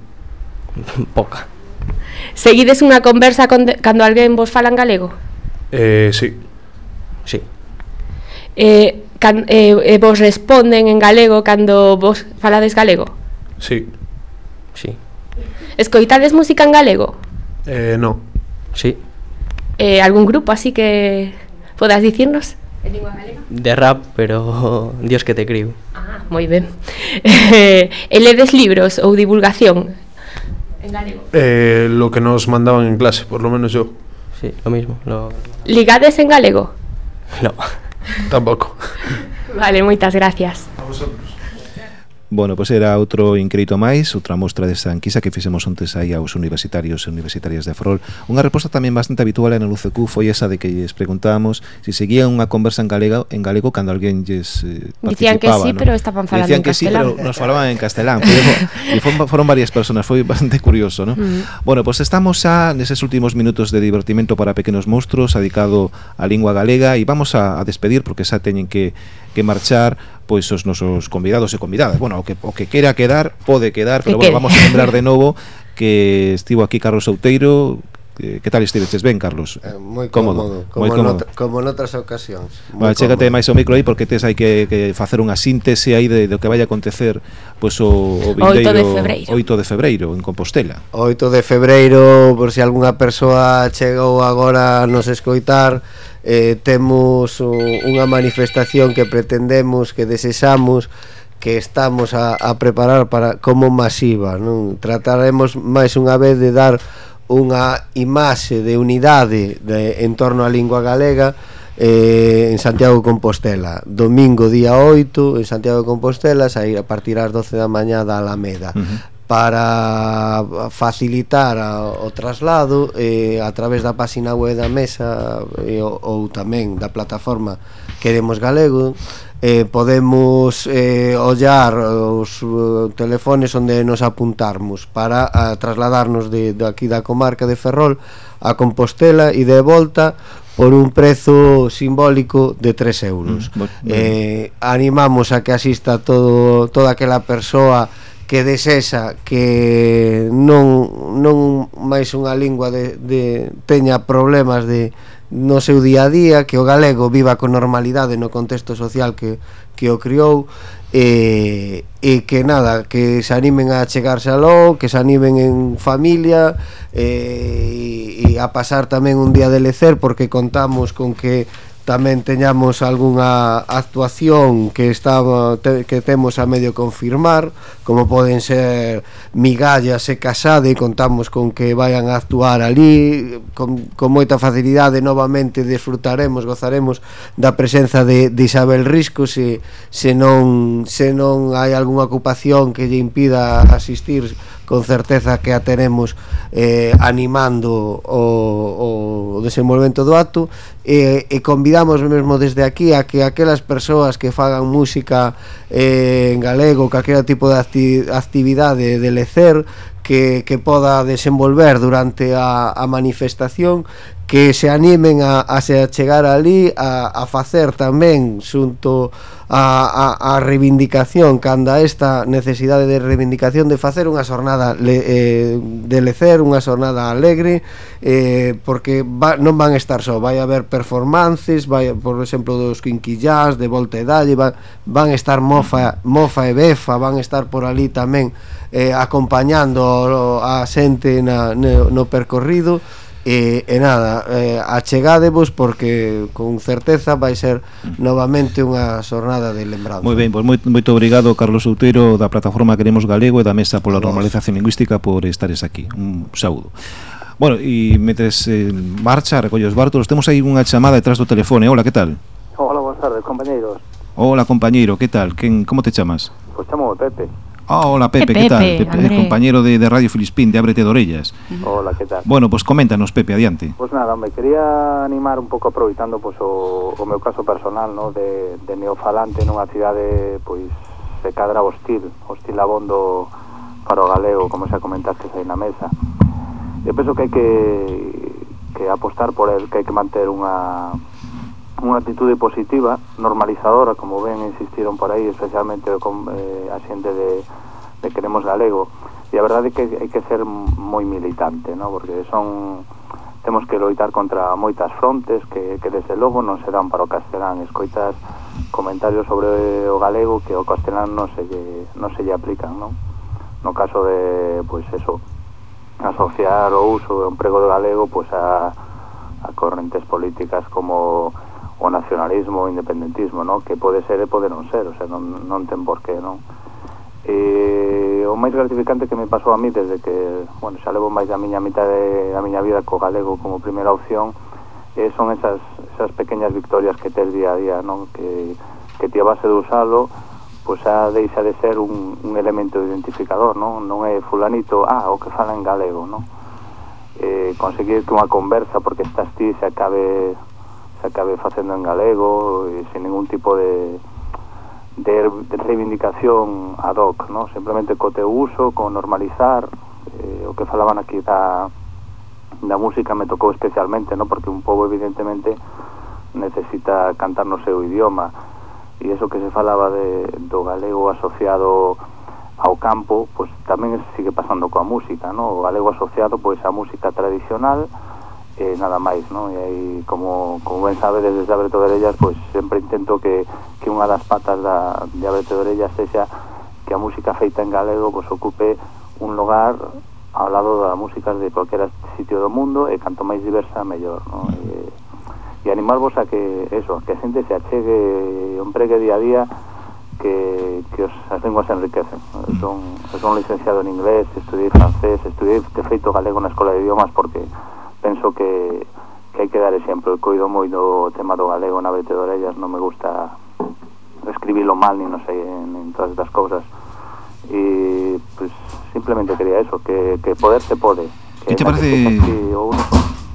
Speaker 21: Poca.
Speaker 2: Seguides unha conversa con de, cando alguén vos fala en galego?
Speaker 17: Eh, sí.
Speaker 21: Sí.
Speaker 2: Eh, can, eh, eh vos responden en galego cando vos falades galego?
Speaker 17: Sí.
Speaker 21: Sí.
Speaker 2: Escoitades música en galego?
Speaker 17: Eh, no.
Speaker 21: Sí.
Speaker 2: Eh, algún grupo así que podas dicirnos? En lingua galega?
Speaker 21: De rap, pero Dios que te criou.
Speaker 2: Ah, moi ben. Eh, ledes libros ou divulgación en galego?
Speaker 17: Eh, lo que nos mandaban en clase, por lo menos yo.
Speaker 21: Sí, lo mismo. Lo...
Speaker 2: Ligades en galego?
Speaker 21: No.
Speaker 17: Tampoco.
Speaker 2: Vale, moitas gracias.
Speaker 1: Bueno, pois pues era outro increito máis, outra mostra desta enquisa que fixemos antes aí aos universitarios e universitarias de Ferrol. Unha resposta tamén bastante habitual en el UCQ foi esa de que lles preguntábamos se si seguían unha conversa en galego en galego cando alguén lles eh,
Speaker 2: Dicían que sí, ¿no? pero estaban falando
Speaker 1: Dicían
Speaker 2: en castelán.
Speaker 1: Dicían que sí, pero nos falaban en castelán. e foron, foron varias personas, foi bastante curioso, ¿no?
Speaker 2: Mm.
Speaker 1: Bueno, pois pues estamos xa neses últimos minutos de divertimento para pequenos monstruos adicado á lingua galega e vamos a, a despedir porque xa teñen que que marchar pois os nosos convidados e convidadas. Bueno, o que o que quera quedar pode quedar, pero
Speaker 2: que
Speaker 1: bueno,
Speaker 2: quede.
Speaker 1: vamos a lembrar de novo que estivo aquí Carlos Outeiro, que tal estiveches? Ben, Carlos?
Speaker 9: Eh, moi
Speaker 1: cómodo,
Speaker 9: cómodo, como,
Speaker 1: moi cómodo.
Speaker 9: Not, como noutras ocasións.
Speaker 1: Bueno, chégate máis ao micro aí porque tes aí que, que facer unha síntese aí de, do que vai acontecer pois, pues, o, o vindeiro
Speaker 2: 8 de,
Speaker 1: 8 de febreiro en Compostela.
Speaker 9: 8 de febreiro, por se si algunha persoa chegou agora a nos escoitar, eh, temos uh, unha manifestación que pretendemos, que desexamos, que estamos a, a preparar para como masiva non trataremos máis unha vez de dar unha imaxe de unidade de, en torno á lingua galega eh, en Santiago de Compostela. Domingo día 8 en Santiago de Compostela sair a partir ás 12 da mañá da Alameda.
Speaker 1: Uh -huh
Speaker 9: para facilitar a, o traslado eh, a través da páxina web da mesa eh, ou, ou tamén da plataforma Queremos Galego eh, podemos eh, ollar os uh, telefones onde nos apuntarmos para a, trasladarnos de, de aquí da comarca de Ferrol a Compostela e de volta por un prezo simbólico de 3 euros.
Speaker 1: Mm, bueno.
Speaker 9: eh, animamos a que asista todo, toda aquela persoa que desesa que non, non máis unha lingua de, de, teña problemas de, no seu día a día, que o galego viva con normalidade no contexto social que, que o criou e, e que nada, que se animen a chegarse aló, que se animen en familia e, e a pasar tamén un día de lecer porque contamos con que tamén teñamos algunha actuación que está te, que temos a medio confirmar, como poden ser Migallas e Casade, contamos con que vayan a actuar ali con, con moita facilidade novamente disfrutaremos, gozaremos da presenza de, de Isabel Risco se, se non se non hai algunha ocupación que lle impida asistir con certeza que a teremos eh, animando o, o desenvolvemento do acto e, e convidamos mesmo desde aquí a que aquelas persoas que fagan música eh, en galego, calquera tipo de acti actividade de lecer que, que poda desenvolver durante a, a manifestación que se animen a, a se chegar ali a, a facer tamén xunto a, a, a reivindicación canda esta necesidade de reivindicación de facer unha xornada le, eh, de lecer, unha xornada alegre eh, porque va, non van estar só, vai haber performances vai, por exemplo, dos quinquillás de volta e dalle, van, van estar mofa, mofa e befa, van estar por ali tamén eh, acompañando a xente na, no, no percorrido E, e nada, eh, achegádevos porque con certeza vai ser novamente unha xornada de lembranza.
Speaker 1: Moi ben, pois moi, moito obrigado Carlos Outeiro da plataforma Queremos Galego e da Mesa pola Normalización Lingüística por estares aquí. Un saúdo. Bueno, e metes eh, marcha, recollos bártulos, temos aí unha chamada detrás do telefone. Hola, que tal?
Speaker 22: Hola, boas tardes, compañeiros.
Speaker 1: Hola, compañeiro, que tal? Quen, como te chamas?
Speaker 22: Pois pues chamo Pepe.
Speaker 1: Ah, oh, hola Pepe,
Speaker 22: eh, Pepe,
Speaker 1: que tal?
Speaker 22: Pepe,
Speaker 1: Pepe compañero de, de, Radio Filispín, de Ábrete de Orellas.
Speaker 22: Hola, que tal?
Speaker 1: Bueno, pues coméntanos, Pepe, adiante.
Speaker 22: Pues nada, me quería animar un pouco aproveitando pues, o, o meu caso personal, no? de, de neofalante nunha cidade, pois, se cadra hostil, hostil abondo para o galego, como xa comentaste aí na mesa. Eu penso que hai que, que apostar por el, que hai que manter unha unha actitude positiva, normalizadora, como ben insistiron por aí, especialmente con eh, a xente de, de Queremos Galego. E a verdade é que hai que ser moi militante, ¿no? porque son temos que loitar contra moitas frontes que, que desde logo non se dan para o castelán escoitas comentarios sobre o galego que o castelán non se lle, non se lle aplican non? no caso de, pois eso asociar o uso do emprego do galego pois a, a correntes políticas como o nacionalismo o independentismo, no? Que pode ser e pode non ser, o sea, non, non ten por qué, non? E eh, o máis gratificante que me pasou a mí desde que, bueno, xa levo máis da miña mitad da miña vida co galego como primeira opción, eh, son esas, esas pequeñas victorias que tes día a día, non? Que, que ti a base de usalo, pois xa deixa de ser un, un elemento identificador, non? Non é fulanito, ah, o que fala en galego, non? Eh, conseguir que unha conversa, porque estás ti, se acabe se acabe facendo en galego e sen ningún tipo de, de reivindicación ad hoc, ¿no? simplemente co teu uso, co normalizar, eh, o que falaban aquí da, da música me tocou especialmente, ¿no? porque un pobo evidentemente necesita cantar no seu idioma, e eso que se falaba de, do galego asociado ao campo, pois pues, tamén sigue pasando coa música, ¿no? o galego asociado pois pues, a música tradicional, e nada máis, non? E aí, como, como ben sabe, desde Abrete de Orellas, pois sempre intento que, que unha das patas da, de Abrete de Orellas sexa que a música feita en galego pois, ocupe un lugar ao lado da música de cualquier sitio do mundo e canto máis diversa, mellor, non? E, e animarvos a que, eso, que a xente se achegue e empregue día a día que, que os, as linguas se enriquecen. Eu son, eu son licenciado en inglés, estudiei francés, estudiei de feito galego na Escola de Idiomas porque penso que, que hai que dar exemplo. Coido moi do tema do galego na vete de orellas, non me gusta escribilo mal, nin non sei, nin todas estas cousas. E, pues, simplemente quería eso, que, que poder se pode.
Speaker 1: Que te parece... Que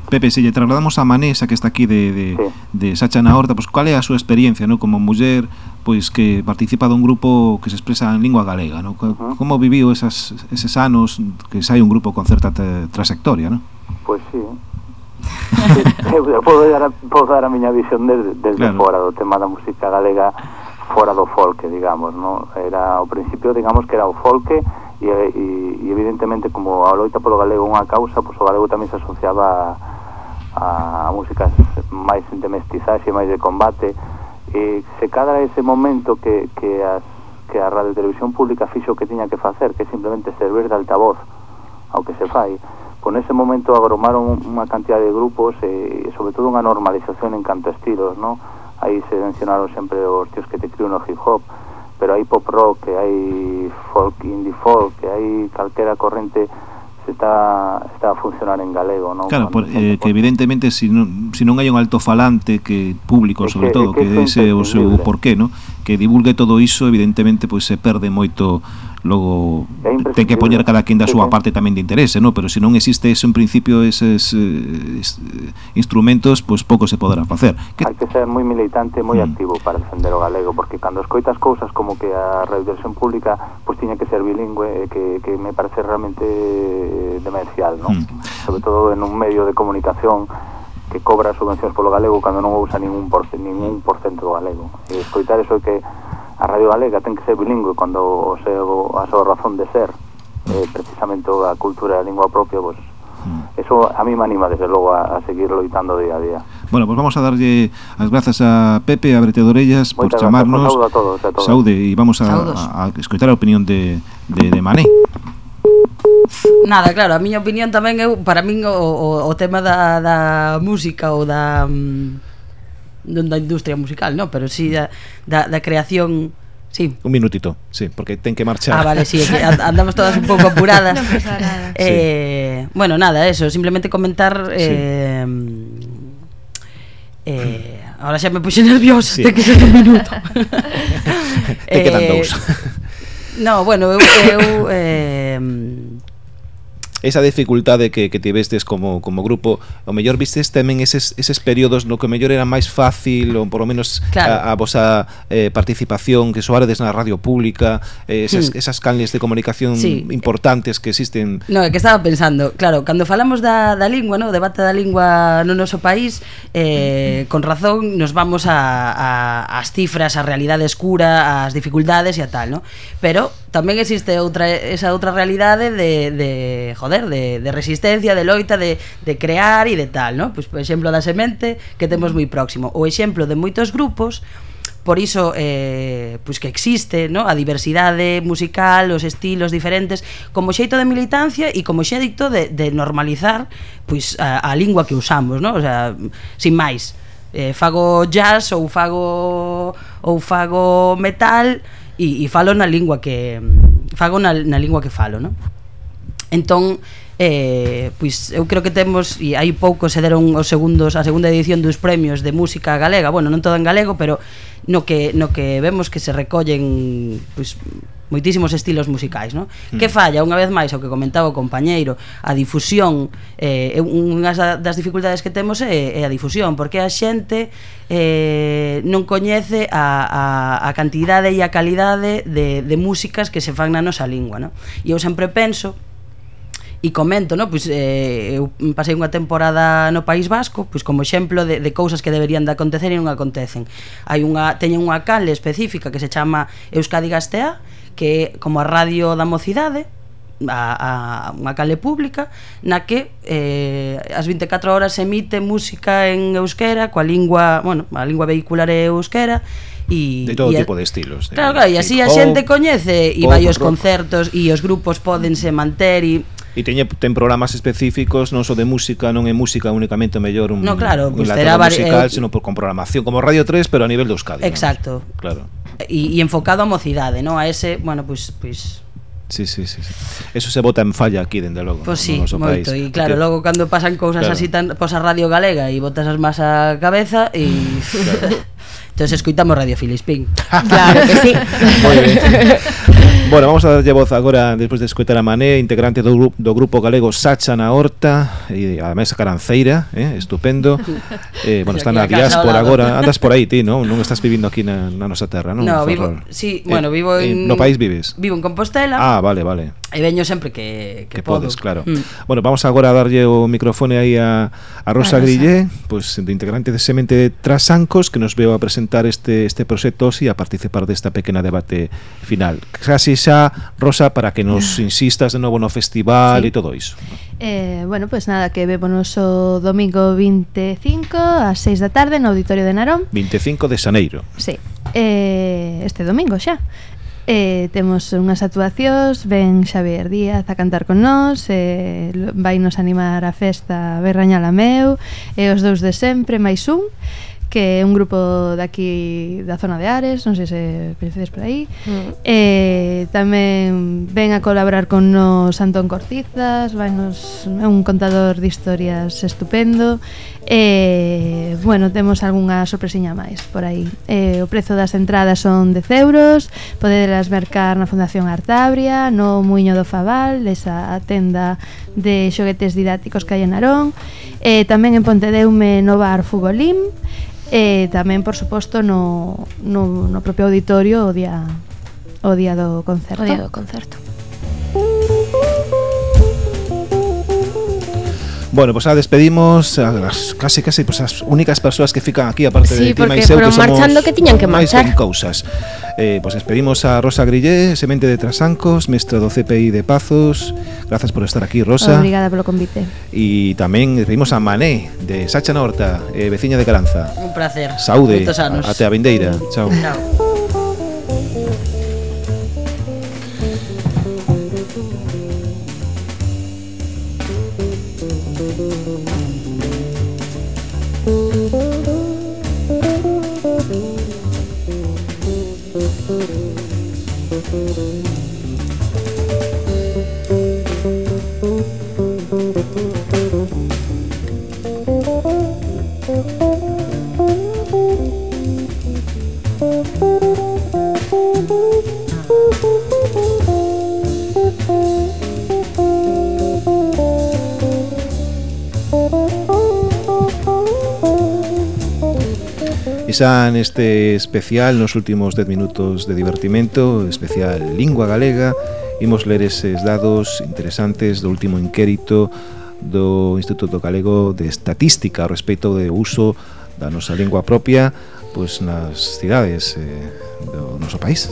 Speaker 1: Pepe, se lle trasladamos a Manesa que está aquí de, de, sí. de Sacha na Horta, pois pues, cal é a súa experiencia, no? como muller pois que participa dun grupo que se expresa en lingua galega, no? Como viviu esas, eses anos que sai un grupo con certa trayectoria, non?
Speaker 22: Pois sí. Eh, eu podo dar a, podo dar a miña visión desde, desde claro. fora do tema da música galega fora do folque, digamos, no? Era ao principio, digamos, que era o folque e, eh, e, e evidentemente como a loita polo galego unha causa, pois o galego tamén se asociaba a, a músicas máis de mestizaxe, máis de combate e se cadra ese momento que, que, as, que a radio televisión pública fixo o que tiña que facer, que simplemente servir de altavoz ao que se fai con ese momento agromaron unha cantidad de grupos e, sobre todo unha normalización en canto a estilos, ¿no? Aí se mencionaron sempre os tíos que te crío no hip hop, pero hai pop rock, que hai folk, indie folk, que hai calquera corrente se está, está a funcionar en galego, ¿no?
Speaker 1: Claro, por, eh, que evidentemente se si non, si non hai un altofalante que público, sobre que, todo, que, que ese o seu porqué, ¿no? que divulgue todo iso, evidentemente pois se perde moito logo ten que poñer cada quen da súa parte tamén de interese, non? Pero se non existe eso en principio eses, eses instrumentos, pois pouco se poderá facer.
Speaker 22: Que... Hai que ser moi militante, moi mm. activo para defender o galego, porque cando escoitas cousas como que a radiodiversión pública pois tiña que ser bilingüe, eh, que, que me parece realmente eh, demencial, non? Mm. Sobre todo en un medio de comunicación que cobra subvencións polo galego cando non usa ningún por, ningún porcento do galego. E escoitar iso que a Radio Galega ten que ser bilingüe cando o seu, a súa razón de ser eh, precisamente a cultura e a lingua propia, pues, mm. Eso a mí me anima, desde logo, a, a, seguir loitando día a día.
Speaker 1: Bueno, pues vamos a darlle as grazas a Pepe, a Brete Dorellas, por chamarnos.
Speaker 22: Pues, saúde a todos. A todos.
Speaker 1: Saúde, e vamos a, a, escuchar a opinión de, de, de Mané.
Speaker 18: Nada, claro, a miña opinión tamén eu para min o, o, o tema da, da música ou da non da industria musical, no, pero si sí da, da, da creación Sí.
Speaker 1: Un minutito, sí, porque ten que marchar.
Speaker 18: Ah, vale, sí, que andamos todas un pouco apuradas. no pasa nada. Eh, sí. Bueno, nada, eso, simplemente comentar eh, sí. eh, ahora xa me puxe nerviosa, sí. te que ser un minuto.
Speaker 1: te quedan eh, dous.
Speaker 18: No, bueno, eu, eu eh,
Speaker 1: esa dificultade que, que tivestes como, como grupo, o mellor vistes tamén eses, eses períodos no que o mellor era máis fácil ou por lo menos claro. a, a vosa eh, participación que soaredes na radio pública eh, esas, hmm. esas canles de comunicación sí. importantes que existen
Speaker 18: No, é que estaba pensando, claro, cando falamos da, da lingua, no? o debate da lingua no noso país eh, con razón nos vamos a, a, as cifras, a realidade escura, as dificultades e a tal, no? pero tamén existe outra esa outra realidade de, de joder, de, de resistencia, de loita, de, de crear e de tal, ¿no? Pois, por exemplo, da semente que temos moi próximo. O exemplo de moitos grupos Por iso eh, pois que existe no? a diversidade musical, os estilos diferentes Como xeito de militancia e como xeito de, de normalizar pois, a, a lingua que usamos no? o sea, Sin máis eh, Fago jazz ou fago, ou fago metal e, e falo na lingua que fago na, na lingua que falo, non? Entón, eh, pois eu creo que temos e hai pouco se deron os segundos a segunda edición dos premios de música galega, bueno, non todo en galego, pero no que no que vemos que se recollen pois moitísimos estilos musicais, non? Mm. Que falla, unha vez máis, o que comentaba o compañeiro, a difusión, eh, unhas das dificultades que temos é, é a difusión, porque a xente eh, non coñece a, a, a cantidade e a calidade de, de músicas que se fan na nosa lingua, non? E eu sempre penso, e comento, no? pois, eh, eu pasei unha temporada no País Vasco, pois como exemplo de, de cousas que deberían de acontecer e non acontecen. Hai unha, teñen unha cal específica que se chama Euskadi Gastea, que é como a radio da mocidade, a, a unha cale pública na que eh, as 24 horas emite música en euskera coa lingua, bueno, a lingua vehicular é euskera
Speaker 1: e de todo e, tipo de estilos. De
Speaker 18: claro, claro, e así a xente coñece e vai aos concertos e os grupos pódense manter e
Speaker 1: E teñe ten programas específicos, non só de música, non é música únicamente mellor un,
Speaker 18: no, claro,
Speaker 1: un
Speaker 18: pues lateral
Speaker 1: musical,
Speaker 18: eh,
Speaker 1: sino por con programación, como Radio 3, pero a nivel de Euskadi.
Speaker 18: Exacto.
Speaker 1: ¿no? Claro.
Speaker 18: E enfocado a mocidade, non? A ese, bueno, pois pues, pues,
Speaker 1: Sí, sí, sí, sí. Eso se bota en falla aquí, dende logo.
Speaker 18: Pois pues sí,
Speaker 1: no
Speaker 18: moito. E claro,
Speaker 1: Porque...
Speaker 18: logo cando pasan cousas claro. así tan... Pois a Radio Galega e botas as más a cabeza e... Y... Claro. Entonces escoitamos Radio Filispín.
Speaker 2: Claro que sí.
Speaker 1: Moi ben. Bueno, vamos a darlle voz agora, despois de escoitar a Mané, integrante do, grupo, do grupo galego Sacha na Horta, e a mesa Caranceira, eh, estupendo. Eh, bueno, está na diáspora agora, andas por aí ti, non? Non estás vivindo aquí na, na nosa terra, non?
Speaker 18: No, vivo, sí,
Speaker 1: eh,
Speaker 18: bueno, vivo eh, en...
Speaker 1: No país vives?
Speaker 18: Vivo en Compostela.
Speaker 1: Ah, vale, vale.
Speaker 18: E veño sempre que, que,
Speaker 1: que
Speaker 18: podo.
Speaker 1: podes, claro.
Speaker 18: Mm.
Speaker 1: Bueno, vamos agora a darlle o micrófono aí a, a Rosa a Grillé, pois pues, de integrante de Semente de Trasancos, que nos veo a presentar este este proxecto e a participar desta pequena debate final. Casi xa, Rosa, para que nos ah. insistas de novo no festival sí. e todo iso.
Speaker 6: Eh, bueno, pois pues nada, que vémonos o domingo 25 ás 6 da tarde no Auditorio de Narón.
Speaker 1: 25 de Xaneiro.
Speaker 6: Sí, eh, este domingo xa. Eh, temos unhas actuacións, ven Xavier Díaz a cantar con nós, eh, vai nos animar a festa Berraña Lameu, e eh, os dous de sempre, máis un, que é un grupo daqui da zona de Ares, non sei se coñecedes por aí. Mm. Eh, tamén ven a colaborar con nos Antón Cortizas, vai nos, é un contador de historias estupendo eh, bueno, temos algunha sorpresiña máis por aí. eh, o prezo das entradas son 10 euros, podedelas mercar na Fundación Artabria, no Muiño do Fabal, esa tenda de xoguetes didácticos que hai en Arón, eh, tamén en Pontedeume no bar Fugolim, e eh, tamén, por suposto, no, no, no propio auditorio o día, o día do concerto.
Speaker 2: O día do concerto.
Speaker 1: Bueno, pues a despedimos a las casi casi pues as únicas persoas que fican aquí aparte
Speaker 2: sí,
Speaker 1: de ti
Speaker 2: máis
Speaker 1: eu
Speaker 2: que somos marchando que tiñan que marchar.
Speaker 1: máis cousas. Eh, pues despedimos a Rosa Grillé, semente de Trasancos, mestra do CPI de Pazos. Gracias por estar aquí, Rosa.
Speaker 6: Obrigada polo convite.
Speaker 1: E tamén despedimos a Mané de Sacha na Horta, eh, veciña de Caranza.
Speaker 18: Un placer.
Speaker 1: Saúde.
Speaker 18: Anos.
Speaker 1: Até a vindeira. Chao.
Speaker 18: Chao.
Speaker 1: Xa neste especial nos últimos 10 minutos de divertimento Especial Lingua Galega Imos ler eses dados interesantes do último inquérito do Instituto Galego de Estatística ao respecto do uso da nosa lingua propia pois nas cidades eh, do noso país.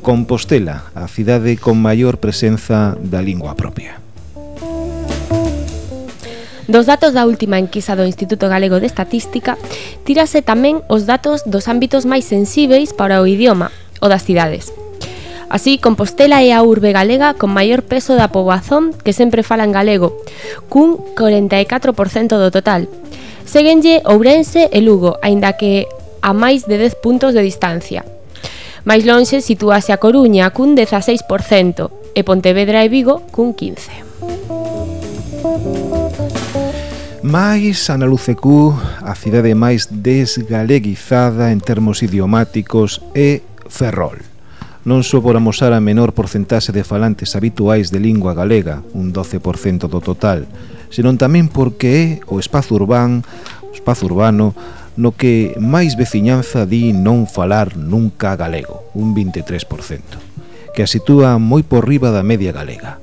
Speaker 1: Compostela, a cidade con maior presenza da lingua propia.
Speaker 2: Dos datos da última enquisa do Instituto Galego de Estatística, tírase tamén os datos dos ámbitos máis sensíveis para o idioma, o das cidades. Así, Compostela é a urbe galega con maior peso da poboazón que sempre fala en galego, cun 44% do total. Seguenlle Ourense e Lugo, aínda que a máis de 10 puntos de distancia. Máis lonxe sitúase a Coruña cun 16% e Pontevedra e Vigo cun 15%.
Speaker 1: Mais Ana Lucecú, a cidade máis desgaleguizada en termos idiomáticos é Ferrol. Non só por amosar a menor porcentaxe de falantes habituais de lingua galega, un 12% do total, senón tamén porque é o espazo urbán, o espazo urbano no que máis veciñanza di non falar nunca galego, un 23%, que a sitúa moi por riba da media galega.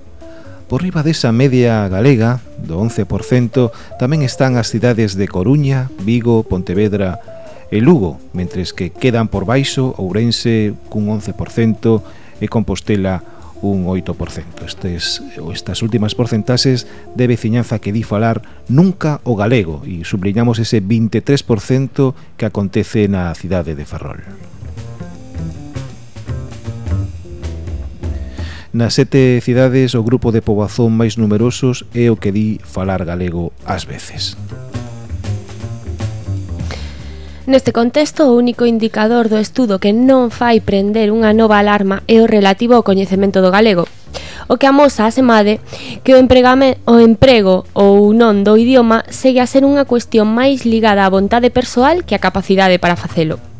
Speaker 1: Por riba desa media galega, do 11%, tamén están as cidades de Coruña, Vigo, Pontevedra e Lugo, mentres que quedan por baixo Ourense cun 11% e Compostela un 8%. Estes, estas últimas porcentaxes de veciñanza que di falar nunca o galego e subliñamos ese 23% que acontece na cidade de Ferrol. Nas sete cidades o grupo de pobazón máis numerosos é o que di falar galego ás veces.
Speaker 2: Neste contexto, o único indicador do estudo que non fai prender unha nova alarma é o relativo ao coñecemento do galego. O que amosa, a semade que o, o emprego ou non do idioma segue a ser unha cuestión máis ligada á vontade persoal que á capacidade para facelo.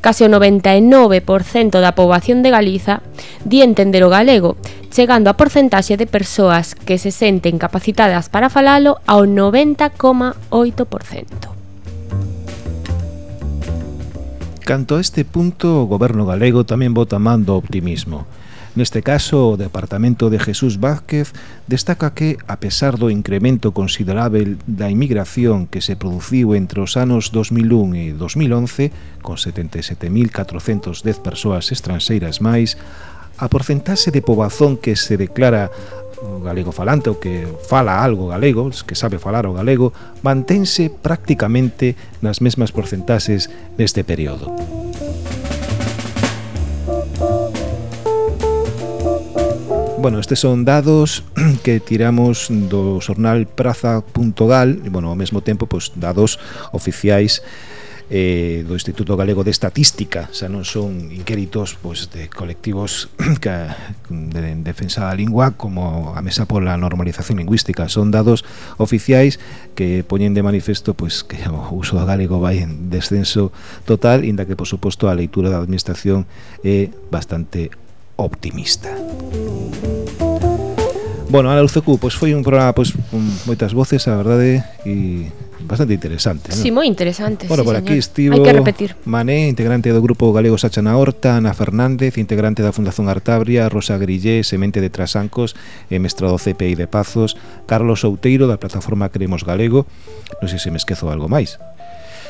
Speaker 2: Case o 99% da poboación de Galiza di entender o galego, chegando a porcentaxe de persoas que se senten capacitadas para falalo ao 90,8%.
Speaker 1: Canto a este punto, o goberno galego tamén vota mando ao optimismo. Neste caso, o Departamento de Jesús Vázquez destaca que, a pesar do incremento considerável da inmigración que se produciu entre os anos 2001 e 2011, con 77.410 persoas estranxeiras máis, a porcentaxe de pobazón que se declara galego falante ou que fala algo galego, que sabe falar o galego, mantense prácticamente nas mesmas porcentaxes neste período. Bueno, estes son dados que tiramos do xornal praza.gal e, bueno, ao mesmo tempo, pois, dados oficiais eh, do Instituto Galego de Estatística, xa non son inquéritos pois, de colectivos que, de, de defensa da lingua como a Mesa pola Normalización Lingüística. Son dados oficiais que poñen de manifesto pois, que o uso do galego vai en descenso total, inda que, por suposto, a leitura da administración é bastante optimista. Música Bueno, Ana Lucecu, pois foi un programa pois, con moitas voces, a verdade, e bastante interesante. ¿no?
Speaker 2: Sí, moi interesante.
Speaker 1: Bueno,
Speaker 2: sí,
Speaker 1: por
Speaker 2: señor.
Speaker 1: aquí estivo
Speaker 2: que repetir.
Speaker 1: Mané, integrante do grupo galego Sacha na Horta, Ana Fernández, integrante da Fundación Artabria, Rosa Grillé, semente de Trasancos, e mestrado CPI de Pazos, Carlos Outeiro da plataforma Cremos Galego. Non sei se me esquezo algo máis.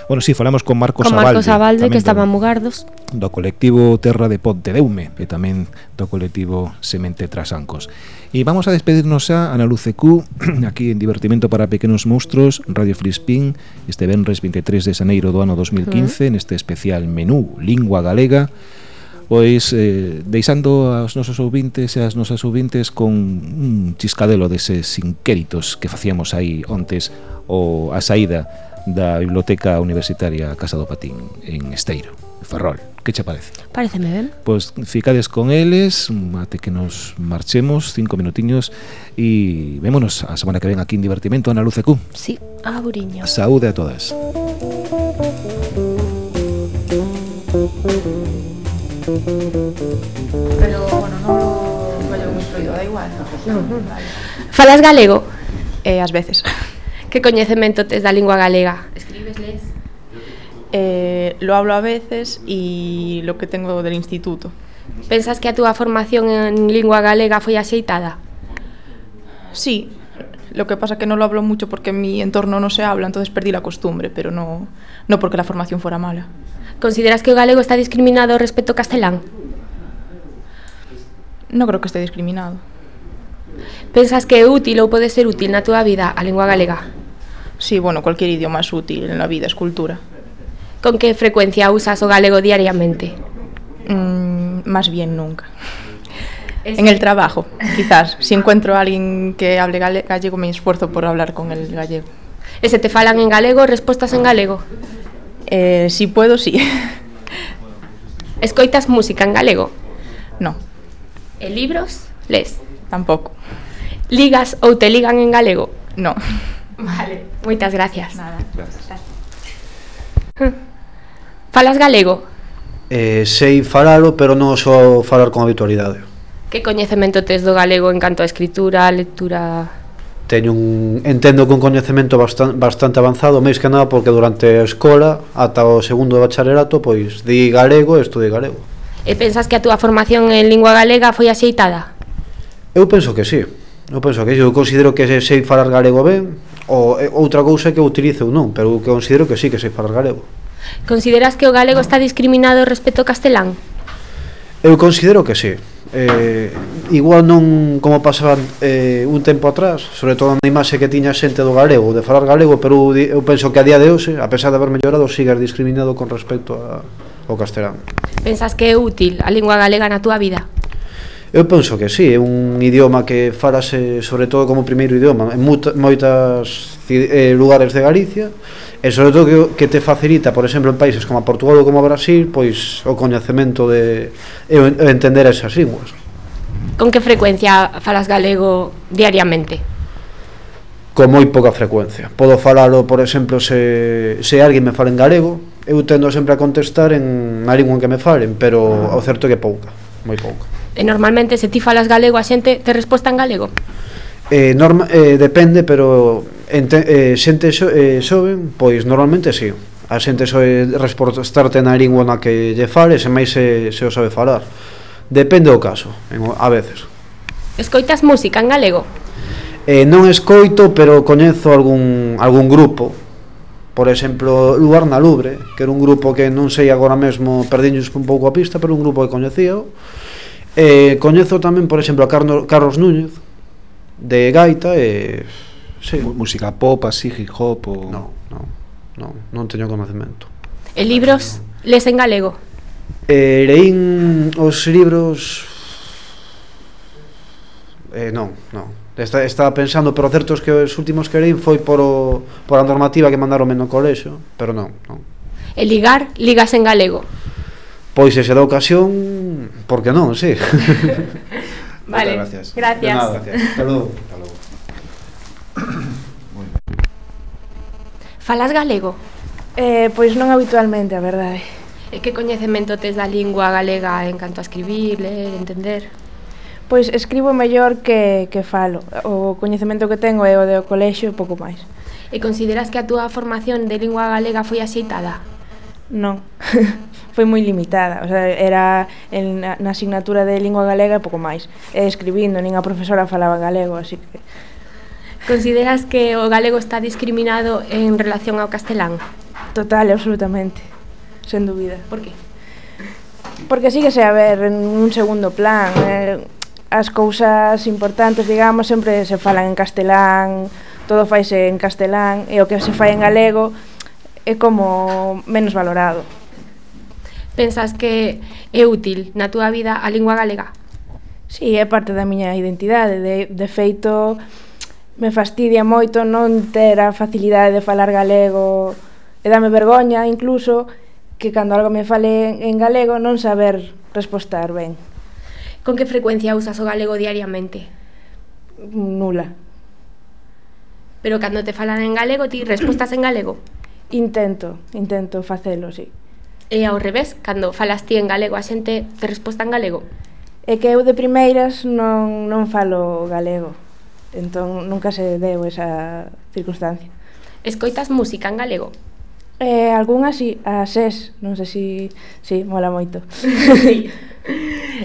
Speaker 1: Bueno, sí, falamos con Marcos Abalde.
Speaker 2: Con Marcos Abalde,
Speaker 1: Abalde
Speaker 2: que estaba
Speaker 1: do,
Speaker 2: Mugardos.
Speaker 1: Do colectivo Terra de Pontedeume e tamén do colectivo Semente Trasancos. E vamos a despedirnos a Ana Luce Q, aquí en Divertimento para Pequenos Monstruos, Radio Frispín, este venres 23 de Xaneiro do ano 2015, uh -huh. neste especial menú Lingua Galega, pois eh, deixando aos nosos ouvintes e as nosas ouvintes con un chiscadelo deses inquéritos que facíamos aí ontes o a saída da Biblioteca Universitaria Casa do Patín en Esteiro, Ferrol. Que che parece?
Speaker 2: Pareceme ben.
Speaker 1: Pois ficades con eles até que nos marchemos cinco minutiños e vémonos a semana que ven aquí en Divertimento Ana Luce Q.
Speaker 2: Sí, a Buriño.
Speaker 1: Saúde a todas.
Speaker 23: Pero bueno, non vaya un fluido, da igual. No, vale.
Speaker 2: Falas galego?
Speaker 23: Eh, ás veces.
Speaker 2: que coñecemento tes da lingua galega? Escribes, lees?
Speaker 23: Eh, lo hablo a veces y lo que tengo del instituto.
Speaker 2: Pensas que a túa formación en lingua galega foi axeitada?
Speaker 23: Sí, lo que pasa que no lo hablo mucho porque en mi entorno no se habla, entonces perdí la costumbre, pero no, no porque la formación fuera mala.
Speaker 2: Consideras que o galego está discriminado respecto ao castelán?
Speaker 23: No creo que esté discriminado.
Speaker 2: Pensas que é útil ou pode ser útil na túa vida a lingua galega?
Speaker 23: Sí, bueno, cualquier idioma es útil en la vida, es cultura.
Speaker 2: Con que frecuencia usas o galego diariamente?
Speaker 23: Mm, más bien nunca. En el trabajo, quizás. Si encuentro a alguien que hable gallego, me esfuerzo por hablar con el gallego.
Speaker 2: E se te falan en galego, respostas en galego?
Speaker 23: Eh, si puedo, sí.
Speaker 2: Escoitas música en galego?
Speaker 23: No.
Speaker 2: E libros? Les?
Speaker 23: Tampouco.
Speaker 2: Ligas ou te ligan en galego?
Speaker 23: No.
Speaker 2: Vale, moitas gracias.
Speaker 23: Nada.
Speaker 1: Gracias.
Speaker 2: Falas galego?
Speaker 24: Eh, sei falalo, pero non só falar con habitualidade.
Speaker 2: Que coñecemento tes do galego en canto a escritura, a lectura?
Speaker 24: Teño un, entendo que un coñecemento bastan, bastante avanzado, máis que nada porque durante a escola, ata o segundo de bacharelato, pois di galego e estudei galego.
Speaker 2: E pensas que a túa formación en lingua galega foi axeitada?
Speaker 24: Eu penso que sí. Eu penso que sí. Eu considero que sei falar galego ben, ou outra cousa que eu utilizo non, pero eu considero que sí que sei falar galego.
Speaker 2: Consideras que o galego está discriminado respecto ao castelán?
Speaker 24: Eu considero que sí. Eh, igual non como pasaba eh, un tempo atrás, sobre todo na imaxe que tiña xente do galego, de falar galego, pero eu penso que a día de hoxe, a pesar de haber mellorado, sigue discriminado con respecto a, ao castelán.
Speaker 2: Pensas que é útil a lingua galega na túa vida?
Speaker 24: Eu penso que sí, é un idioma que farase sobre todo como primeiro idioma en moitas eh, lugares de Galicia e sobre todo que, que te facilita, por exemplo, en países como a Portugal ou como a Brasil, pois o coñecemento de e entender esas linguas.
Speaker 2: Con que frecuencia falas galego diariamente?
Speaker 24: Con moi pouca frecuencia. Podo falalo, por exemplo, se, se alguén me fala en galego, eu tendo sempre a contestar en na lingua en que me falen, pero ah. ao certo que pouca, moi pouca.
Speaker 2: E normalmente se ti falas galego a xente te resposta en galego?
Speaker 24: Eh, norma, eh, depende, pero Ente, eh, xente xo, eh, xoven, pois normalmente si. Sí. A xente soe resportarte na lingua na que lle fale Se máis se, se o sabe falar. Depende do caso, en, a veces.
Speaker 2: Escoitas música en galego?
Speaker 24: Eh, non escoito, pero coñezo algún, algún grupo. Por exemplo, Lugar na Lubre, que era un grupo que non sei agora mesmo, perdiños un pouco a pista, pero un grupo que coñecío. Eh, coñezo tamén, por exemplo, a Carlos Núñez, de Gaita, e... Eh, sí.
Speaker 1: música pop, así, hip hop ou...
Speaker 24: Non, non, non, non teño conocemento.
Speaker 2: E libros no. les en galego?
Speaker 24: Eh, leín os libros... Eh, non, non. Está, estaba pensando, pero certos que os últimos que leín foi por, o, por a normativa que mandaron no colexo, pero non, non.
Speaker 2: E ligar, ligas en galego?
Speaker 24: Pois se se dá ocasión, porque non, sí.
Speaker 2: vale,
Speaker 24: gracias.
Speaker 2: Gracias.
Speaker 24: De nada, gracias. Hasta logo. Hasta logo.
Speaker 2: Falas galego?
Speaker 25: Eh, pois non habitualmente, a verdade.
Speaker 2: E que coñecemento tes da lingua galega en canto a escribir, ler, entender?
Speaker 25: Pois escribo mellor que, que falo. O coñecemento que tengo é o do colexio e pouco máis.
Speaker 2: E consideras que a túa formación de lingua galega foi axeitada?
Speaker 25: Non, foi moi limitada. O sea, era en, na asignatura de lingua galega e pouco máis. E escribindo, nin a profesora falaba galego, así que
Speaker 2: Consideras que o galego está discriminado en relación ao castelán?
Speaker 25: Total, absolutamente, sen dúbida.
Speaker 2: Por que?
Speaker 25: Porque sí que se a ver en un segundo plan. Eh, as cousas importantes, digamos, sempre se falan en castelán, todo faise en castelán, e o que se fai en galego é como menos valorado.
Speaker 2: Pensas que é útil na túa vida a lingua galega?
Speaker 25: Sí, é parte da miña identidade. De, de feito, me fastidia moito non ter a facilidade de falar galego e dame vergoña incluso que cando algo me fale en galego non saber respostar ben.
Speaker 2: Con que frecuencia usas o galego diariamente?
Speaker 25: Nula.
Speaker 2: Pero cando te falan en galego, ti respostas en galego?
Speaker 25: Intento, intento facelo, sí.
Speaker 2: E ao revés, cando falas ti en galego, a xente te resposta en galego?
Speaker 25: É que eu de primeiras non, non falo galego Entón, nunca se deu esa circunstancia.
Speaker 2: Escoitas música en galego?
Speaker 25: Eh, algunha si, a SES, non sei se si, si mola moito.
Speaker 2: sí.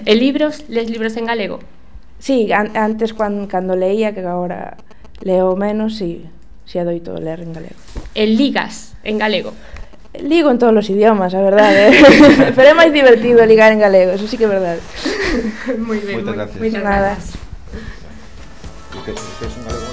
Speaker 2: E libros, les libros en galego?
Speaker 25: Sí, an antes cuando, cando leía, que agora leo menos, si, si adoito ler en galego.
Speaker 2: E ligas en galego?
Speaker 25: Ligo en todos os idiomas, a verdade. Eh? Pero é máis divertido ligar en galego, eso sí que é verdade.
Speaker 2: Moi ben,
Speaker 1: moitas gracias.
Speaker 2: Moitas gracias.
Speaker 1: 谢谢。